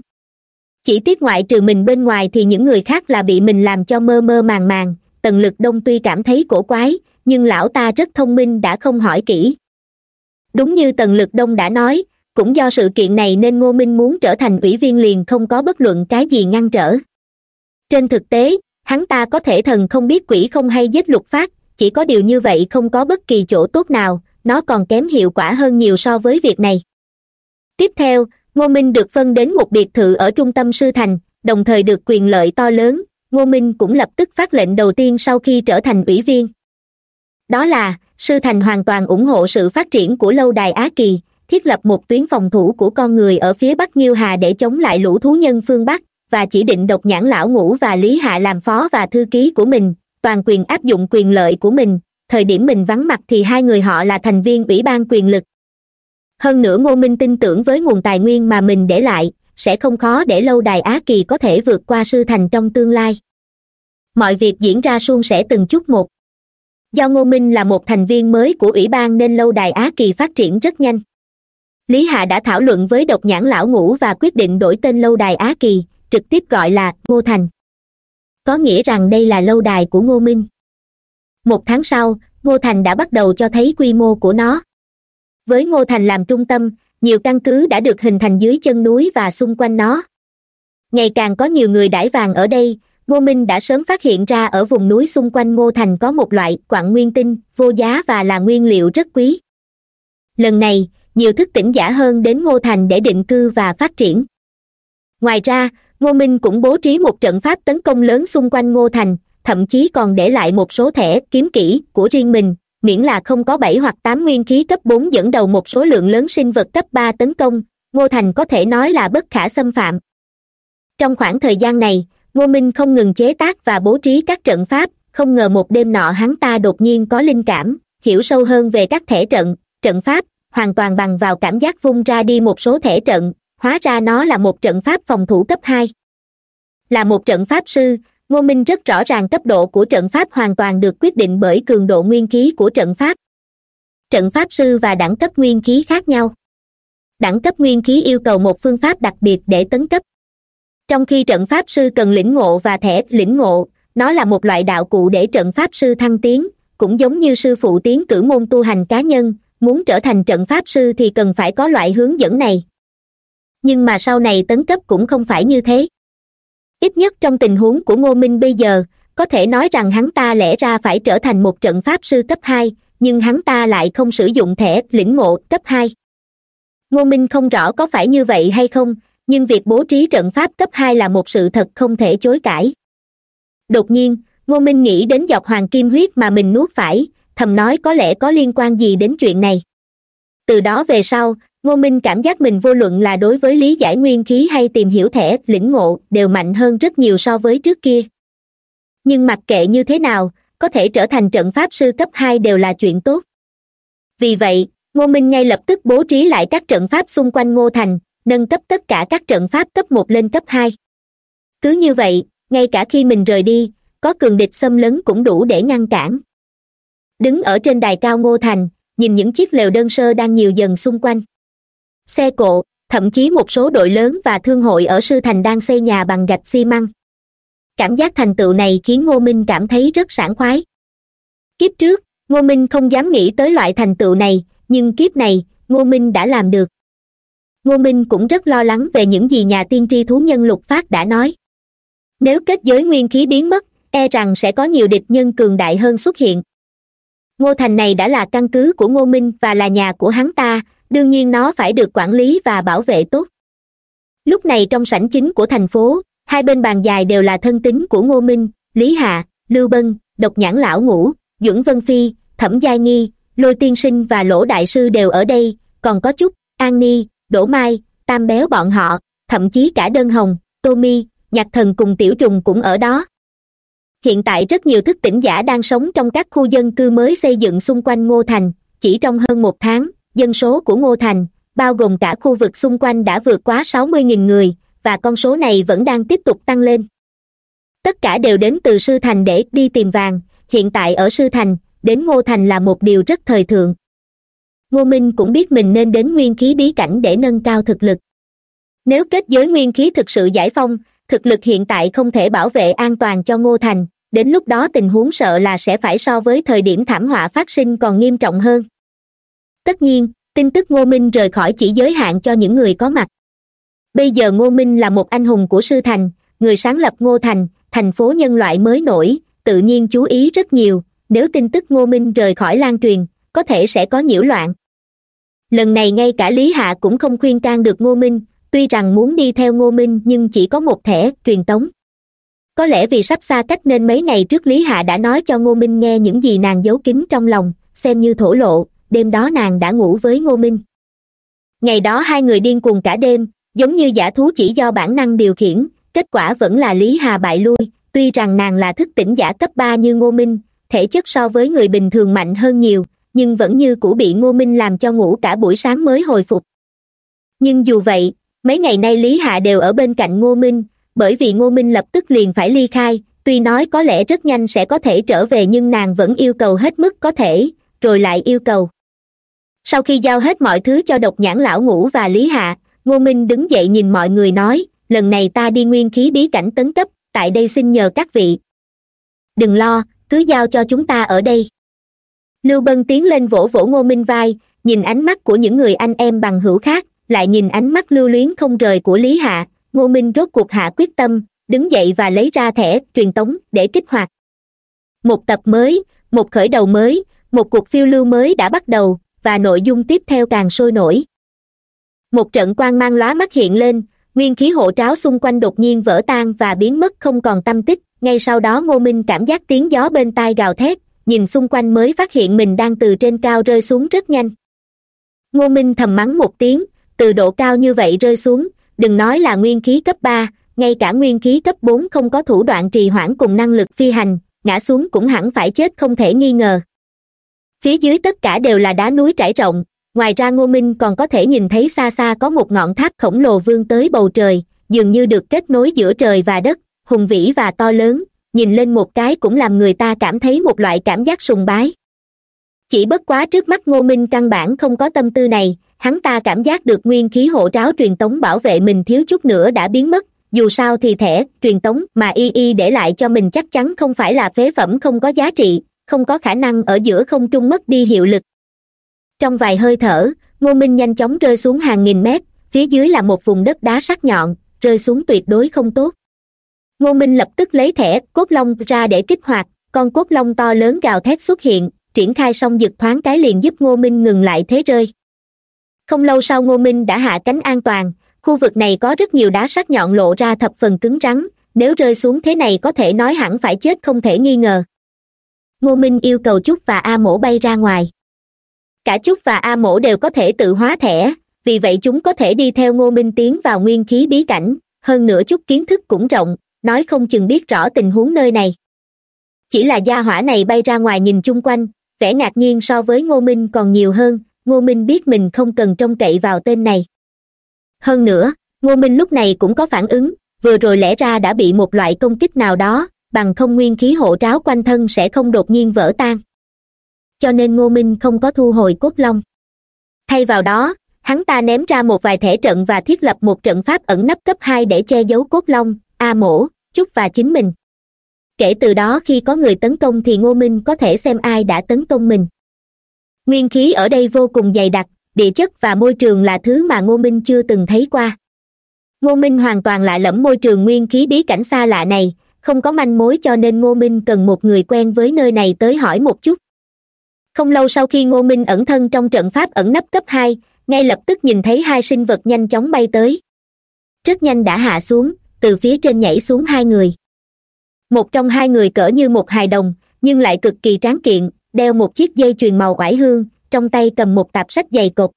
chỉ tiếc ngoại trừ mình bên ngoài thì những người khác là bị mình làm cho mơ mơ màng màng. Tần lực đông tuy cảm thấy cổ quái, nhưng lão ta rất thông minh đã không hỏi kỹ. Đúng như tần lực đông đã nói, cũng do sự kiện này nên ngô minh muốn trở thành ủy viên liền không có bất luận cái gì ngăn trở. Trên thực tế, hắn ta có thể thần không biết quỷ không hay giết lục phát, chỉ có điều như vậy không có bất kỳ chỗ tốt nào, nó còn kém hiệu quả hơn nhiều so với việc này. Tiếp theo ngô minh được phân đến một biệt thự ở trung tâm sư thành, đồng thời được quyền lợi to lớn. Ngô minh cũng lập tức phát lệnh đầu tiên sau khi trở thành ủy viên. Đó là, sư thành hoàn toàn ủng hộ sự phát triển của lâu đài á kỳ, thiết lập một tuyến phòng thủ của con người ở phía bắc nhiêu hà để chống lại lũ thú nhân phương bắc, và chỉ định độc nhãn lão ngũ và lý hạ làm phó và thư ký của mình, toàn quyền áp dụng quyền lợi của mình. Thời điểm mình vắng mặt thì hai người họ là thành viên ủy ban quyền lực hơn nữa ngô minh tin tưởng với nguồn tài nguyên mà mình để lại, sẽ không khó để lâu đài á kỳ có thể vượt qua sư thành trong tương lai. Mọi việc diễn ra suôn sẻ từng chút một. Do ngô minh là một thành viên mới của ủy ban nên lâu đài á kỳ phát triển rất nhanh. Lý hạ đã thảo luận với độc nhãn lão ngũ và quyết định đổi tên lâu đài á kỳ, trực tiếp gọi là ngô thành. Có nghĩa rằng đây là lâu đài của ngô minh. Một tháng sau, ngô thành đã bắt đầu cho thấy quy mô của nó với ngô thành làm trung tâm, nhiều căn cứ đã được hình thành dưới chân núi và xung quanh nó. Ngày càng có nhiều người đãi vàng ở đây, ngô minh đã sớm phát hiện ra ở vùng núi xung quanh ngô thành có một loại quặng nguyên tinh, vô giá và là nguyên liệu rất quý. Lần này, nhiều thức tỉnh giả hơn đến ngô thành để định cư và phát triển. Ngoài ra, ngô minh cũng bố trí một trận pháp tấn công lớn xung quanh ngô thành, thậm chí còn để lại một số thẻ kiếm kỹ của riêng mình miễn là không có bảy hoặc tám nguyên khí cấp bốn dẫn đầu một số lượng lớn sinh vật cấp ba tấn công, ngô thành có thể nói là bất khả xâm phạm. Trong khoảng thời gian này, ngô minh không ngừng chế tác và bố trí các trận pháp, không ngờ một đêm nọ hắn ta đột nhiên có linh cảm, hiểu sâu hơn về các thể trận trận pháp, hoàn toàn bằng vào cảm giác vung ra đi một số thể trận, hóa ra nó là một trận pháp phòng thủ cấp hai. Là một trận pháp sư ngô minh rất rõ ràng cấp độ của trận pháp hoàn toàn được quyết định bởi cường độ nguyên khí của trận pháp. Trận pháp sư và đẳng cấp nguyên khí khác nhau. Đẳng cấp nguyên khí yêu cầu một phương pháp đặc biệt để tấn cấp. Trong khi trận pháp sư cần lĩnh ngộ và thẻ lĩnh ngộ, nó là một loại đạo cụ để trận pháp sư thăng tiến, cũng giống như sư phụ tiến cử môn tu hành cá nhân, muốn trở thành trận pháp sư thì cần phải có loại hướng dẫn này. Nhưng mà sau này tấn cấp cũng không phải như thế ít nhất trong tình huống của ngô minh bây giờ, có thể nói rằng hắn ta lẽ ra phải trở thành một trận pháp sư cấp hai, nhưng hắn ta lại không sử dụng thẻ lĩnh ngộ cấp hai. Ngô minh không rõ có phải như vậy hay không, nhưng việc bố trí trận pháp cấp hai là một sự thật không thể chối cãi. Đột nhiên, ngô minh nghĩ đến dọc hoàng kim huyết mà mình nuốt phải, thầm nói có lẽ có liên quan gì đến chuyện này. Từ đó về sau ngô minh cảm giác mình vô luận là đối với lý giải nguyên khí hay tìm hiểu thẻ, lĩnh ngộ, đều mạnh hơn rất nhiều so với trước kia. Nhưng mặc kệ như thế nào, có thể trở thành trận pháp sư cấp hai đều là chuyện tốt. Vì vậy, ngô minh ngay lập tức bố trí lại các trận pháp xung quanh ngô thành, nâng cấp tất cả các trận pháp cấp một lên cấp hai. Cứ như vậy, ngay cả khi mình rời đi, có cường địch xâm lấn cũng đủ để ngăn cản. Đứng ở trên đài cao ngô thành, nhìn những chiếc lều đơn sơ đang nhiều dần xung quanh xe cộ, thậm chí một số đội lớn và thương hội ở sư thành đang xây nhà bằng gạch xi măng. Cảm giác thành tựu này khiến ngô minh cảm thấy rất sảng khoái. Kiếp trước, ngô minh không dám nghĩ tới loại thành tựu này, nhưng kiếp này, ngô minh đã làm được. Ngô minh cũng rất lo lắng về những gì nhà tiên tri thú nhân lục phát đã nói. Nếu kết giới nguyên khí biến mất e rằng sẽ có nhiều địch nhân cường đại hơn xuất hiện. Ngô thành này đã là căn cứ của ngô minh và là nhà của hắn ta đương nhiên nó phải được quản lý và bảo vệ tốt. Lúc này trong sảnh chính của thành phố, hai bên bàn dài đều là thân tín của ngô minh, lý hạ, lưu bân, độc nhãn lão ngũ dưỡng vân phi, thẩm giai nghi, lôi tiên sinh và lỗ đại sư đều ở đây, còn có chút an ni, đỗ mai, tam béo bọn họ, thậm chí cả đơn hồng, tô mi, nhạc thần cùng tiểu trùng cũng ở đó. Hiện tại rất nhiều thức tỉnh giả đang sống trong các khu dân cư mới xây dựng xung quanh ngô thành, chỉ trong hơn một tháng dân số của ngô thành, bao gồm cả khu vực xung quanh đã vượt quá sáu mươi nghìn người, và con số này vẫn đang tiếp tục tăng lên. Tất cả đều đến từ sư thành để đi tìm vàng. Hiện tại ở sư thành, đến ngô thành là một điều rất thời thượng. Ngô minh cũng biết mình nên đến nguyên khí bí cảnh để nâng cao thực lực. Nếu kết giới nguyên khí thực sự giải phong, thực lực hiện tại không thể bảo vệ an toàn cho ngô thành. Đến lúc đó tình huống sợ là sẽ phải so với thời điểm thảm họa phát sinh còn nghiêm trọng hơn tất nhiên, tin tức ngô minh rời khỏi chỉ giới hạn cho những người có mặt. Bây giờ ngô minh là một anh hùng của sư thành, người sáng lập ngô thành thành phố nhân loại mới nổi, tự nhiên chú ý rất nhiều, nếu tin tức ngô minh rời khỏi lan truyền, có thể sẽ có nhiễu loạn. Lần này ngay cả lý hạ cũng không khuyên can được ngô minh, tuy rằng muốn đi theo ngô minh nhưng chỉ có một thẻ, truyền tống. Có lẽ vì sắp xa cách nên mấy ngày trước lý hạ đã nói cho ngô minh nghe những gì nàng giấu kín trong lòng, xem như thổ lộ đêm đó nàng đã ngủ với ngô minh. Ngày đó hai người điên cuồng cả đêm, giống như giả thú chỉ do bản năng điều khiển, kết quả vẫn là lý hà bại lui. Tuy rằng nàng là thức tỉnh giả cấp ba như ngô minh, thể chất so với người bình thường mạnh hơn nhiều, nhưng vẫn như cũ bị ngô minh làm cho ngủ cả buổi sáng mới hồi phục. Nhưng dù vậy, mấy ngày nay lý hạ đều ở bên cạnh ngô minh, bởi vì ngô minh lập tức liền phải ly khai. Tuy nói có lẽ rất nhanh sẽ có thể trở về nhưng nàng vẫn yêu cầu hết mức có thể, rồi lại yêu cầu sau khi giao hết mọi thứ cho độc nhãn lão ngũ và lý hạ, ngô minh đứng dậy nhìn mọi người nói, lần này ta đi nguyên khí bí cảnh tấn cấp, tại đây xin nhờ các vị. Đừng lo, cứ giao cho chúng ta ở đây. Lưu bân tiến lên vỗ vỗ ngô minh vai, nhìn ánh mắt của những người anh em bằng hữu khác, lại nhìn ánh mắt lưu luyến không rời của lý hạ. Ngô minh rốt cuộc hạ quyết tâm, đứng dậy và lấy ra thẻ truyền tống để kích hoạt. Một tập mới, một khởi đầu mới, một cuộc phiêu lưu mới đã bắt đầu và nội dung tiếp theo càng sôi nổi. Một trận quang mang lóa mắt hiện lên, nguyên khí hộ tráo xung quanh đột nhiên vỡ tan và biến mất không còn tâm tích. Ngay sau đó ngô minh cảm giác tiếng gió bên tai gào thét, nhìn xung quanh mới phát hiện mình đang từ trên cao rơi xuống rất nhanh. Ngô minh thầm mắng một tiếng, từ độ cao như vậy rơi xuống, đừng nói là nguyên khí cấp ba, ngay cả nguyên khí cấp bốn không có thủ đoạn trì hoãn cùng năng lực phi hành, ngã xuống cũng hẳn phải chết không thể nghi ngờ phía dưới tất cả đều là đá núi trải rộng. Ngoài ra ngô minh còn có thể nhìn thấy xa xa có một ngọn tháp khổng lồ vươn tới bầu trời, dường như được kết nối giữa trời và đất, hùng vĩ và to lớn. Nhìn lên một cái cũng làm người ta cảm thấy một loại cảm giác sùng bái. Chỉ bất quá trước mắt ngô minh căn bản không có tâm tư này, hắn ta cảm giác được nguyên khí hộ tráo truyền tống bảo vệ mình thiếu chút nữa đã biến mất. Dù sao thì thẻ truyền tống mà y y để lại cho mình chắc chắn không phải là phế phẩm không có giá trị không có khả năng ở giữa không trung mất đi hiệu lực. Trong vài hơi thở, ngô minh nhanh chóng rơi xuống hàng nghìn mét, phía dưới là một vùng đất đá sắc nhọn, rơi xuống tuyệt đối không tốt. Ngô minh lập tức lấy thẻ cốt long ra để kích hoạt, con cốt long to lớn gào thét xuất hiện, triển khai xong giật thoáng cái liền giúp ngô minh ngừng lại thế rơi. Không lâu sau ngô minh đã hạ cánh an toàn, khu vực này có rất nhiều đá sắc nhọn lộ ra thập phần cứng rắn, nếu rơi xuống thế này có thể nói hẳn phải chết không thể nghi ngờ ngô minh yêu cầu chúc và a mổ bay ra ngoài. Cả chúc và a mổ đều có thể tự hóa thẻ, vì vậy chúng có thể đi theo ngô minh tiến vào nguyên khí bí cảnh. Hơn nữa chút kiến thức cũng rộng, nói không chừng biết rõ tình huống nơi này. Chỉ là gia hỏa này bay ra ngoài nhìn chung quanh, vẻ ngạc nhiên so với ngô minh còn nhiều hơn. Ngô minh biết mình không cần trông cậy vào tên này. Hơn nữa, ngô minh lúc này cũng có phản ứng, vừa rồi lẽ ra đã bị một loại công kích nào đó bằng không nguyên khí hộ tráo quanh thân sẽ không đột nhiên vỡ tan. Cho nên ngô minh không có thu hồi cốt long. Thay vào đó, hắn ta ném ra một vài thẻ trận và thiết lập một trận pháp ẩn nấp cấp hai để che giấu cốt long, a mổ, trúc và chính mình. Kể từ đó khi có người tấn công thì ngô minh có thể xem ai đã tấn công mình. Nguyên khí ở đây vô cùng dày đặc, địa chất và môi trường là thứ mà ngô minh chưa từng thấy qua. Ngô minh hoàn toàn lạ lẫm môi trường nguyên khí bí cảnh xa lạ này không có manh mối cho nên ngô minh cần một người quen với nơi này tới hỏi một chút. Không lâu sau khi ngô minh ẩn thân trong trận pháp ẩn nấp cấp hai, ngay lập tức nhìn thấy hai sinh vật nhanh chóng bay tới. Rất nhanh đã hạ xuống, từ phía trên nhảy xuống hai người. Một trong hai người cỡ như một hài đồng, nhưng lại cực kỳ tráng kiện, đeo một chiếc dây chuyền màu oải hương, trong tay cầm một tạp sách dày cột.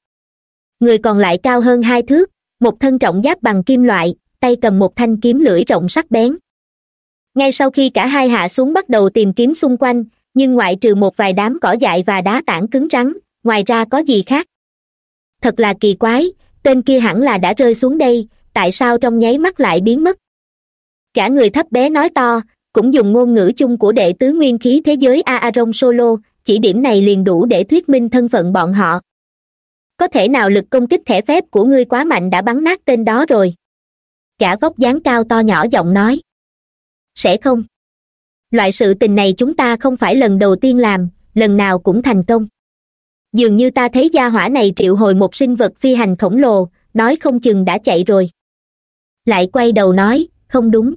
Người còn lại cao hơn hai thước, một thân trọng giáp bằng kim loại, tay cầm một thanh kiếm lưỡi rộng sắc bén ngay sau khi cả hai hạ xuống bắt đầu tìm kiếm xung quanh, nhưng ngoại trừ một vài đám cỏ dại và đá tảng cứng rắn, ngoài ra có gì khác? Thật là kỳ quái, tên kia hẳn là đã rơi xuống đây, tại sao trong nháy mắt lại biến mất? Cả người thấp bé nói to, cũng dùng ngôn ngữ chung của đệ tứ nguyên khí thế giới aaron solo, chỉ điểm này liền đủ để thuyết minh thân phận bọn họ. Có thể nào lực công kích thẻ phép của ngươi quá mạnh đã bắn nát tên đó rồi? Cả vóc dáng cao to nhỏ giọng nói sẽ không? Loại sự tình này chúng ta không phải lần đầu tiên làm, lần nào cũng thành công. Dường như ta thấy gia hỏa này triệu hồi một sinh vật phi hành khổng lồ, nói không chừng đã chạy rồi. Lại quay đầu nói, không đúng.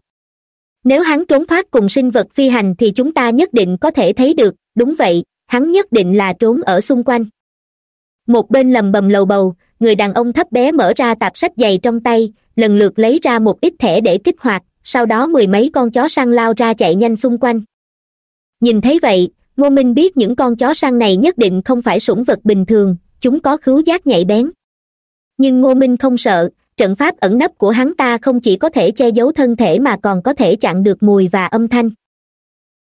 Nếu hắn trốn thoát cùng sinh vật phi hành thì chúng ta nhất định có thể thấy được, đúng vậy, hắn nhất định là trốn ở xung quanh. Một bên lầm bầm lầu bầu, người đàn ông thấp bé mở ra tạp sách dày trong tay, lần lượt lấy ra một ít thẻ để kích hoạt sau đó mười mấy con chó săn lao ra chạy nhanh xung quanh. Nhìn thấy vậy, ngô minh biết những con chó săn này nhất định không phải sủng vật bình thường, chúng có khứu giác nhạy bén. Nhưng ngô minh không sợ, trận pháp ẩn nấp của hắn ta không chỉ có thể che giấu thân thể mà còn có thể chặn được mùi và âm thanh.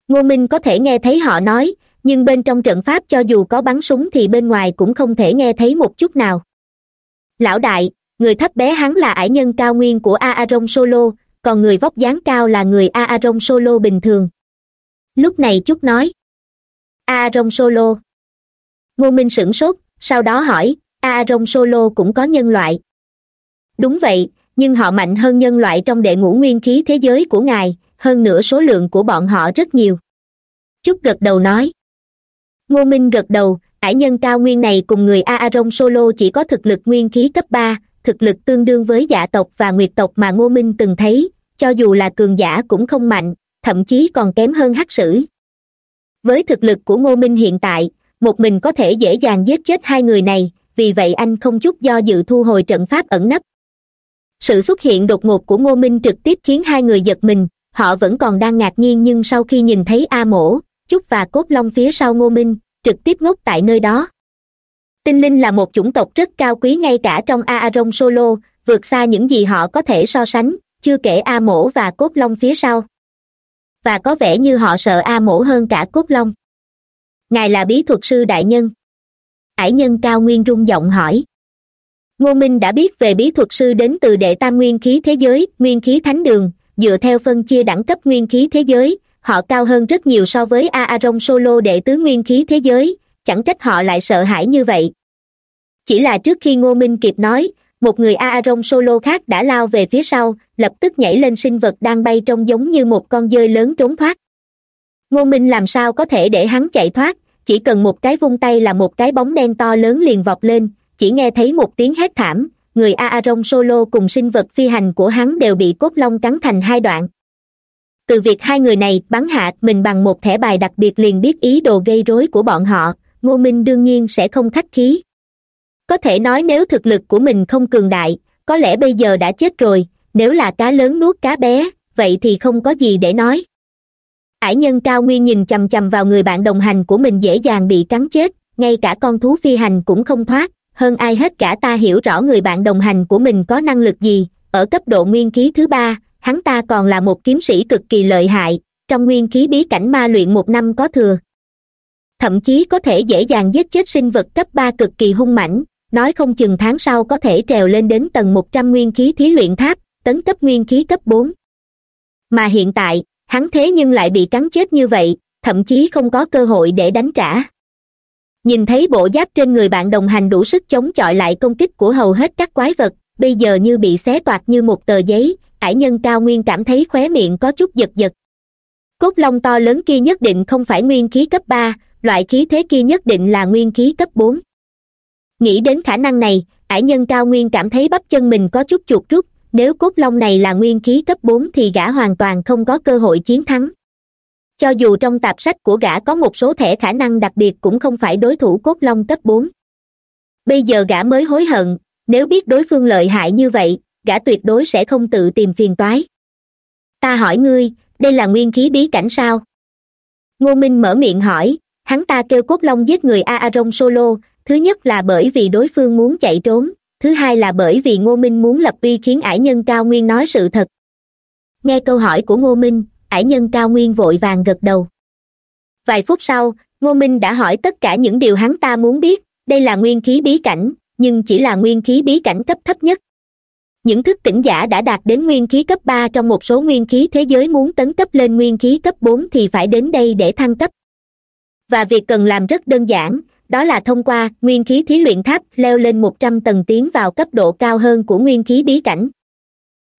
Ngô minh có thể nghe thấy họ nói, nhưng bên trong trận pháp cho dù có bắn súng thì bên ngoài cũng không thể nghe thấy một chút nào. Lão đại, người thấp bé hắn là ải nhân cao nguyên của aaron solo còn người vóc dáng cao là người aaron solo bình thường. Lúc này chút nói. Aaron solo. Ngô minh sửng sốt, sau đó hỏi aaron solo cũng có nhân loại. Đúng vậy, nhưng họ mạnh hơn nhân loại trong đệ ngũ nguyên khí thế giới của ngài, hơn nữa số lượng của bọn họ rất nhiều. Chút gật đầu nói. Ngô minh gật đầu, ải nhân cao nguyên này cùng người aaron solo chỉ có thực lực nguyên khí cấp ba, thực lực tương đương với dạ tộc và nguyệt tộc mà ngô minh từng thấy cho dù là cường giả cũng không mạnh, thậm chí còn kém hơn hắc sử. Với thực lực của ngô minh hiện tại, một mình có thể dễ dàng giết chết hai người này, vì vậy anh không chút do dự thu hồi trận pháp ẩn nấp. Sự xuất hiện đột ngột của ngô minh trực tiếp khiến hai người giật mình, họ vẫn còn đang ngạc nhiên nhưng sau khi nhìn thấy a mổ chúc và cốt long phía sau ngô minh, trực tiếp ngốc tại nơi đó. Tinh linh là một chủng tộc rất cao quý ngay cả trong a aron solo, vượt xa những gì họ có thể so sánh chưa kể a mổ và cốt long phía sau. Và có vẻ như họ sợ a mổ hơn cả cốt long. Ngài là bí thuật sư đại nhân. Ải nhân cao nguyên rung giọng hỏi. Ngô minh đã biết về bí thuật sư đến từ đệ tam nguyên khí thế giới, nguyên khí thánh đường. Dựa theo phân chia đẳng cấp nguyên khí thế giới, họ cao hơn rất nhiều so với a aron solo đệ tứ nguyên khí thế giới. Chẳng trách họ lại sợ hãi như vậy. Chỉ là trước khi ngô minh kịp nói một người aaron solo khác đã lao về phía sau, lập tức nhảy lên sinh vật đang bay trông giống như một con dơi lớn trốn thoát. Ngô minh làm sao có thể để hắn chạy thoát, chỉ cần một cái vung tay là một cái bóng đen to lớn liền vọt lên, chỉ nghe thấy một tiếng hét thảm, người aaron solo cùng sinh vật phi hành của hắn đều bị cốt long cắn thành hai đoạn. Từ việc hai người này bắn hạ mình bằng một thẻ bài đặc biệt liền biết ý đồ gây rối của bọn họ, ngô minh đương nhiên sẽ không khách khí có thể nói nếu thực lực của mình không cường đại, có lẽ bây giờ đã chết rồi, nếu là cá lớn nuốt cá bé, vậy thì không có gì để nói. Ải nhân cao nguyên nhìn chằm chằm vào người bạn đồng hành của mình dễ dàng bị cắn chết, ngay cả con thú phi hành cũng không thoát, hơn ai hết cả ta hiểu rõ người bạn đồng hành của mình có năng lực gì, ở cấp độ nguyên khí thứ ba, hắn ta còn là một kiếm sĩ cực kỳ lợi hại, trong nguyên khí bí cảnh ma luyện một năm có thừa. Thậm chí có thể dễ dàng giết chết sinh vật cấp ba cực kỳ hung mãnh nói không chừng tháng sau có thể trèo lên đến tầng một trăm nguyên khí thí luyện tháp, tấn cấp nguyên khí cấp bốn. Mà hiện tại, hắn thế nhưng lại bị cắn chết như vậy, thậm chí không có cơ hội để đánh trả. Nhìn thấy bộ giáp trên người bạn đồng hành đủ sức chống chọi lại công kích của hầu hết các quái vật, bây giờ như bị xé toạc như một tờ giấy, ải nhân cao nguyên cảm thấy khóe miệng có chút giật giật. Cốt long to lớn kia nhất định không phải nguyên khí cấp ba, loại khí thế kia nhất định là nguyên khí cấp bốn nghĩ đến khả năng này, ải nhân cao nguyên cảm thấy bắp chân mình có chút chuột rút, nếu cốt long này là nguyên khí cấp bốn thì gã hoàn toàn không có cơ hội chiến thắng. Cho dù trong tạp sách của gã có một số thẻ khả năng đặc biệt cũng không phải đối thủ cốt long cấp bốn. Bây giờ gã mới hối hận, nếu biết đối phương lợi hại như vậy, gã tuyệt đối sẽ không tự tìm phiền toái. Ta hỏi ngươi, đây là nguyên khí bí cảnh sao? Ngô minh mở miệng hỏi, hắn ta kêu cốt long giết người a aaron solo thứ nhất là bởi vì đối phương muốn chạy trốn, thứ hai là bởi vì ngô minh muốn lập uy khiến ải nhân cao nguyên nói sự thật. Nghe câu hỏi của ngô minh, ải nhân cao nguyên vội vàng gật đầu. Vài phút sau, ngô minh đã hỏi tất cả những điều hắn ta muốn biết, đây là nguyên khí bí cảnh, nhưng chỉ là nguyên khí bí cảnh cấp thấp nhất. Những thức tỉnh giả đã đạt đến nguyên khí cấp ba trong một số nguyên khí thế giới muốn tấn cấp lên nguyên khí cấp bốn thì phải đến đây để thăng cấp. Và việc cần làm rất đơn giản đó là thông qua nguyên khí thí luyện tháp, leo lên một trăm tầng tiến vào cấp độ cao hơn của nguyên khí bí cảnh.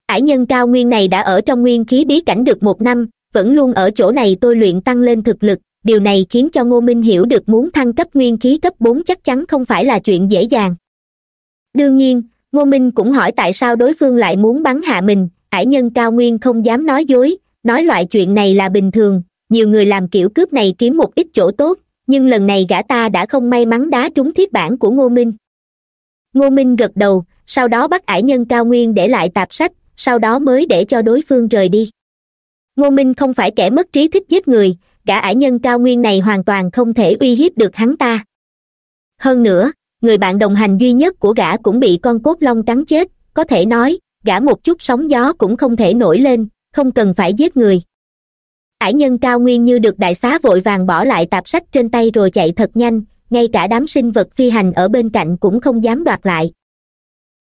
Ải nhân cao nguyên này đã ở trong nguyên khí bí cảnh được một năm, vẫn luôn ở chỗ này tôi luyện tăng lên thực lực, điều này khiến cho ngô minh hiểu được muốn thăng cấp nguyên khí cấp bốn chắc chắn không phải là chuyện dễ dàng. Đương nhiên, ngô minh cũng hỏi tại sao đối phương lại muốn bắn hạ mình, ải nhân cao nguyên không dám nói dối, nói loại chuyện này là bình thường, nhiều người làm kiểu cướp này kiếm một ít chỗ tốt nhưng lần này gã ta đã không may mắn đá trúng thiết bản của ngô minh. Ngô minh gật đầu, sau đó bắt ải nhân cao nguyên để lại tạp sách, sau đó mới để cho đối phương rời đi. Ngô minh không phải kẻ mất trí thích giết người, gã ải nhân cao nguyên này hoàn toàn không thể uy hiếp được hắn ta. Hơn nữa, người bạn đồng hành duy nhất của gã cũng bị con cốt long cắn chết, có thể nói, gã một chút sóng gió cũng không thể nổi lên, không cần phải giết người ải nhân cao nguyên như được đại xá vội vàng bỏ lại tạp sách trên tay rồi chạy thật nhanh, ngay cả đám sinh vật phi hành ở bên cạnh cũng không dám đoạt lại.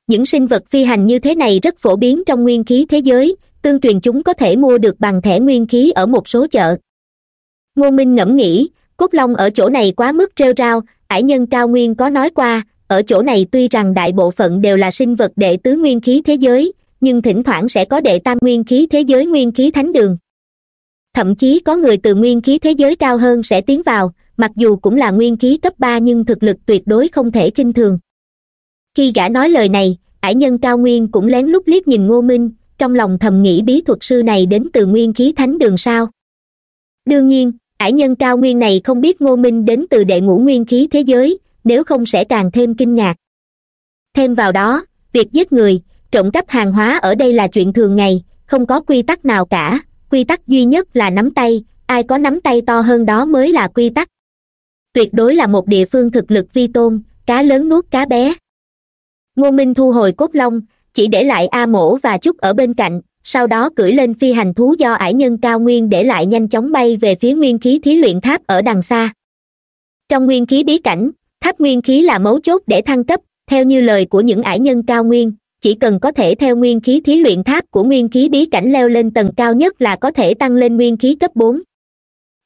Những sinh vật phi hành như thế này rất phổ biến trong nguyên khí thế giới, tương truyền chúng có thể mua được bằng thẻ nguyên khí ở một số chợ. Ngô minh ngẫm nghĩ, cốt long ở chỗ này quá mức rêu rao ải nhân cao nguyên có nói qua, ở chỗ này tuy rằng đại bộ phận đều là sinh vật đệ tứ nguyên khí thế giới, nhưng thỉnh thoảng sẽ có đệ tam nguyên khí thế giới nguyên khí thánh đường thậm chí có người từ nguyên khí thế giới cao hơn sẽ tiến vào, mặc dù cũng là nguyên khí cấp ba nhưng thực lực tuyệt đối không thể kinh thường. Khi gã nói lời này, ải nhân cao nguyên cũng lén lút liếc nhìn ngô minh, trong lòng thầm nghĩ bí thuật sư này đến từ nguyên khí thánh đường sao? Đương nhiên, ải nhân cao nguyên này không biết ngô minh đến từ đệ ngũ nguyên khí thế giới, nếu không sẽ càng thêm kinh ngạc. Thêm vào đó, việc giết người, trộm cắp hàng hóa ở đây là chuyện thường ngày, không có quy tắc nào cả quy tắc duy nhất là nắm tay, ai có nắm tay to hơn đó mới là quy tắc. Tuyệt đối là một địa phương thực lực vi tôn, cá lớn nuốt cá bé. Ngô minh thu hồi cốt long, chỉ để lại a mổ và chút ở bên cạnh, sau đó cưỡi lên phi hành thú do ải nhân cao nguyên để lại nhanh chóng bay về phía nguyên khí thí luyện tháp ở đằng xa. Trong nguyên khí bí cảnh, tháp nguyên khí là mấu chốt để thăng cấp, theo như lời của những ải nhân cao nguyên chỉ cần có thể theo nguyên khí thí luyện tháp của nguyên khí bí cảnh leo lên tầng cao nhất là có thể tăng lên nguyên khí cấp bốn.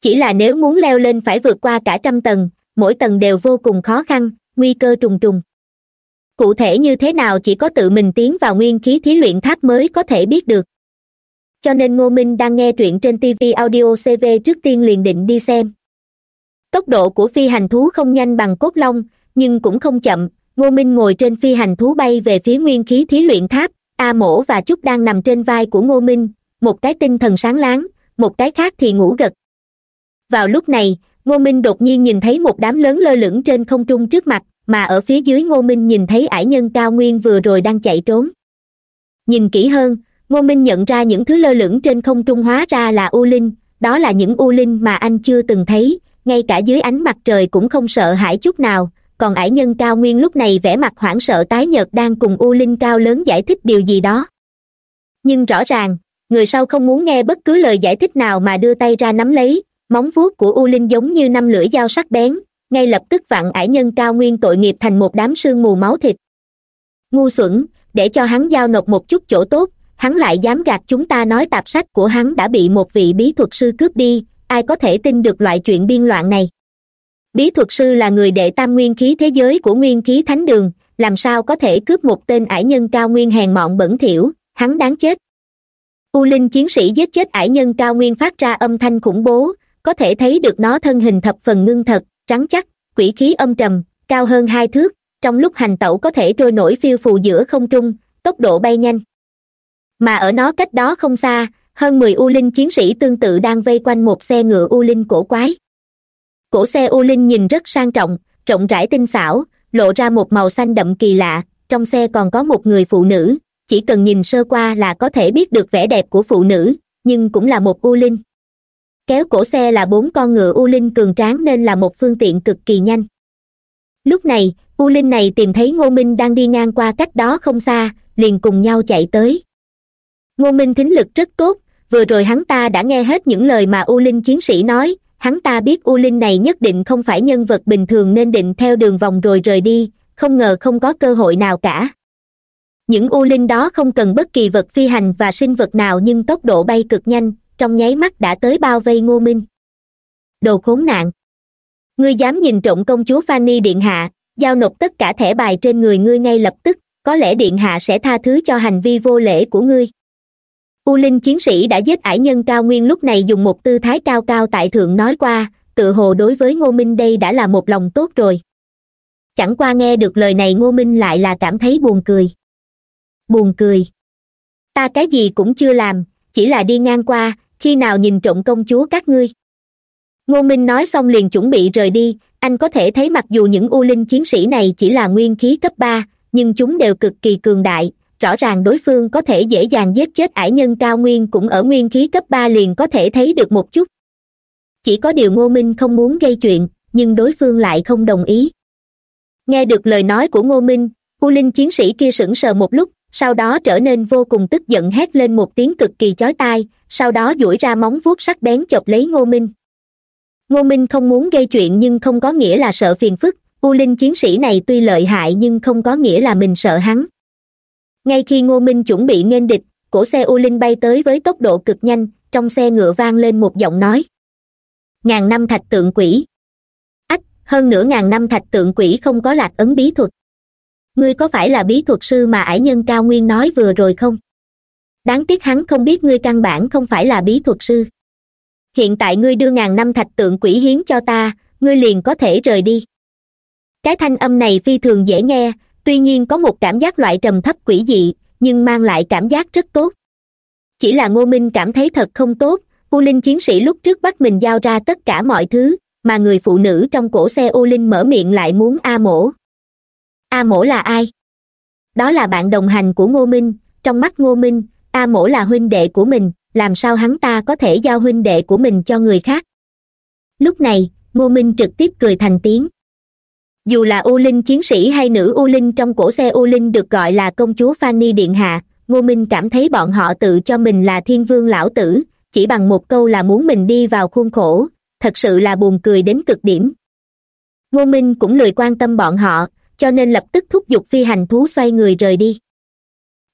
Chỉ là nếu muốn leo lên phải vượt qua cả trăm tầng, mỗi tầng đều vô cùng khó khăn, nguy cơ trùng trùng. Cụ thể như thế nào chỉ có tự mình tiến vào nguyên khí thí luyện tháp mới có thể biết được. Cho nên ngô minh đang nghe truyện trên tv audio cv trước tiên liền định đi xem. Tốc độ của phi hành thú không nhanh bằng cốt long, nhưng cũng không chậm ngô minh ngồi trên phi hành thú bay về phía nguyên khí thí luyện tháp, a mổ và trúc đang nằm trên vai của ngô minh, một cái tinh thần sáng láng, một cái khác thì ngủ gật. Vào lúc này, ngô minh đột nhiên nhìn thấy một đám lớn lơ lửng trên không trung trước mặt, mà ở phía dưới ngô minh nhìn thấy ải nhân cao nguyên vừa rồi đang chạy trốn. Nhìn kỹ hơn, ngô minh nhận ra những thứ lơ lửng trên không trung hóa ra là u linh, đó là những u linh mà anh chưa từng thấy, ngay cả dưới ánh mặt trời cũng không sợ hãi chút nào còn ải nhân cao nguyên lúc này vẻ mặt hoảng sợ tái nhợt đang cùng u linh cao lớn giải thích điều gì đó. Nhưng rõ ràng, người sau không muốn nghe bất cứ lời giải thích nào mà đưa tay ra nắm lấy, móng vuốt của u linh giống như năm lưỡi dao sắc bén, ngay lập tức vặn ải nhân cao nguyên tội nghiệp thành một đám sương mù máu thịt. Ngu xuẩn, để cho hắn giao nộp một chút chỗ tốt, hắn lại dám gạt chúng ta nói tạp sách của hắn đã bị một vị bí thuật sư cướp đi, ai có thể tin được loại chuyện biên loạn này? Bí thuật sư là người đệ tam nguyên khí thế giới của nguyên khí thánh đường, làm sao có thể cướp một tên ải nhân cao nguyên hèn mọn bẩn thỉu, hắn đáng chết. U linh chiến sĩ giết chết ải nhân cao nguyên phát ra âm thanh khủng bố, có thể thấy được nó thân hình thập phần ngưng thật trắng chắc, quỷ khí âm trầm, cao hơn hai thước, trong lúc hành tẩu có thể trôi nổi phiêu phù giữa không trung, tốc độ bay nhanh. Mà ở nó cách đó không xa, hơn mười u linh chiến sĩ tương tự đang vây quanh một xe ngựa u linh cổ quái cổ xe u linh nhìn rất sang trọng, rộng rãi tinh xảo, lộ ra một màu xanh đậm kỳ lạ, trong xe còn có một người phụ nữ. Chỉ cần nhìn sơ qua là có thể biết được vẻ đẹp của phụ nữ, nhưng cũng là một u linh kéo cổ xe là bốn con ngựa u linh cường tráng nên là một phương tiện cực kỳ nhanh. Lúc này u linh này tìm thấy ngô minh đang đi ngang qua cách đó không xa, liền cùng nhau chạy tới. Ngô minh thính lực rất tốt, vừa rồi hắn ta đã nghe hết những lời mà u linh chiến sĩ nói hắn ta biết u linh này nhất định không phải nhân vật bình thường nên định theo đường vòng rồi rời đi, không ngờ không có cơ hội nào cả. Những u linh đó không cần bất kỳ vật phi hành và sinh vật nào nhưng tốc độ bay cực nhanh, trong nháy mắt đã tới bao vây ngô minh. Đồ khốn nạn! Ngươi dám nhìn trộm công chúa fanny điện hạ, giao nộp tất cả thẻ bài trên người ngươi ngay lập tức, có lẽ điện hạ sẽ tha thứ cho hành vi vô lễ của ngươi u linh chiến sĩ đã giết ải nhân cao nguyên lúc này dùng một tư thái cao cao tại thượng nói qua, tự hồ đối với ngô minh đây đã là một lòng tốt rồi. Chẳng qua nghe được lời này ngô minh lại là cảm thấy buồn cười. Buồn cười. Ta cái gì cũng chưa làm, chỉ là đi ngang qua, khi nào nhìn trộm công chúa các ngươi. Ngô minh nói xong liền chuẩn bị rời đi, anh có thể thấy mặc dù những u linh chiến sĩ này chỉ là nguyên khí cấp ba, nhưng chúng đều cực kỳ cường đại rõ ràng đối phương có thể dễ dàng giết chết ải nhân cao nguyên cũng ở nguyên khí cấp ba liền có thể thấy được một chút. Chỉ có điều ngô minh không muốn gây chuyện, nhưng đối phương lại không đồng ý. Nghe được lời nói của ngô minh u linh chiến sĩ kia sững sờ một lúc, sau đó trở nên vô cùng tức giận hét lên một tiếng cực kỳ chói tai, sau đó duỗi ra móng vuốt sắc bén chọc lấy ngô minh. Ngô minh không muốn gây chuyện nhưng không có nghĩa là sợ phiền phức u linh chiến sĩ này tuy lợi hại nhưng không có nghĩa là mình sợ hắn ngay khi ngô minh chuẩn bị nghênh địch, cổ xe u linh bay tới với tốc độ cực nhanh, trong xe ngựa vang lên một giọng nói. Ngàn năm thạch tượng quỷ. Ách, hơn nửa ngàn năm thạch tượng quỷ không có lạc ấn bí thuật. Ngươi có phải là bí thuật sư mà ải nhân cao nguyên nói vừa rồi không? Đáng tiếc hắn không biết ngươi căn bản không phải là bí thuật sư. Hiện tại ngươi đưa ngàn năm thạch tượng quỷ hiến cho ta, ngươi liền có thể rời đi. Cái thanh âm này phi thường dễ nghe tuy nhiên có một cảm giác loại trầm thấp quỷ dị, nhưng mang lại cảm giác rất tốt. Chỉ là ngô minh cảm thấy thật không tốt, u linh chiến sĩ lúc trước bắt mình giao ra tất cả mọi thứ, mà người phụ nữ trong cổ xe u linh mở miệng lại muốn a mổ. A mổ là ai? Đó là bạn đồng hành của ngô minh, trong mắt ngô minh, a mổ là huynh đệ của mình, làm sao hắn ta có thể giao huynh đệ của mình cho người khác? Lúc này, ngô minh trực tiếp cười thành tiếng dù là u linh chiến sĩ hay nữ u linh trong cổ xe u linh được gọi là công chúa fanny điện hạ, ngô minh cảm thấy bọn họ tự cho mình là thiên vương lão tử, chỉ bằng một câu là muốn mình đi vào khuôn khổ, thật sự là buồn cười đến cực điểm. Ngô minh cũng lười quan tâm bọn họ, cho nên lập tức thúc giục phi hành thú xoay người rời đi.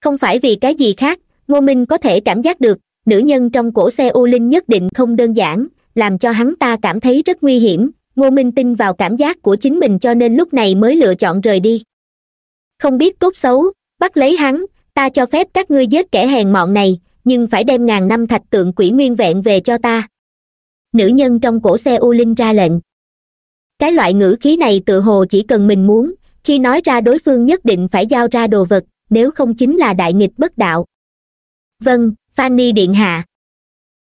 Không phải vì cái gì khác, ngô minh có thể cảm giác được, nữ nhân trong cổ xe u linh nhất định không đơn giản, làm cho hắn ta cảm thấy rất nguy hiểm ngô minh tin vào cảm giác của chính mình cho nên lúc này mới lựa chọn rời đi. Không biết tốt xấu, bắt lấy hắn, ta cho phép các ngươi giết kẻ hèn mọn này, nhưng phải đem ngàn năm thạch tượng quỷ nguyên vẹn về cho ta. Nữ nhân trong cổ xe u linh ra lệnh. Cái loại ngữ khí này tự hồ chỉ cần mình muốn, khi nói ra đối phương nhất định phải giao ra đồ vật, nếu không chính là đại nghịch bất đạo. Vâng fanny điện hạ.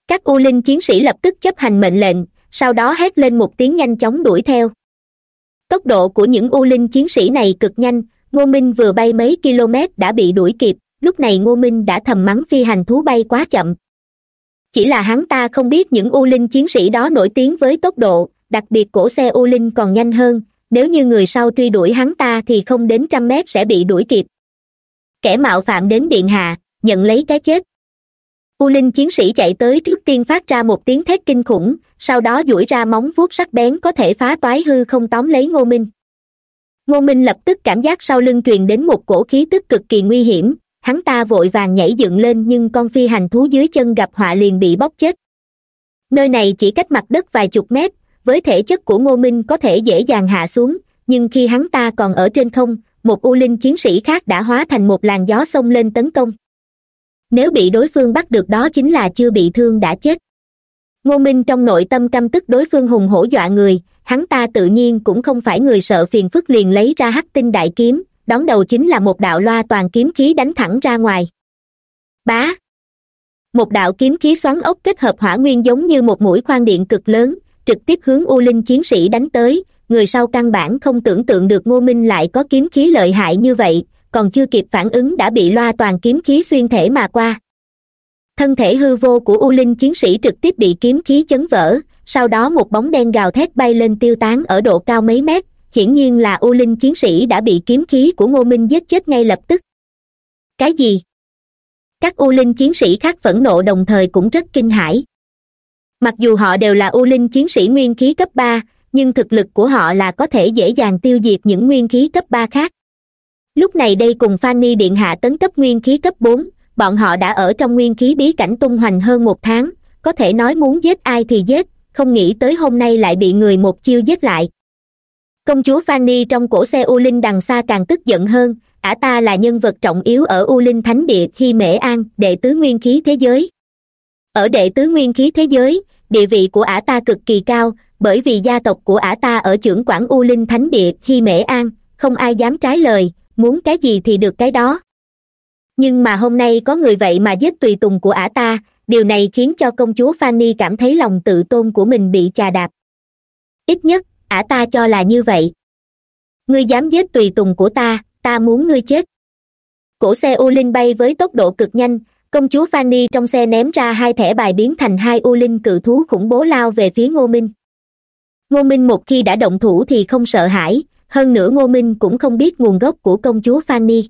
Các u linh chiến sĩ lập tức chấp hành mệnh lệnh sau đó hét lên một tiếng nhanh chóng đuổi theo. Tốc độ của những u linh chiến sĩ này cực nhanh, ngô minh vừa bay mấy km đã bị đuổi kịp, lúc này ngô minh đã thầm mắng phi hành thú bay quá chậm. Chỉ là hắn ta không biết những u linh chiến sĩ đó nổi tiếng với tốc độ, đặc biệt cổ xe u linh còn nhanh hơn, nếu như người sau truy đuổi hắn ta thì không đến trăm mét sẽ bị đuổi kịp. Kẻ mạo phạm đến điện hạ, nhận lấy cái chết u linh chiến sĩ chạy tới trước tiên phát ra một tiếng thét kinh khủng, sau đó duỗi ra móng vuốt sắc bén có thể phá toái hư không tóm lấy ngô minh. Ngô minh lập tức cảm giác sau lưng truyền đến một cổ khí tức cực kỳ nguy hiểm, hắn ta vội vàng nhảy dựng lên nhưng con phi hành thú dưới chân gặp họa liền bị bóc chết. Nơi này chỉ cách mặt đất vài chục mét, với thể chất của ngô minh có thể dễ dàng hạ xuống, nhưng khi hắn ta còn ở trên không, một u linh chiến sĩ khác đã hóa thành một làn gió xông lên tấn công nếu bị đối phương bắt được đó chính là chưa bị thương đã chết. Ngô minh trong nội tâm căm tức đối phương hùng hổ dọa người, hắn ta tự nhiên cũng không phải người sợ phiền phức liền lấy ra hắc tinh đại kiếm, đón đầu chính là một đạo loa toàn kiếm khí đánh thẳng ra ngoài. Bá! Một đạo kiếm khí xoắn ốc kết hợp hỏa nguyên giống như một mũi khoan điện cực lớn, trực tiếp hướng u linh chiến sĩ đánh tới, người sau căn bản không tưởng tượng được ngô minh lại có kiếm khí lợi hại như vậy còn chưa kịp phản ứng đã bị loa toàn kiếm khí xuyên thể mà qua. Thân thể hư vô của u linh chiến sĩ trực tiếp bị kiếm khí chấn vỡ, sau đó một bóng đen gào thét bay lên tiêu tán ở độ cao mấy mét, hiển nhiên là u linh chiến sĩ đã bị kiếm khí của ngô minh giết chết ngay lập tức. Cái gì? Các u linh chiến sĩ khác phẫn nộ đồng thời cũng rất kinh hãi. Mặc dù họ đều là u linh chiến sĩ nguyên khí cấp ba, nhưng thực lực của họ là có thể dễ dàng tiêu diệt những nguyên khí cấp ba khác lúc này đây cùng fanny điện hạ tấn cấp nguyên khí cấp bốn, bọn họ đã ở trong nguyên khí bí cảnh tung hoành hơn một tháng, có thể nói muốn giết ai thì giết, không nghĩ tới hôm nay lại bị người một chiêu giết lại. Công chúa fanny trong cổ xe u linh đằng xa càng tức giận hơn, ả ta là nhân vật trọng yếu ở u linh thánh địa khi mễ an, đệ tứ nguyên khí thế giới. Ở đệ tứ nguyên khí thế giới, địa vị của ả ta cực kỳ cao, bởi vì gia tộc của ả ta ở trưởng quản u linh thánh địa khi mễ an, không ai dám trái lời muốn cái gì thì được cái đó. Nhưng mà hôm nay có người vậy mà giết tùy tùng của ả ta, điều này khiến cho công chúa fanny cảm thấy lòng tự tôn của mình bị chà đạp. Ít nhất, ả ta cho là như vậy. Ngươi dám giết tùy tùng của ta ta muốn ngươi chết. Cổ xe u linh bay với tốc độ cực nhanh, công chúa fanny trong xe ném ra hai thẻ bài biến thành hai u linh cự thú khủng bố lao về phía ngô minh. Ngô minh một khi đã động thủ thì không sợ hãi hơn nữa ngô minh cũng không biết nguồn gốc của công chúa fanny.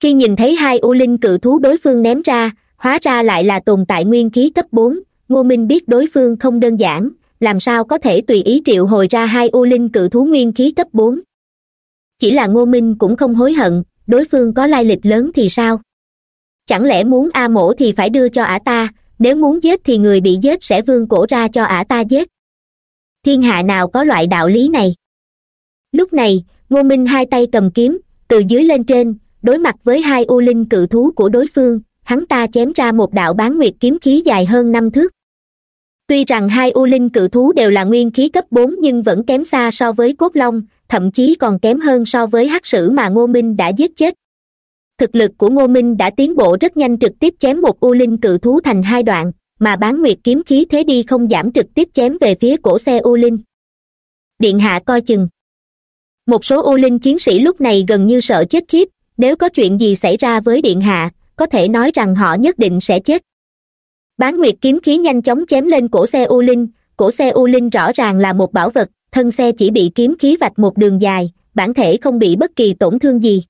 Khi nhìn thấy hai u linh cự thú đối phương ném ra, hóa ra lại là tồn tại nguyên khí cấp bốn, ngô minh biết đối phương không đơn giản, làm sao có thể tùy ý triệu hồi ra hai u linh cự thú nguyên khí cấp bốn? Chỉ là ngô minh cũng không hối hận, đối phương có lai lịch lớn thì sao? Chẳng lẽ muốn a mổ thì phải đưa cho ả ta, nếu muốn giết thì người bị giết sẽ vương cổ ra cho ả ta giết? Thiên hạ nào có loại đạo lý này? Lúc này, ngô minh hai tay cầm kiếm, từ dưới lên trên, đối mặt với hai u linh cự thú của đối phương, hắn ta chém ra một đạo bán nguyệt kiếm khí dài hơn năm thước. Tuy rằng hai u linh cự thú đều là nguyên khí cấp bốn nhưng vẫn kém xa so với cốt long, thậm chí còn kém hơn so với hắc sử mà ngô minh đã giết chết. Thực lực của ngô minh đã tiến bộ rất nhanh trực tiếp chém một u linh cự thú thành hai đoạn, mà bán nguyệt kiếm khí thế đi không giảm trực tiếp chém về phía cổ xe u linh. Điện hạ coi chừng một số u linh chiến sĩ lúc này gần như sợ chết khiếp, nếu có chuyện gì xảy ra với điện hạ, có thể nói rằng họ nhất định sẽ chết. Bán nguyệt kiếm khí nhanh chóng chém lên cổ xe u linh, cổ xe u linh rõ ràng là một bảo vật, thân xe chỉ bị kiếm khí vạch một đường dài, bản thể không bị bất kỳ tổn thương gì.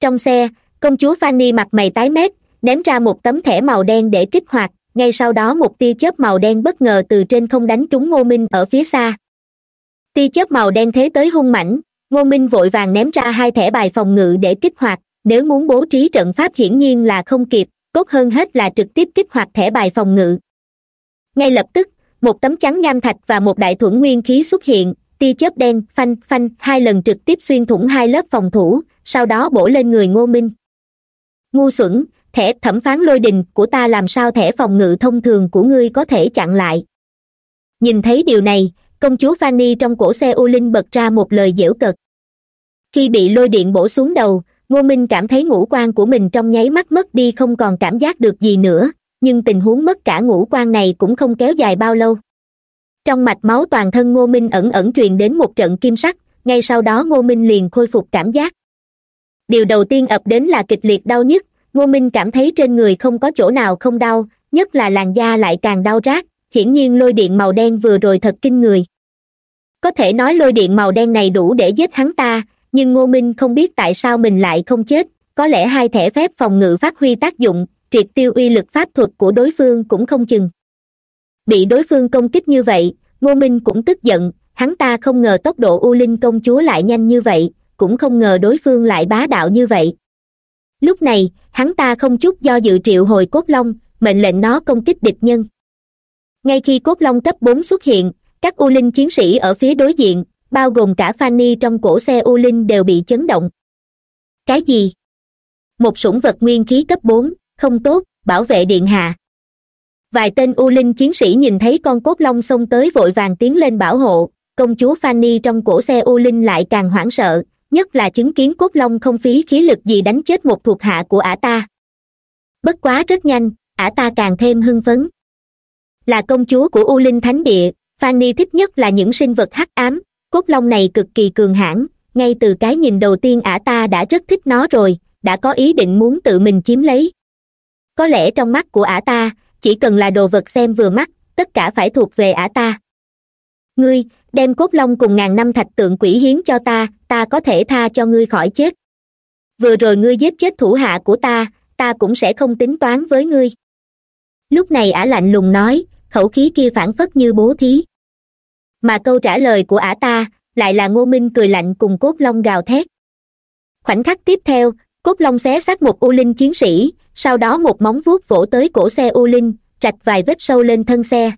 Trong xe, công chúa fanny mặt mày tái mét, ném ra một tấm thẻ màu đen để kích hoạt, ngay sau đó một tia chớp màu đen bất ngờ từ trên không đánh trúng ngô minh ở phía xa tia chớp màu đen thế tới hung mãnh ngô minh vội vàng ném ra hai thẻ bài phòng ngự để kích hoạt, nếu muốn bố trí trận pháp hiển nhiên là không kịp, tốt hơn hết là trực tiếp kích hoạt thẻ bài phòng ngự. Ngay lập tức, một tấm chắn nham thạch và một đại thuẫn nguyên khí xuất hiện, tia chớp đen, phanh phanh, hai lần trực tiếp xuyên thủng hai lớp phòng thủ, sau đó bổ lên người ngô minh. Ngu xuẩn, thẻ thẩm phán lôi đình của ta làm sao thẻ phòng ngự thông thường của ngươi có thể chặn lại? Nhìn thấy điều này công chúa fanny trong cổ xe u linh bật ra một lời dễu cợt. Khi bị lôi điện bổ xuống đầu, ngô minh cảm thấy ngũ quan của mình trong nháy mắt mất đi không còn cảm giác được gì nữa, nhưng tình huống mất cả ngũ quan này cũng không kéo dài bao lâu. Trong mạch máu toàn thân ngô minh ẩn ẩn truyền đến một trận kim sắc, ngay sau đó ngô minh liền khôi phục cảm giác. Điều đầu tiên ập đến là kịch liệt đau nhức, ngô minh cảm thấy trên người không có chỗ nào không đau, nhất là làn da lại càng đau rát hiển nhiên lôi điện màu đen vừa rồi thật kinh người. Có thể nói lôi điện màu đen này đủ để giết hắn ta, nhưng ngô minh không biết tại sao mình lại không chết. Có lẽ hai thẻ phép phòng ngự phát huy tác dụng, triệt tiêu uy lực pháp thuật của đối phương cũng không chừng. Bị đối phương công kích như vậy, ngô minh cũng tức giận, hắn ta không ngờ tốc độ u linh công chúa lại nhanh như vậy, cũng không ngờ đối phương lại bá đạo như vậy. Lúc này, hắn ta không chút do dự triệu hồi cốt long, mệnh lệnh nó công kích địch nhân ngay khi cốt long cấp bốn xuất hiện, các u linh chiến sĩ ở phía đối diện, bao gồm cả fanny trong cổ xe u linh đều bị chấn động. Cái gì? Một sủng vật nguyên khí cấp bốn, không tốt, bảo vệ điện hạ. Vài tên u linh chiến sĩ nhìn thấy con cốt long xông tới vội vàng tiến lên bảo hộ, công chúa fanny trong cổ xe u linh lại càng hoảng sợ, nhất là chứng kiến cốt long không phí khí lực gì đánh chết một thuộc hạ của ả ta. Bất quá rất nhanh, ả ta càng thêm hưng phấn là công chúa của u linh thánh địa, fanny thích nhất là những sinh vật hắc ám, cốt long này cực kỳ cường hãn, ngay từ cái nhìn đầu tiên ả ta đã rất thích nó rồi, đã có ý định muốn tự mình chiếm lấy. Có lẽ trong mắt của ả ta, chỉ cần là đồ vật xem vừa mắt, tất cả phải thuộc về ả ta. Ngươi, đem cốt long cùng ngàn năm thạch tượng quỷ hiến cho ta ta có thể tha cho ngươi khỏi chết. Vừa rồi ngươi giết chết thủ hạ của ta ta cũng sẽ không tính toán với ngươi. Lúc này ả lạnh lùng nói khẩu khí kia phản phất như bố thí. Mà câu trả lời của ả ta lại là ngô minh cười lạnh cùng cốt long gào thét. Khoảnh khắc tiếp theo, cốt long xé xác một u linh chiến sĩ, sau đó một móng vuốt vỗ tới cổ xe u linh, rạch vài vết sâu lên thân xe.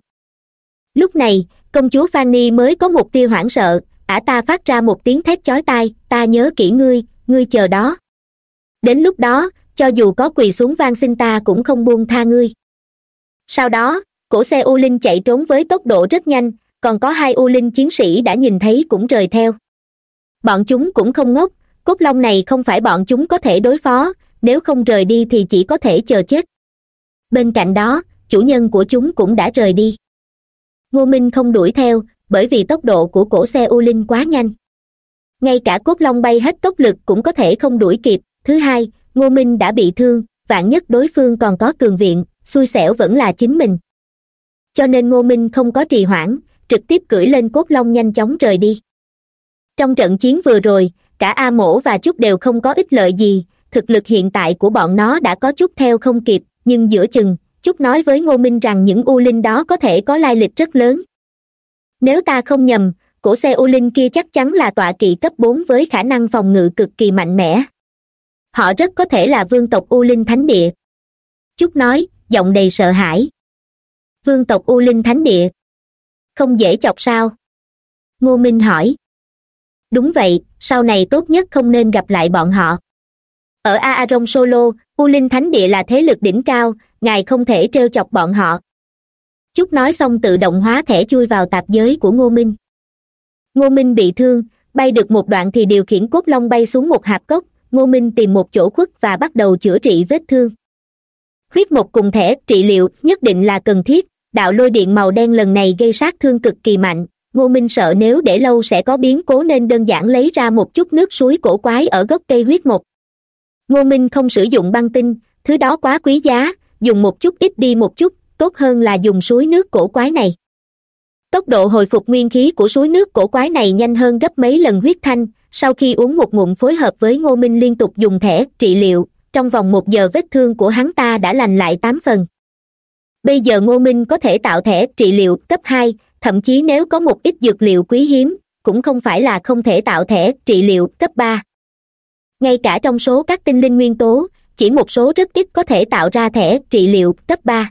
Lúc này, công chúa fanny mới có một tia hoảng sợ, ả ta phát ra một tiếng thét chói tai, ta nhớ kỹ ngươi ngươi chờ đó. Đến lúc đó, cho dù có quỳ xuống van xin ta cũng không buông tha ngươi. Sau đó cổ xe u linh chạy trốn với tốc độ rất nhanh, còn có hai u linh chiến sĩ đã nhìn thấy cũng rời theo. Bọn chúng cũng không ngốc, cốt long này không phải bọn chúng có thể đối phó, nếu không rời đi thì chỉ có thể chờ chết. Bên cạnh đó, chủ nhân của chúng cũng đã rời đi. Ngô minh không đuổi theo, bởi vì tốc độ của cổ xe u linh quá nhanh. Ngay cả cốt long bay hết tốc lực cũng có thể không đuổi kịp. Thứ hai, ngô minh đã bị thương, vạn nhất đối phương còn có cường viện, xui xẻo vẫn là chính mình cho nên ngô minh không có trì hoãn, trực tiếp cưỡi lên cốt long nhanh chóng rời đi. Trong trận chiến vừa rồi, cả a mổ và chút đều không có ích lợi gì, thực lực hiện tại của bọn nó đã có chút theo không kịp, nhưng giữa chừng chút nói với ngô minh rằng những u linh đó có thể có lai lịch rất lớn. Nếu ta không nhầm, cổ xe u linh kia chắc chắn là tọa kỵ cấp bốn với khả năng phòng ngự cực kỳ mạnh mẽ. Họ rất có thể là vương tộc u linh thánh địa. Chút nói, giọng đầy sợ hãi vương tộc u linh thánh địa. Không dễ chọc sao? Ngô minh hỏi. Đúng vậy, sau này tốt nhất không nên gặp lại bọn họ. Ở aaron solo, u linh thánh địa là thế lực đỉnh cao, ngài không thể trêu chọc bọn họ. Chúc nói xong tự động hóa thẻ chui vào tạp giới của ngô minh. Ngô minh bị thương, bay được một đoạn thì điều khiển cốt long bay xuống một hạp cốc, ngô minh tìm một chỗ khuất và bắt đầu chữa trị vết thương. Huyết một cùng thẻ trị liệu nhất định là cần thiết đạo lôi điện màu đen lần này gây sát thương cực kỳ mạnh. Ngô minh sợ nếu để lâu sẽ có biến cố nên đơn giản lấy ra một chút nước suối cổ quái ở gốc cây huyết mục. ngô minh không sử dụng băng tinh, thứ đó quá quý giá, dùng một chút ít đi một chút, tốt hơn là dùng suối nước cổ quái này. Tốc độ hồi phục nguyên khí của suối nước cổ quái này nhanh hơn gấp mấy lần huyết thanh, sau khi uống một ngụm phối hợp với ngô minh liên tục dùng thẻ trị liệu, trong vòng một giờ vết thương của hắn ta đã lành lại tám phần bây giờ ngô minh có thể tạo thẻ trị liệu cấp hai, thậm chí nếu có một ít dược liệu quý hiếm, cũng không phải là không thể tạo thẻ trị liệu cấp ba. Ngay cả trong số các tinh linh nguyên tố, chỉ một số rất ít có thể tạo ra thẻ trị liệu cấp ba.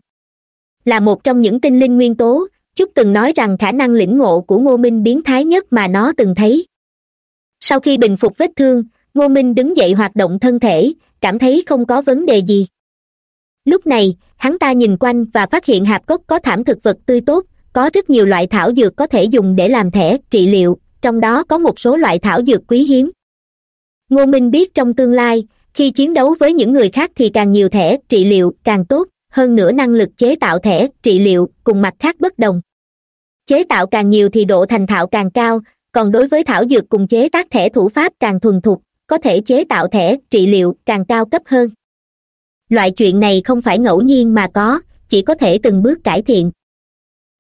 Là một trong những tinh linh nguyên tố chúc từng nói rằng khả năng lĩnh ngộ của ngô minh biến thái nhất mà nó từng thấy. Sau khi bình phục vết thương, ngô minh đứng dậy hoạt động thân thể, cảm thấy không có vấn đề gì. Lúc này hắn ta nhìn quanh và phát hiện hạp cốc có thảm thực vật tươi tốt, có rất nhiều loại thảo dược có thể dùng để làm thẻ, trị liệu, trong đó có một số loại thảo dược quý hiếm. Ngô minh biết trong tương lai, khi chiến đấu với những người khác thì càng nhiều thẻ, trị liệu càng tốt, hơn nữa năng lực chế tạo thẻ, trị liệu cùng mặt khác bất đồng. Chế tạo càng nhiều thì độ thành thạo càng cao, còn đối với thảo dược cùng chế tác thẻ thủ pháp càng thuần thục, có thể chế tạo thẻ, trị liệu càng cao cấp hơn loại chuyện này không phải ngẫu nhiên mà có, chỉ có thể từng bước cải thiện.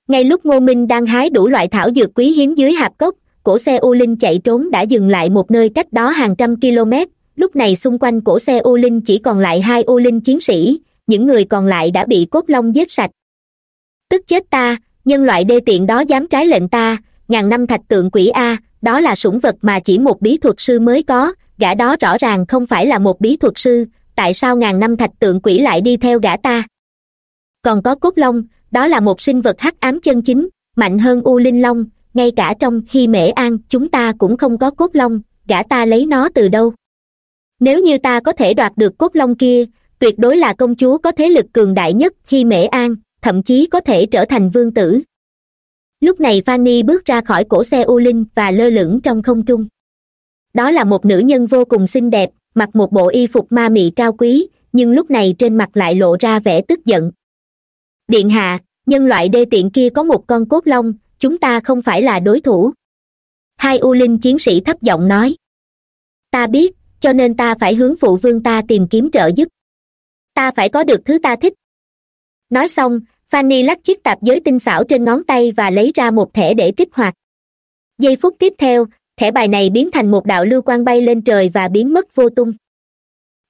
Ngay lúc ngô minh đang hái đủ loại thảo dược quý hiếm dưới hạp cốc, cổ xe u linh chạy trốn đã dừng lại một nơi cách đó hàng trăm km. Lúc này xung quanh cổ xe u linh chỉ còn lại hai u linh chiến sĩ, những người còn lại đã bị cốt long giết sạch. Tức chết ta, nhân loại đê tiện đó dám trái lệnh ta, ngàn năm thạch tượng quỷ a, đó là sủng vật mà chỉ một bí thuật sư mới có, gã đó rõ ràng không phải là một bí thuật sư tại sao ngàn năm thạch tượng quỷ lại đi theo gã ta? Còn có cốt long, đó là một sinh vật hắc ám chân chính, mạnh hơn u linh long, ngay cả trong khi mễ an, chúng ta cũng không có cốt long, gã ta lấy nó từ đâu? Nếu như ta có thể đoạt được cốt long kia, tuyệt đối là công chúa có thế lực cường đại nhất khi mễ an, thậm chí có thể trở thành vương tử. Lúc này fanny bước ra khỏi cổ xe u linh và lơ lửng trong không trung. Đó là một nữ nhân vô cùng xinh đẹp mặc một bộ y phục ma mị cao quý, nhưng lúc này trên mặt lại lộ ra vẻ tức giận. Điện hạ, nhân loại đê tiện kia có một con cốt long, chúng ta không phải là đối thủ. Hai u linh chiến sĩ thấp giọng nói. Ta biết, cho nên ta phải hướng phụ vương ta tìm kiếm trợ giúp. Ta phải có được thứ ta thích. Nói xong, fanny lắc chiếc tạp giới tinh xảo trên ngón tay và lấy ra một thẻ để kích hoạt. Giây phút tiếp theo thẻ bài này biến thành một đạo lưu quang bay lên trời và biến mất vô tung.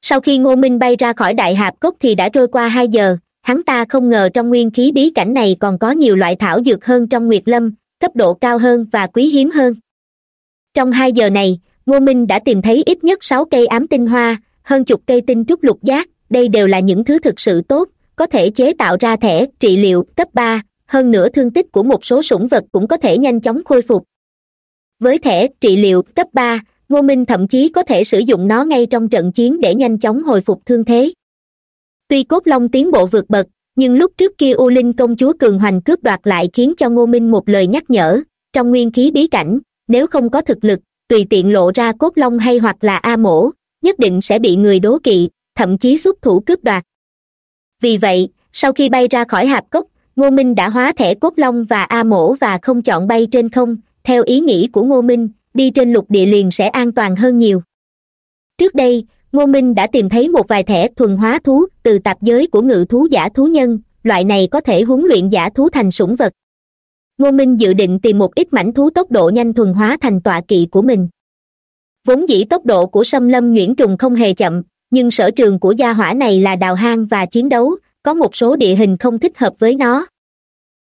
Sau khi ngô minh bay ra khỏi đại hạp cốc thì đã trôi qua hai giờ, hắn ta không ngờ trong nguyên khí bí cảnh này còn có nhiều loại thảo dược hơn trong nguyệt lâm, cấp độ cao hơn và quý hiếm hơn. Trong hai giờ này, ngô minh đã tìm thấy ít nhất sáu cây ám tinh hoa, hơn chục cây tinh trúc lục giác, đây đều là những thứ thực sự tốt, có thể chế tạo ra thẻ trị liệu cấp ba, hơn nữa thương tích của một số sủng vật cũng có thể nhanh chóng khôi phục với thẻ trị liệu cấp ba, ngô minh thậm chí có thể sử dụng nó ngay trong trận chiến để nhanh chóng hồi phục thương thế. Tuy cốt long tiến bộ vượt bậc, nhưng lúc trước kia u linh công chúa cường hoành cướp đoạt lại khiến cho ngô minh một lời nhắc nhở, trong nguyên khí bí cảnh, nếu không có thực lực, tùy tiện lộ ra cốt long hay hoặc là a mổ, nhất định sẽ bị người đố kỵ, thậm chí xuất thủ cướp đoạt. Vì vậy, sau khi bay ra khỏi hạp cốc, ngô minh đã hóa thẻ cốt long và a mổ và không chọn bay trên không theo ý nghĩ của ngô minh, đi trên lục địa liền sẽ an toàn hơn nhiều. Trước đây, ngô minh đã tìm thấy một vài thẻ thuần hóa thú từ tạp giới của ngự thú giả thú nhân, loại này có thể huấn luyện giả thú thành sủng vật. Ngô minh dự định tìm một ít mảnh thú tốc độ nhanh thuần hóa thành tọa kỵ của mình. Vốn dĩ tốc độ của xâm lâm nhuyễn trùng không hề chậm, nhưng sở trường của gia hỏa này là đào hang và chiến đấu, có một số địa hình không thích hợp với nó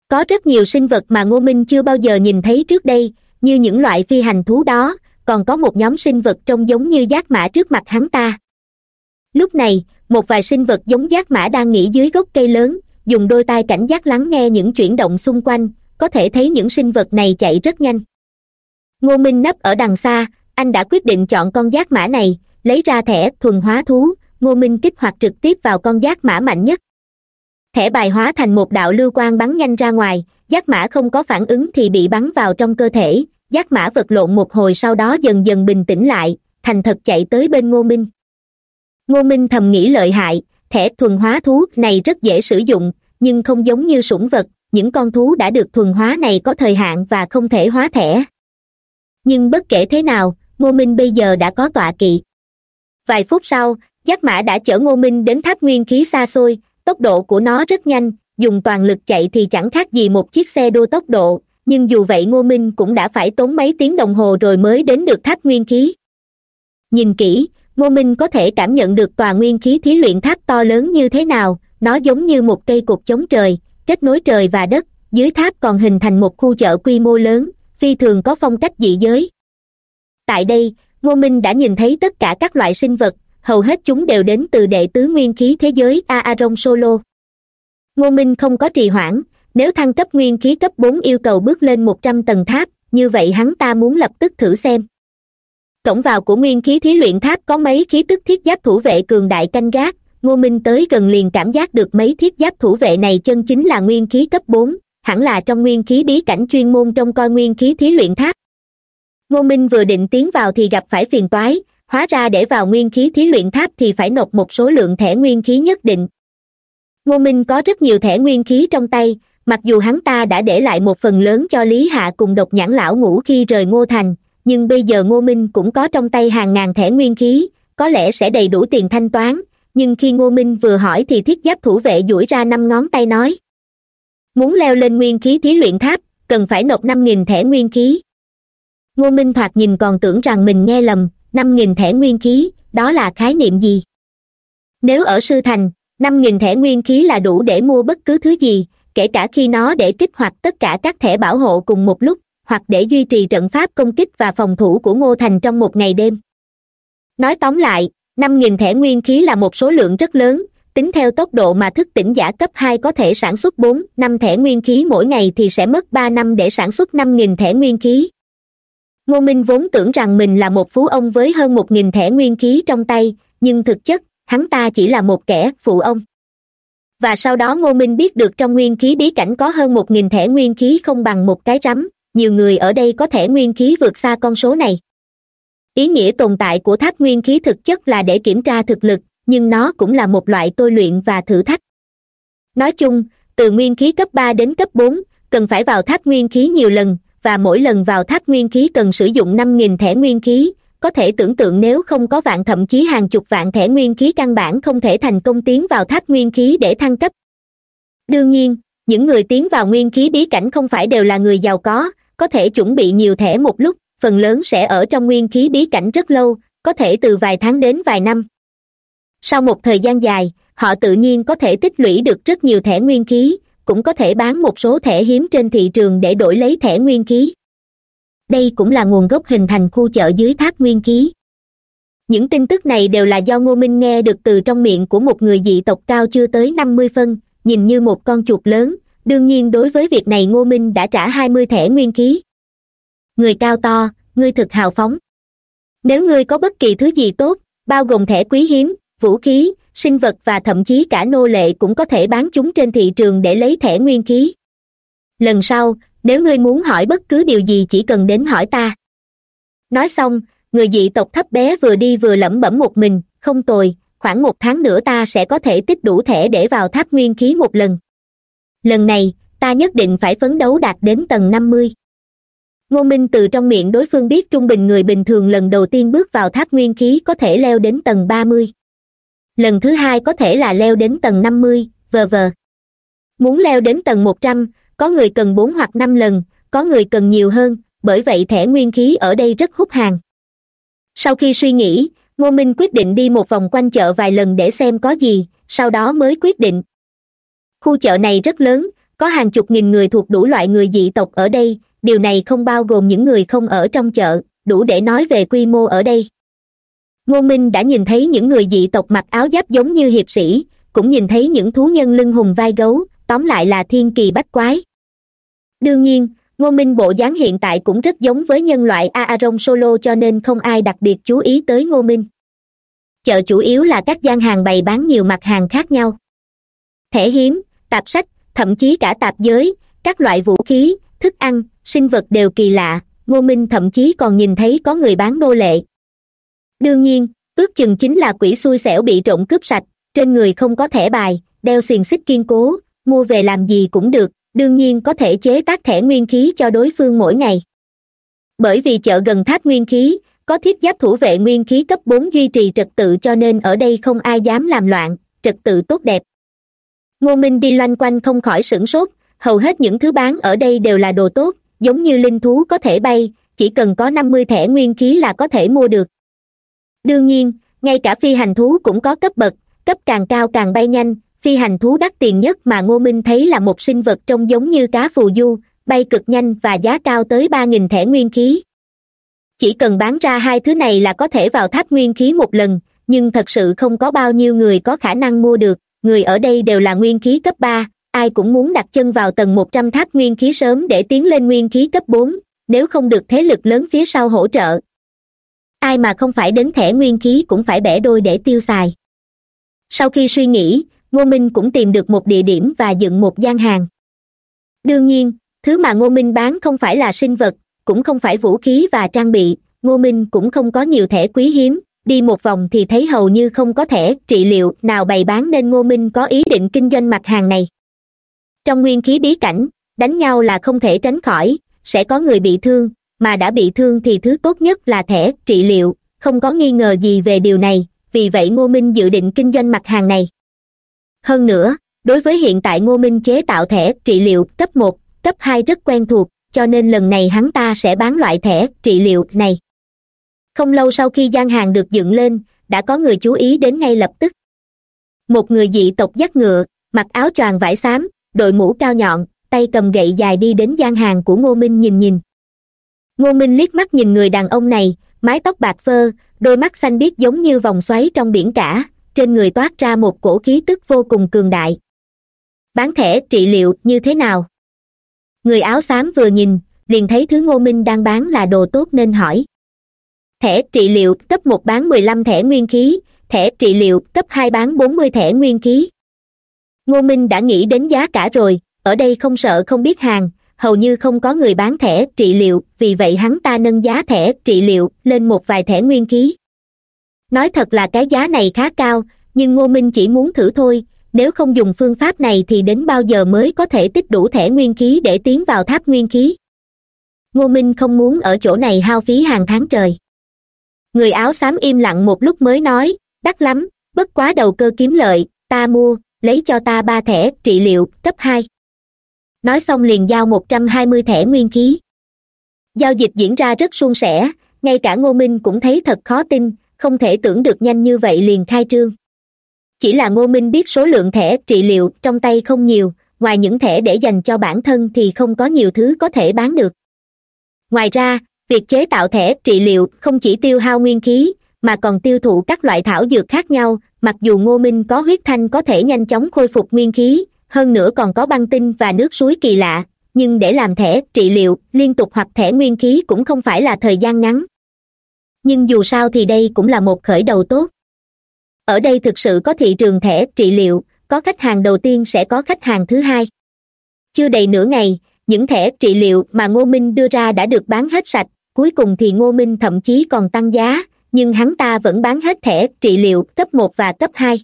có rất nhiều sinh vật mà ngô minh chưa bao giờ nhìn thấy trước đây, như những loại phi hành thú đó, còn có một nhóm sinh vật trông giống như giác mã trước mặt hắn ta. Lúc này, một vài sinh vật giống giác mã đang nghỉ dưới gốc cây lớn, dùng đôi tai cảnh giác lắng nghe những chuyển động xung quanh, có thể thấy những sinh vật này chạy rất nhanh. Ngô minh nấp ở đằng xa, anh đã quyết định chọn con giác mã này, lấy ra thẻ thuần hóa thú, ngô minh kích hoạt trực tiếp vào con giác mã mạnh nhất thẻ bài hóa thành một đạo lưu quang bắn nhanh ra ngoài, giác mã không có phản ứng thì bị bắn vào trong cơ thể. Giác mã vật lộn một hồi sau đó dần dần bình tĩnh lại, thành thật chạy tới bên ngô minh. Ngô minh thầm nghĩ lợi hại, thẻ thuần hóa thú này rất dễ sử dụng, nhưng không giống như sủng vật, những con thú đã được thuần hóa này có thời hạn và không thể hóa thẻ. Nhưng bất kể thế nào, ngô minh bây giờ đã có tọa kỵ. Vài phút sau, giác mã đã chở ngô minh đến tháp nguyên khí xa xôi tốc độ của nó rất nhanh, dùng toàn lực chạy thì chẳng khác gì một chiếc xe đua tốc độ, nhưng dù vậy ngô minh cũng đã phải tốn mấy tiếng đồng hồ rồi mới đến được tháp nguyên khí. Nhìn kỹ, ngô minh có thể cảm nhận được tòa nguyên khí thí luyện tháp to lớn như thế nào, nó giống như một cây cột chống trời, kết nối trời và đất, dưới tháp còn hình thành một khu chợ quy mô lớn, phi thường có phong cách dị giới. Tại đây, ngô minh đã nhìn thấy tất cả các loại sinh vật hầu hết chúng đều đến từ đệ tứ nguyên khí thế giới aaron solo. Ngô minh không có trì hoãn, nếu thăng cấp nguyên khí cấp bốn yêu cầu bước lên một trăm tầng tháp, như vậy hắn ta muốn lập tức thử xem. Cổng vào của nguyên khí thí luyện tháp có mấy khí tức thiết giáp thủ vệ cường đại canh gác, ngô minh tới gần liền cảm giác được mấy thiết giáp thủ vệ này chân chính là nguyên khí cấp bốn, hẳn là trong nguyên khí bí cảnh chuyên môn trong coi nguyên khí thí luyện tháp. Ngô minh vừa định tiến vào thì gặp phải phiền toái hóa ra để vào nguyên khí thí luyện tháp thì phải nộp một số lượng thẻ nguyên khí nhất định. Ngô minh có rất nhiều thẻ nguyên khí trong tay, mặc dù hắn ta đã để lại một phần lớn cho lý hạ cùng độc nhãn lão ngủ khi rời ngô thành, nhưng bây giờ ngô minh cũng có trong tay hàng ngàn thẻ nguyên khí, có lẽ sẽ đầy đủ tiền thanh toán, nhưng khi ngô minh vừa hỏi thì thiết giáp thủ vệ duỗi ra năm ngón tay nói, muốn leo lên nguyên khí thí luyện tháp, cần phải nộp năm nghìn thẻ nguyên khí. Ngô minh thoạt nhìn còn tưởng rằng mình nghe lầm năm nghìn thẻ nguyên khí, đó là khái niệm gì? Nếu ở sư thành, năm nghìn thẻ nguyên khí là đủ để mua bất cứ thứ gì, kể cả khi nó để kích hoạt tất cả các thẻ bảo hộ cùng một lúc, hoặc để duy trì trận pháp công kích và phòng thủ của ngô thành trong một ngày đêm. Nói tóm lại, năm nghìn thẻ nguyên khí là một số lượng rất lớn, tính theo tốc độ mà thức tỉnh giả cấp hai có thể sản xuất bốn, năm thẻ nguyên khí mỗi ngày thì sẽ mất ba năm để sản xuất năm nghìn thẻ nguyên khí ngô minh vốn tưởng rằng mình là một phú ông với hơn một nghìn thẻ nguyên khí trong tay, nhưng thực chất, hắn ta chỉ là một kẻ phụ ông. Và sau đó ngô minh biết được trong nguyên khí bí cảnh có hơn một nghìn thẻ nguyên khí không bằng một cái rắm, nhiều người ở đây có thẻ nguyên khí vượt xa con số này. Ý nghĩa tồn tại của tháp nguyên khí thực chất là để kiểm tra thực lực, nhưng nó cũng là một loại tôi luyện và thử thách. Nói chung, từ nguyên khí cấp ba đến cấp bốn, cần phải vào tháp nguyên khí nhiều lần và mỗi lần vào tháp nguyên khí cần sử dụng năm nghìn thẻ nguyên khí. Có thể tưởng tượng nếu không có vạn, thậm chí hàng chục vạn thẻ nguyên khí căn bản không thể thành công tiến vào tháp nguyên khí để thăng cấp. Đương nhiên, những người tiến vào nguyên khí bí cảnh không phải đều là người giàu có có thể chuẩn bị nhiều thẻ một lúc, phần lớn sẽ ở trong nguyên khí bí cảnh rất lâu, có thể từ vài tháng đến vài năm. Sau một thời gian dài, họ tự nhiên có thể tích lũy được rất nhiều thẻ nguyên khí cũng có thể bán một số thẻ hiếm trên thị trường để đổi lấy thẻ nguyên khí. Đây cũng là nguồn gốc hình thành khu chợ dưới thác nguyên khí. Những tin tức này đều là do ngô minh nghe được từ trong miệng của một người dị tộc cao chưa tới năm mươi phân, nhìn như một con chuột lớn. Đương nhiên đối với việc này ngô minh đã trả hai mươi thẻ nguyên khí. Người cao to, ngươi thực hào phóng. Nếu ngươi có bất kỳ thứ gì tốt, bao gồm thẻ quý hiếm, vũ khí sinh vật và thậm chí cả nô lệ cũng có thể bán chúng trên thị trường để lấy thẻ nguyên khí. Lần sau, nếu ngươi muốn hỏi bất cứ điều gì chỉ cần đến hỏi ta. Nói xong, người dị tộc thấp bé vừa đi vừa lẩm bẩm một mình, không tồi, khoảng một tháng nữa ta sẽ có thể tích đủ thẻ để vào tháp nguyên khí một lần. Lần này, ta nhất định phải phấn đấu đạt đến tầng năm mươi. Ngô minh từ trong miệng đối phương biết trung bình người bình thường lần đầu tiên bước vào tháp nguyên khí có thể leo đến tầng ba mươi lần thứ hai có thể là leo đến tầng năm mươi vờ vờ muốn leo đến tầng một trăm, có người cần bốn hoặc năm lần, có người cần nhiều hơn, bởi vậy thẻ nguyên khí ở đây rất hút hàng. Sau khi suy nghĩ, ngô minh quyết định đi một vòng quanh chợ vài lần để xem có gì, sau đó mới quyết định. Khu chợ này rất lớn, có hàng chục nghìn người thuộc đủ loại người dị tộc ở đây, điều này không bao gồm những người không ở trong chợ, đủ để nói về quy mô ở đây ngô minh đã nhìn thấy những người dị tộc mặc áo giáp giống như hiệp sĩ, cũng nhìn thấy những thú nhân lưng hùng vai gấu, tóm lại là thiên kỳ bách quái. Đương nhiên, ngô minh bộ dáng hiện tại cũng rất giống với nhân loại aaron solo cho nên không ai đặc biệt chú ý tới ngô minh. Chợ chủ yếu là các gian hàng bày bán nhiều mặt hàng khác nhau. Thẻ hiếm, tạp sách, thậm chí cả tạp giới, các loại vũ khí, thức ăn, sinh vật đều kỳ lạ, ngô minh thậm chí còn nhìn thấy có người bán nô lệ đương nhiên, ước chừng chính là quỷ xui xẻo bị trộm cướp sạch, trên người không có thẻ bài, đeo xiềng xích kiên cố, mua về làm gì cũng được, đương nhiên có thể chế tác thẻ nguyên khí cho đối phương mỗi ngày. Bởi vì chợ gần tháp nguyên khí, có thiết giáp thủ vệ nguyên khí cấp bốn duy trì trật tự cho nên ở đây không ai dám làm loạn, trật tự tốt đẹp. Ngô minh đi loanh quanh không khỏi sửng sốt, hầu hết những thứ bán ở đây đều là đồ tốt, giống như linh thú có thể bay, chỉ cần có năm mươi thẻ nguyên khí là có thể mua được đương nhiên, ngay cả phi hành thú cũng có cấp bậc, cấp càng cao càng bay nhanh. Phi hành thú đắt tiền nhất mà ngô minh thấy là một sinh vật trông giống như cá phù du, bay cực nhanh và giá cao tới ba nghìn thẻ nguyên khí. Chỉ cần bán ra hai thứ này là có thể vào tháp nguyên khí một lần, nhưng thật sự không có bao nhiêu người có khả năng mua được. Người ở đây đều là nguyên khí cấp ba, ai cũng muốn đặt chân vào tầng một trăm tháp nguyên khí sớm để tiến lên nguyên khí cấp bốn, nếu không được thế lực lớn phía sau hỗ trợ ai mà không phải đến thẻ nguyên khí cũng phải bẻ đôi để tiêu xài. Sau khi suy nghĩ, ngô minh cũng tìm được một địa điểm và dựng một gian hàng. Đương nhiên, thứ mà ngô minh bán không phải là sinh vật, cũng không phải vũ khí và trang bị, ngô minh cũng không có nhiều thẻ quý hiếm, đi một vòng thì thấy hầu như không có thẻ, trị liệu nào bày bán nên ngô minh có ý định kinh doanh mặt hàng này. Trong nguyên khí bí cảnh, đánh nhau là không thể tránh khỏi, sẽ có người bị thương mà đã bị thương thì thứ tốt nhất là thẻ, trị liệu. Không có nghi ngờ gì về điều này, vì vậy ngô minh dự định kinh doanh mặt hàng này. Hơn nữa, đối với hiện tại ngô minh chế tạo thẻ, trị liệu cấp một, cấp hai rất quen thuộc, cho nên lần này hắn ta sẽ bán loại thẻ, trị liệu này. Không lâu sau khi gian hàng được dựng lên, đã có người chú ý đến ngay lập tức. Một người dị tộc dắt ngựa, mặc áo choàng vải xám, đội mũ cao nhọn, tay cầm gậy dài đi đến gian hàng của ngô minh nhìn nhìn ngô minh liếc mắt nhìn người đàn ông này, mái tóc bạc phơ, đôi mắt xanh biếc giống như vòng xoáy trong biển cả, trên người toát ra một cổ khí tức vô cùng cường đại. Bán thẻ trị liệu như thế nào? Người áo xám vừa nhìn, liền thấy thứ ngô minh đang bán là đồ tốt nên hỏi. Thẻ trị liệu, cấp một bán mười lăm thẻ nguyên khí, thẻ trị liệu, cấp hai bán bốn mươi thẻ nguyên khí. Ngô minh đã nghĩ đến giá cả rồi, ở đây không sợ không biết hàng hầu như không có người bán thẻ trị liệu, vì vậy hắn ta nâng giá thẻ trị liệu lên một vài thẻ nguyên khí. Nói thật là cái giá này khá cao, nhưng ngô minh chỉ muốn thử thôi, nếu không dùng phương pháp này thì đến bao giờ mới có thể tích đủ thẻ nguyên khí để tiến vào tháp nguyên khí? Ngô minh không muốn ở chỗ này hao phí hàng tháng trời. Người áo xám im lặng một lúc mới nói, đắt lắm, bất quá đầu cơ kiếm lợi, ta mua, lấy cho ta ba thẻ trị liệu cấp hai nói xong liền giao một trăm hai mươi thẻ nguyên khí. Giao dịch diễn ra rất suôn sẻ, ngay cả ngô minh cũng thấy thật khó tin, không thể tưởng được nhanh như vậy liền khai trương. Chỉ là ngô minh biết số lượng thẻ, trị liệu trong tay không nhiều, ngoài những thẻ để dành cho bản thân thì không có nhiều thứ có thể bán được. Ngoài ra, việc chế tạo thẻ, trị liệu không chỉ tiêu hao nguyên khí, mà còn tiêu thụ các loại thảo dược khác nhau, mặc dù ngô minh có huyết thanh có thể nhanh chóng khôi phục nguyên khí hơn nữa còn có băng tinh và nước suối kỳ lạ, nhưng để làm thẻ, trị liệu, liên tục hoặc thẻ nguyên khí cũng không phải là thời gian ngắn. Nhưng dù sao thì đây cũng là một khởi đầu tốt. Ở đây thực sự có thị trường thẻ, trị liệu, có khách hàng đầu tiên sẽ có khách hàng thứ hai. Chưa đầy nửa ngày, những thẻ, trị liệu mà ngô minh đưa ra đã được bán hết sạch, cuối cùng thì ngô minh thậm chí còn tăng giá, nhưng hắn ta vẫn bán hết thẻ, trị liệu cấp một và cấp hai.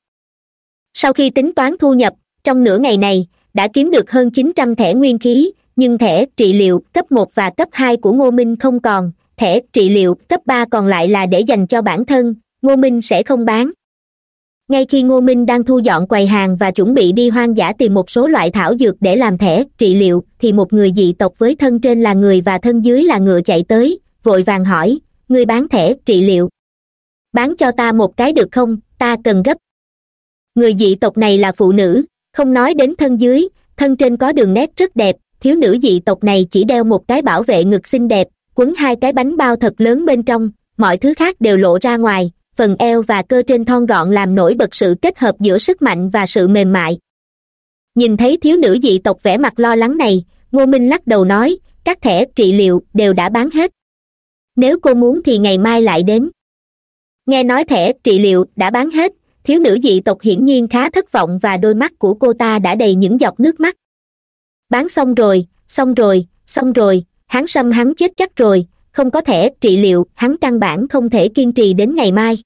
Sau khi tính toán thu nhập trong nửa ngày này, đã kiếm được hơn chín trăm thẻ nguyên khí, nhưng thẻ trị liệu cấp một và cấp hai của ngô minh không còn. Thẻ trị liệu cấp ba còn lại là để dành cho bản thân, ngô minh sẽ không bán. Ngay khi ngô minh đang thu dọn quầy hàng và chuẩn bị đi hoang dã tìm một số loại thảo dược để làm thẻ trị liệu, thì một người dị tộc với thân trên là người và thân dưới là ngựa chạy tới, vội vàng hỏi người bán thẻ trị liệu? Bán cho ta một cái được không? Ta cần gấp. Người dị tộc này là phụ nữ không nói đến thân dưới, thân trên có đường nét rất đẹp, thiếu nữ dị tộc này chỉ đeo một cái bảo vệ ngực xinh đẹp, quấn hai cái bánh bao thật lớn bên trong, mọi thứ khác đều lộ ra ngoài, phần eo và cơ trên thon gọn làm nổi bật sự kết hợp giữa sức mạnh và sự mềm mại. Nhìn thấy thiếu nữ dị tộc vẻ mặt lo lắng này, ngô minh lắc đầu nói, các thẻ, trị liệu đều đã bán hết. Nếu cô muốn thì ngày mai lại đến. Nghe nói thẻ, trị liệu đã bán hết thiếu nữ dị tộc hiển nhiên khá thất vọng và đôi mắt của cô ta đã đầy những giọt nước mắt. Bán xong rồi xong rồi xong rồi, hắn xâm hắn chết chắc rồi, không có thể trị liệu, hắn căn bản không thể kiên trì đến ngày mai.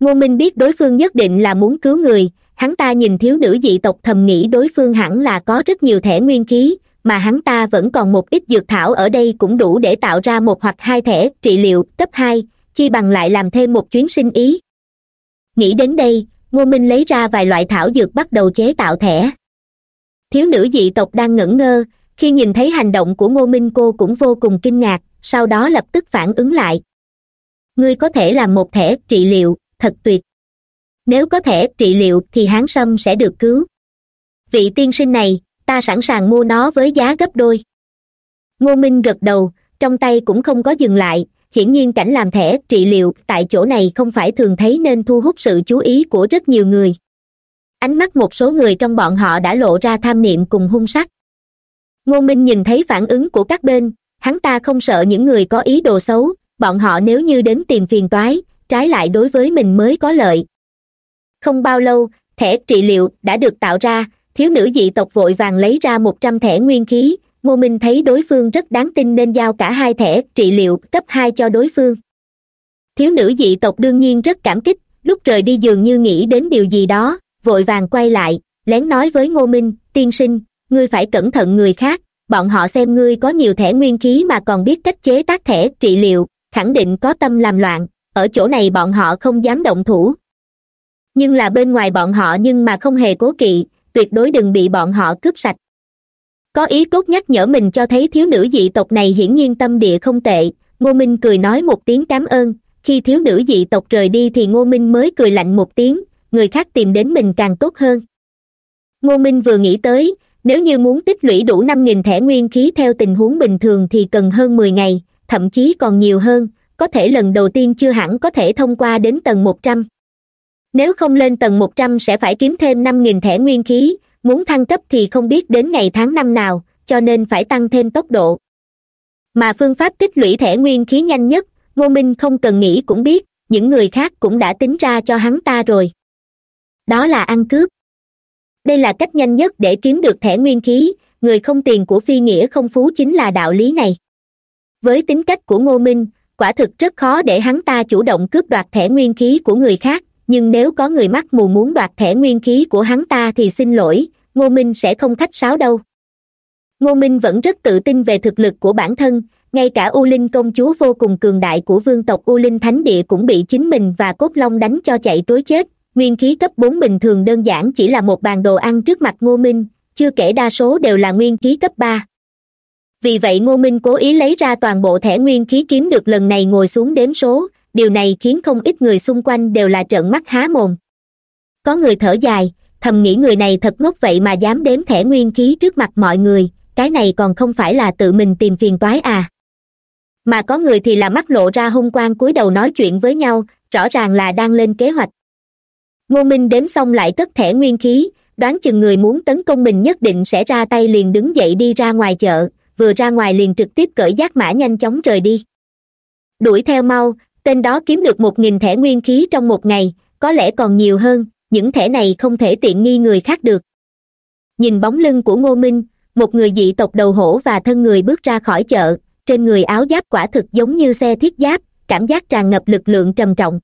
Ngô minh biết đối phương nhất định là muốn cứu người, hắn ta nhìn thiếu nữ dị tộc thầm nghĩ đối phương hẳn là có rất nhiều thẻ nguyên khí, mà hắn ta vẫn còn một ít dược thảo ở đây cũng đủ để tạo ra một hoặc hai thẻ trị liệu, cấp hai, chi bằng lại làm thêm một chuyến sinh ý nghĩ đến đây, ngô minh lấy ra vài loại thảo dược bắt đầu chế tạo thẻ. Thiếu nữ dị tộc đang ngẩn ngơ, khi nhìn thấy hành động của ngô minh cô cũng vô cùng kinh ngạc, sau đó lập tức phản ứng lại. Ngươi có thể làm một thẻ trị liệu, thật tuyệt. Nếu có thể trị liệu thì hán sâm sẽ được cứu. Vị tiên sinh này, ta sẵn sàng mua nó với giá gấp đôi. Ngô minh gật đầu, trong tay cũng không có dừng lại hiển nhiên cảnh làm thẻ, trị liệu, tại chỗ này không phải thường thấy nên thu hút sự chú ý của rất nhiều người. Ánh mắt một số người trong bọn họ đã lộ ra tham niệm cùng hung sắc. Ngô minh nhìn thấy phản ứng của các bên, hắn ta không sợ những người có ý đồ xấu, bọn họ nếu như đến tìm phiền toái, trái lại đối với mình mới có lợi. Không bao lâu, thẻ trị liệu đã được tạo ra, thiếu nữ dị tộc vội vàng lấy ra một trăm thẻ nguyên khí ngô minh thấy đối phương rất đáng tin nên giao cả hai thẻ trị liệu cấp hai cho đối phương. Thiếu nữ dị tộc đương nhiên rất cảm kích, lúc rời đi dường như nghĩ đến điều gì đó, vội vàng quay lại, lén nói với ngô minh, tiên sinh, ngươi phải cẩn thận người khác, bọn họ xem ngươi có nhiều thẻ nguyên khí mà còn biết cách chế tác thẻ trị liệu, khẳng định có tâm làm loạn, ở chỗ này bọn họ không dám động thủ. Nhưng là bên ngoài bọn họ nhưng mà không hề cố kỵ, tuyệt đối đừng bị bọn họ cướp sạch có ý cốt nhắc nhở mình cho thấy thiếu nữ dị tộc này hiển nhiên tâm địa không tệ. Ngô minh cười nói một tiếng cảm ơn. Khi thiếu nữ dị tộc rời đi thì ngô minh mới cười lạnh một tiếng. Người khác tìm đến mình càng tốt hơn. Ngô minh vừa nghĩ tới, nếu như muốn tích lũy đủ năm nghìn thẻ nguyên khí theo tình huống bình thường thì cần hơn mười ngày, thậm chí còn nhiều hơn. Có thể lần đầu tiên chưa hẳn có thể thông qua đến tầng một trăm. Nếu không lên tầng một trăm sẽ phải kiếm thêm năm nghìn thẻ nguyên khí muốn thăng cấp thì không biết đến ngày tháng năm nào, cho nên phải tăng thêm tốc độ. Mà phương pháp tích lũy thẻ nguyên khí nhanh nhất, ngô minh không cần nghĩ cũng biết, những người khác cũng đã tính ra cho hắn ta rồi. Đó là ăn cướp. Đây là cách nhanh nhất để kiếm được thẻ nguyên khí, người không tiền của phi nghĩa không phú chính là đạo lý này. Với tính cách của ngô minh, quả thực rất khó để hắn ta chủ động cướp đoạt thẻ nguyên khí của người khác, nhưng nếu có người mắt mù muốn đoạt thẻ nguyên khí của hắn ta thì xin lỗi ngô minh sẽ không khách sáo đâu. Ngô minh vẫn rất tự tin về thực lực của bản thân, ngay cả u linh công chúa vô cùng cường đại của vương tộc u linh thánh địa cũng bị chính mình và cốt long đánh cho chạy trối chết. Nguyên khí cấp bốn bình thường đơn giản chỉ là một bàn đồ ăn trước mặt ngô minh, chưa kể đa số đều là nguyên khí cấp ba. Vì vậy ngô minh cố ý lấy ra toàn bộ thẻ nguyên khí kiếm được lần này ngồi xuống đếm số, điều này khiến không ít người xung quanh đều là trợn mắt há mồm. Có người thở dài thầm nghĩ người này thật ngốc vậy mà dám đếm thẻ nguyên khí trước mặt mọi người, cái này còn không phải là tự mình tìm phiền toái à. Mà có người thì là mắt lộ ra hung quang cúi đầu nói chuyện với nhau, rõ ràng là đang lên kế hoạch. Ngô minh đếm xong lại cất thẻ nguyên khí, đoán chừng người muốn tấn công mình nhất định sẽ ra tay liền đứng dậy đi ra ngoài chợ, vừa ra ngoài liền trực tiếp cởi giác mã nhanh chóng rời đi. Đuổi theo mau, tên đó kiếm được một nghìn thẻ nguyên khí trong một ngày, có lẽ còn nhiều hơn những thẻ này không thể tiện nghi người khác được. Nhìn bóng lưng của ngô minh, một người dị tộc đầu hổ và thân người bước ra khỏi chợ, trên người áo giáp quả thực giống như xe thiết giáp, cảm giác tràn ngập lực lượng trầm trọng.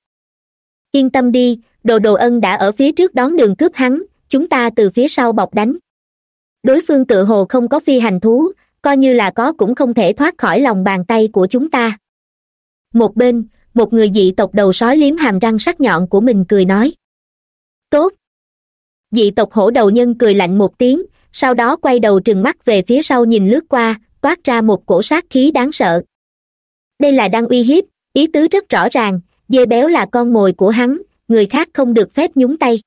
Yên tâm đi, đồ đồ ân đã ở phía trước đón đường cướp hắn, chúng ta từ phía sau bọc đánh. Đối phương tự hồ không có phi hành thú, coi như là có cũng không thể thoát khỏi lòng bàn tay của chúng ta. Một bên, một người dị tộc đầu sói liếm hàm răng sắc nhọn của mình cười nói tốt. Dị tộc hổ đầu nhân cười lạnh một tiếng, sau đó quay đầu trừng mắt về phía sau nhìn lướt qua, toát ra một cổ sát khí đáng sợ. Đây là đang uy hiếp, ý tứ rất rõ ràng, dê béo là con mồi của hắn, người khác không được phép nhúng tay.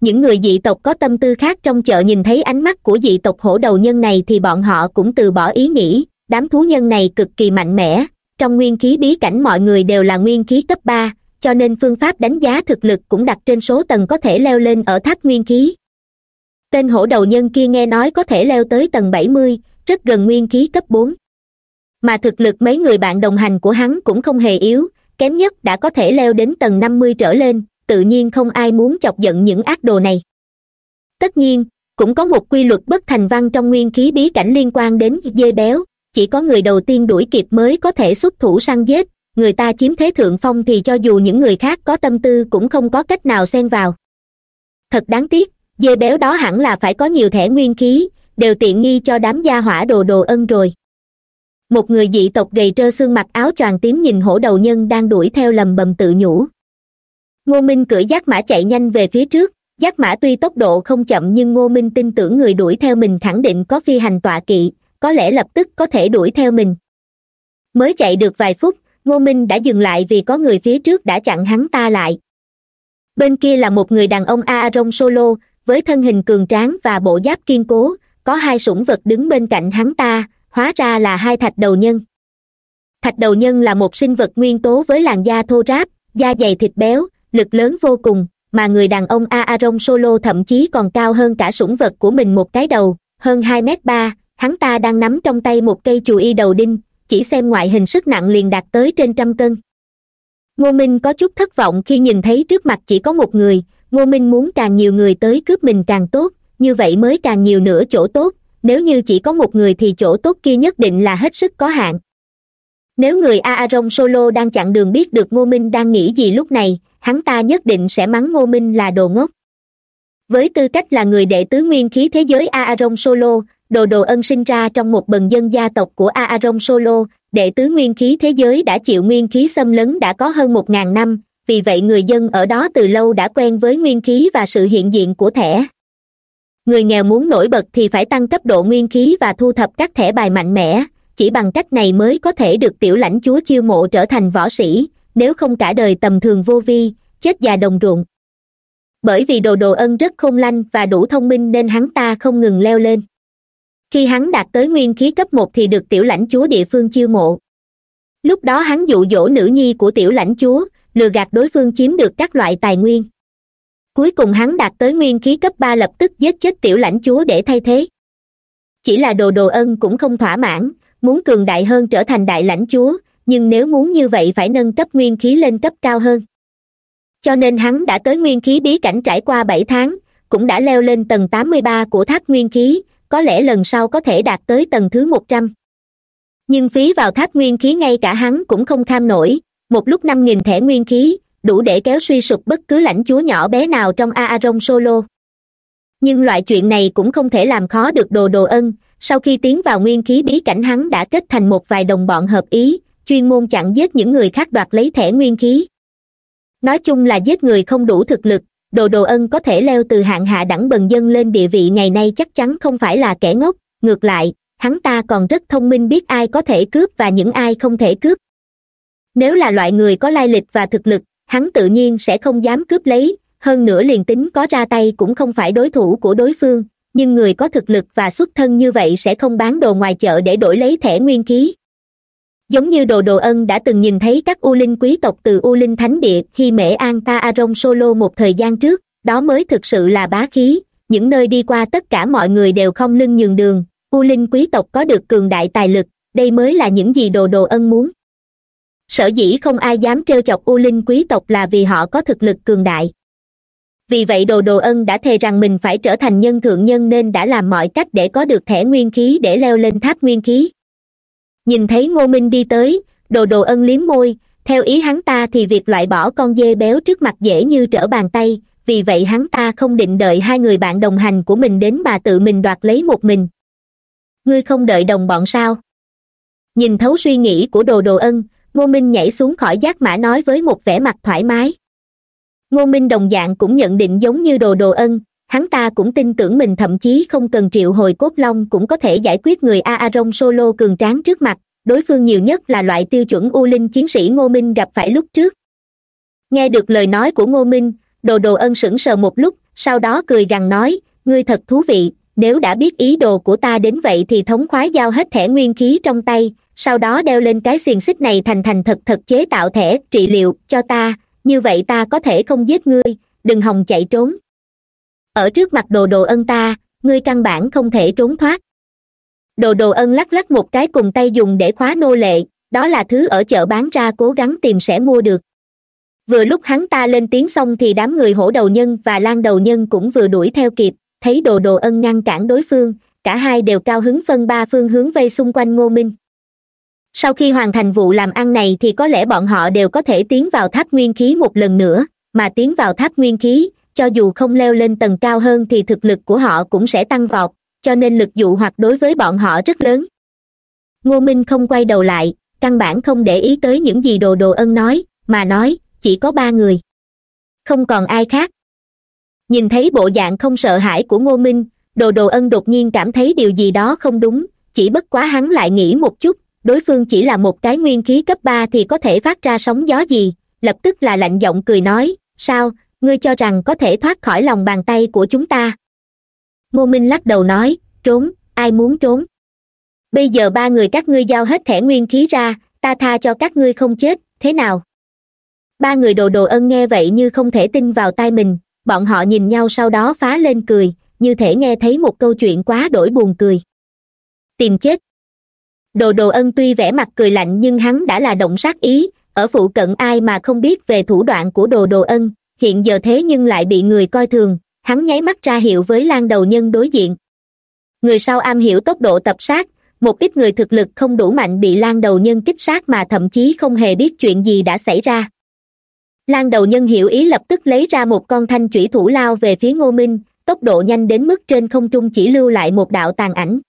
Những người dị tộc có tâm tư khác trong chợ nhìn thấy ánh mắt của dị tộc hổ đầu nhân này thì bọn họ cũng từ bỏ ý nghĩ, đám thú nhân này cực kỳ mạnh mẽ, trong nguyên khí bí cảnh mọi người đều là nguyên khí cấp ba cho nên phương pháp đánh giá thực lực cũng đặt trên số tầng có thể leo lên ở tháp nguyên khí. Tên hổ đầu nhân kia nghe nói có thể leo tới tầng bảy mươi, rất gần nguyên khí cấp bốn. Mà thực lực mấy người bạn đồng hành của hắn cũng không hề yếu, kém nhất đã có thể leo đến tầng năm mươi trở lên, tự nhiên không ai muốn chọc giận những ác đồ này. Tất nhiên, cũng có một quy luật bất thành văn trong nguyên khí bí cảnh liên quan đến dê béo, chỉ có người đầu tiên đuổi kịp mới có thể xuất thủ săn giết người ta chiếm thế thượng phong thì cho dù những người khác có tâm tư cũng không có cách nào xen vào. Thật đáng tiếc, dê béo đó hẳn là phải có nhiều thẻ nguyên khí, đều tiện nghi cho đám gia hỏa đồ đồ ân rồi. Một người dị tộc gầy trơ xương mặc áo choàng tím nhìn hổ đầu nhân đang đuổi theo lầm bầm tự nhủ. Ngô minh cưỡi giác mã chạy nhanh về phía trước, giác mã tuy tốc độ không chậm nhưng ngô minh tin tưởng người đuổi theo mình khẳng định có phi hành tọa kỵ, có lẽ lập tức có thể đuổi theo mình. Mới chạy được vài phút ngô minh đã dừng lại vì có người phía trước đã chặn hắn ta lại. Bên kia là một người đàn ông aaron solo, với thân hình cường tráng và bộ giáp kiên cố, có hai sủng vật đứng bên cạnh hắn ta, hóa ra là hai thạch đầu nhân. Thạch đầu nhân là một sinh vật nguyên tố với làn da thô ráp, da dày thịt béo, lực lớn vô cùng, mà người đàn ông aaron solo thậm chí còn cao hơn cả sủng vật của mình một cái đầu, hơn hai m ba, hắn ta đang nắm trong tay một cây chù y đầu đinh chỉ xem ngoại hình sức nặng liền đạt tới trên trăm cân. Ngô minh có chút thất vọng khi nhìn thấy trước mặt chỉ có một người, ngô minh muốn càng nhiều người tới cướp mình càng tốt, như vậy mới càng nhiều nữa chỗ tốt, nếu như chỉ có một người thì chỗ tốt kia nhất định là hết sức có hạn. Nếu người aaron solo đang chặn đường biết được ngô minh đang nghĩ gì lúc này, hắn ta nhất định sẽ mắng ngô minh là đồ ngốc. Với tư cách là người đệ tứ nguyên khí thế giới aaron solo đồ đồ ân sinh ra trong một bần dân gia tộc của aaron solo, đệ tứ nguyên khí thế giới đã chịu nguyên khí xâm lấn đã có hơn một ngàn năm, vì vậy người dân ở đó từ lâu đã quen với nguyên khí và sự hiện diện của thẻ. Người nghèo muốn nổi bật thì phải tăng cấp độ nguyên khí và thu thập các thẻ bài mạnh mẽ, chỉ bằng cách này mới có thể được tiểu lãnh chúa chiêu mộ trở thành võ sĩ, nếu không cả đời tầm thường vô vi, chết già đồng ruộng. Bởi vì đồ đồ ân rất khôn lanh và đủ thông minh nên hắn ta không ngừng leo lên khi hắn đạt tới nguyên khí cấp một thì được tiểu lãnh chúa địa phương chiêu mộ. Lúc đó hắn dụ dỗ nữ nhi của tiểu lãnh chúa, lừa gạt đối phương chiếm được các loại tài nguyên. Cuối cùng hắn đạt tới nguyên khí cấp ba lập tức giết chết tiểu lãnh chúa để thay thế. Chỉ là đồ đồ ân cũng không thỏa mãn, muốn cường đại hơn trở thành đại lãnh chúa, nhưng nếu muốn như vậy phải nâng cấp nguyên khí lên cấp cao hơn. Cho nên hắn đã tới nguyên khí bí cảnh trải qua bảy tháng, cũng đã leo lên tầng tám mươi ba của tháp nguyên khí có lẽ lần sau có thể đạt tới tầng thứ một trăm. Nhưng phí vào tháp nguyên khí ngay cả hắn cũng không kham nổi. Một lúc năm nghìn thẻ nguyên khí, đủ để kéo suy sụp bất cứ lãnh chúa nhỏ bé nào trong a aron solo. Nhưng loại chuyện này cũng không thể làm khó được đồ đồ ân. Sau khi tiến vào nguyên khí bí cảnh hắn đã kết thành một vài đồng bọn hợp ý, chuyên môn chặn giết những người khác đoạt lấy thẻ nguyên khí. Nói chung là giết người không đủ thực lực đồ đồ ân có thể leo từ hạng hạ đẳng bần dân lên địa vị ngày nay chắc chắn không phải là kẻ ngốc. Ngược lại, hắn ta còn rất thông minh biết ai có thể cướp và những ai không thể cướp. Nếu là loại người có lai lịch và thực lực, hắn tự nhiên sẽ không dám cướp lấy. Hơn nữa liền tính có ra tay cũng không phải đối thủ của đối phương, nhưng người có thực lực và xuất thân như vậy sẽ không bán đồ ngoài chợ để đổi lấy thẻ nguyên khí giống như đồ đồ ân đã từng nhìn thấy các u linh quý tộc từ u linh thánh địa khi mễ an ta aron solo một thời gian trước, đó mới thực sự là bá khí. Những nơi đi qua tất cả mọi người đều không lưng nhường đường. U linh quý tộc có được cường đại tài lực, đây mới là những gì đồ đồ ân muốn. Sở dĩ không ai dám trêu chọc u linh quý tộc là vì họ có thực lực cường đại. Vì vậy đồ đồ ân đã thề rằng mình phải trở thành nhân thượng nhân nên đã làm mọi cách để có được thẻ nguyên khí để leo lên tháp nguyên khí nhìn thấy ngô minh đi tới, đồ đồ ân liếm môi, theo ý hắn ta thì việc loại bỏ con dê béo trước mặt dễ như trở bàn tay, vì vậy hắn ta không định đợi hai người bạn đồng hành của mình đến mà tự mình đoạt lấy một mình. Ngươi không đợi đồng bọn sao? Nhìn thấu suy nghĩ của đồ đồ ân, ngô minh nhảy xuống khỏi giác mã nói với một vẻ mặt thoải mái. Ngô minh đồng dạng cũng nhận định giống như đồ đồ ân hắn ta cũng tin tưởng mình thậm chí không cần triệu hồi cốt long cũng có thể giải quyết người a a solo cường tráng trước mặt. Đối phương nhiều nhất là loại tiêu chuẩn u linh chiến sĩ ngô minh gặp phải lúc trước. Nghe được lời nói của ngô minh, đồ đồ ân sững sờ một lúc, sau đó cười gằn nói, ngươi thật thú vị, nếu đã biết ý đồ của ta đến vậy thì thống khoái giao hết thẻ nguyên khí trong tay, sau đó đeo lên cái xiềng xích này thành thành thật thật chế tạo thẻ trị liệu cho ta, như vậy ta có thể không giết ngươi, đừng hòng chạy trốn ở trước mặt đồ đồ ân ta, ngươi căn bản không thể trốn thoát. Đồ đồ ân lắc lắc một cái cùng tay dùng để khóa nô lệ, đó là thứ ở chợ bán ra cố gắng tìm sẽ mua được. Vừa lúc hắn ta lên tiếng xong thì đám người hổ đầu nhân và lan đầu nhân cũng vừa đuổi theo kịp, thấy đồ đồ ân ngăn cản đối phương, cả hai đều cao hứng phân ba phương hướng vây xung quanh ngô minh. Sau khi hoàn thành vụ làm ăn này thì có lẽ bọn họ đều có thể tiến vào tháp nguyên khí một lần nữa, mà tiến vào tháp nguyên khí cho dù không leo lên tầng cao hơn thì thực lực của họ cũng sẽ tăng vọt, cho nên lực dụ hoặc đối với bọn họ rất lớn. Ngô minh không quay đầu lại, căn bản không để ý tới những gì đồ đồ ân nói, mà nói, chỉ có ba người. Không còn ai khác. Nhìn thấy bộ dạng không sợ hãi của ngô minh, đồ đồ ân đột nhiên cảm thấy điều gì đó không đúng, chỉ bất quá hắn lại nghĩ một chút, đối phương chỉ là một cái nguyên khí cấp ba thì có thể phát ra sóng gió gì, lập tức là lạnh giọng cười nói, sao ngươi cho rằng có thể thoát khỏi lòng bàn tay của chúng ta. Ngô minh lắc đầu nói, trốn, ai muốn trốn? Bây giờ ba người các ngươi giao hết thẻ nguyên khí ra, ta tha cho các ngươi không chết, thế nào? Ba người đồ đồ ân nghe vậy như không thể tin vào tai mình, bọn họ nhìn nhau sau đó phá lên cười, như thể nghe thấy một câu chuyện quá đổi buồn cười. Tìm chết. Đồ đồ ân tuy vẻ mặt cười lạnh nhưng hắn đã là động sát ý, ở phụ cận ai mà không biết về thủ đoạn của đồ đồ ân hiện giờ thế nhưng lại bị người coi thường, hắn nháy mắt ra hiệu với lan đầu nhân đối diện. Người sau am hiểu tốc độ tập sát, một ít người thực lực không đủ mạnh bị lan đầu nhân kích sát mà thậm chí không hề biết chuyện gì đã xảy ra. Lan đầu nhân hiểu ý lập tức lấy ra một con thanh chủy thủ lao về phía ngô minh, tốc độ nhanh đến mức trên không trung chỉ lưu lại một đạo tàn ảnh.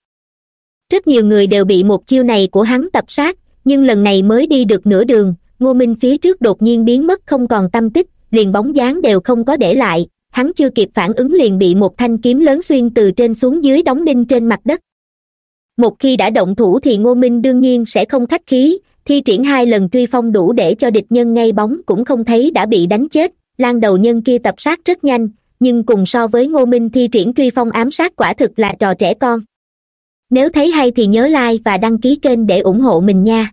Rất nhiều người đều bị một chiêu này của hắn tập sát, nhưng lần này mới đi được nửa đường, ngô minh phía trước đột nhiên biến mất không còn tâm tích liền bóng dáng đều không có để lại, hắn chưa kịp phản ứng liền bị một thanh kiếm lớn xuyên từ trên xuống dưới đóng đinh trên mặt đất. Một khi đã động thủ thì ngô minh đương nhiên sẽ không khách khí, thi triển hai lần truy phong đủ để cho địch nhân ngay bóng cũng không thấy đã bị đánh chết, lan đầu nhân kia tập sát rất nhanh, nhưng cùng so với ngô minh thi triển truy phong ám sát quả thực là trò trẻ con. Nếu thấy hay thì nhớ like và đăng ký kênh để ủng hộ mình nha.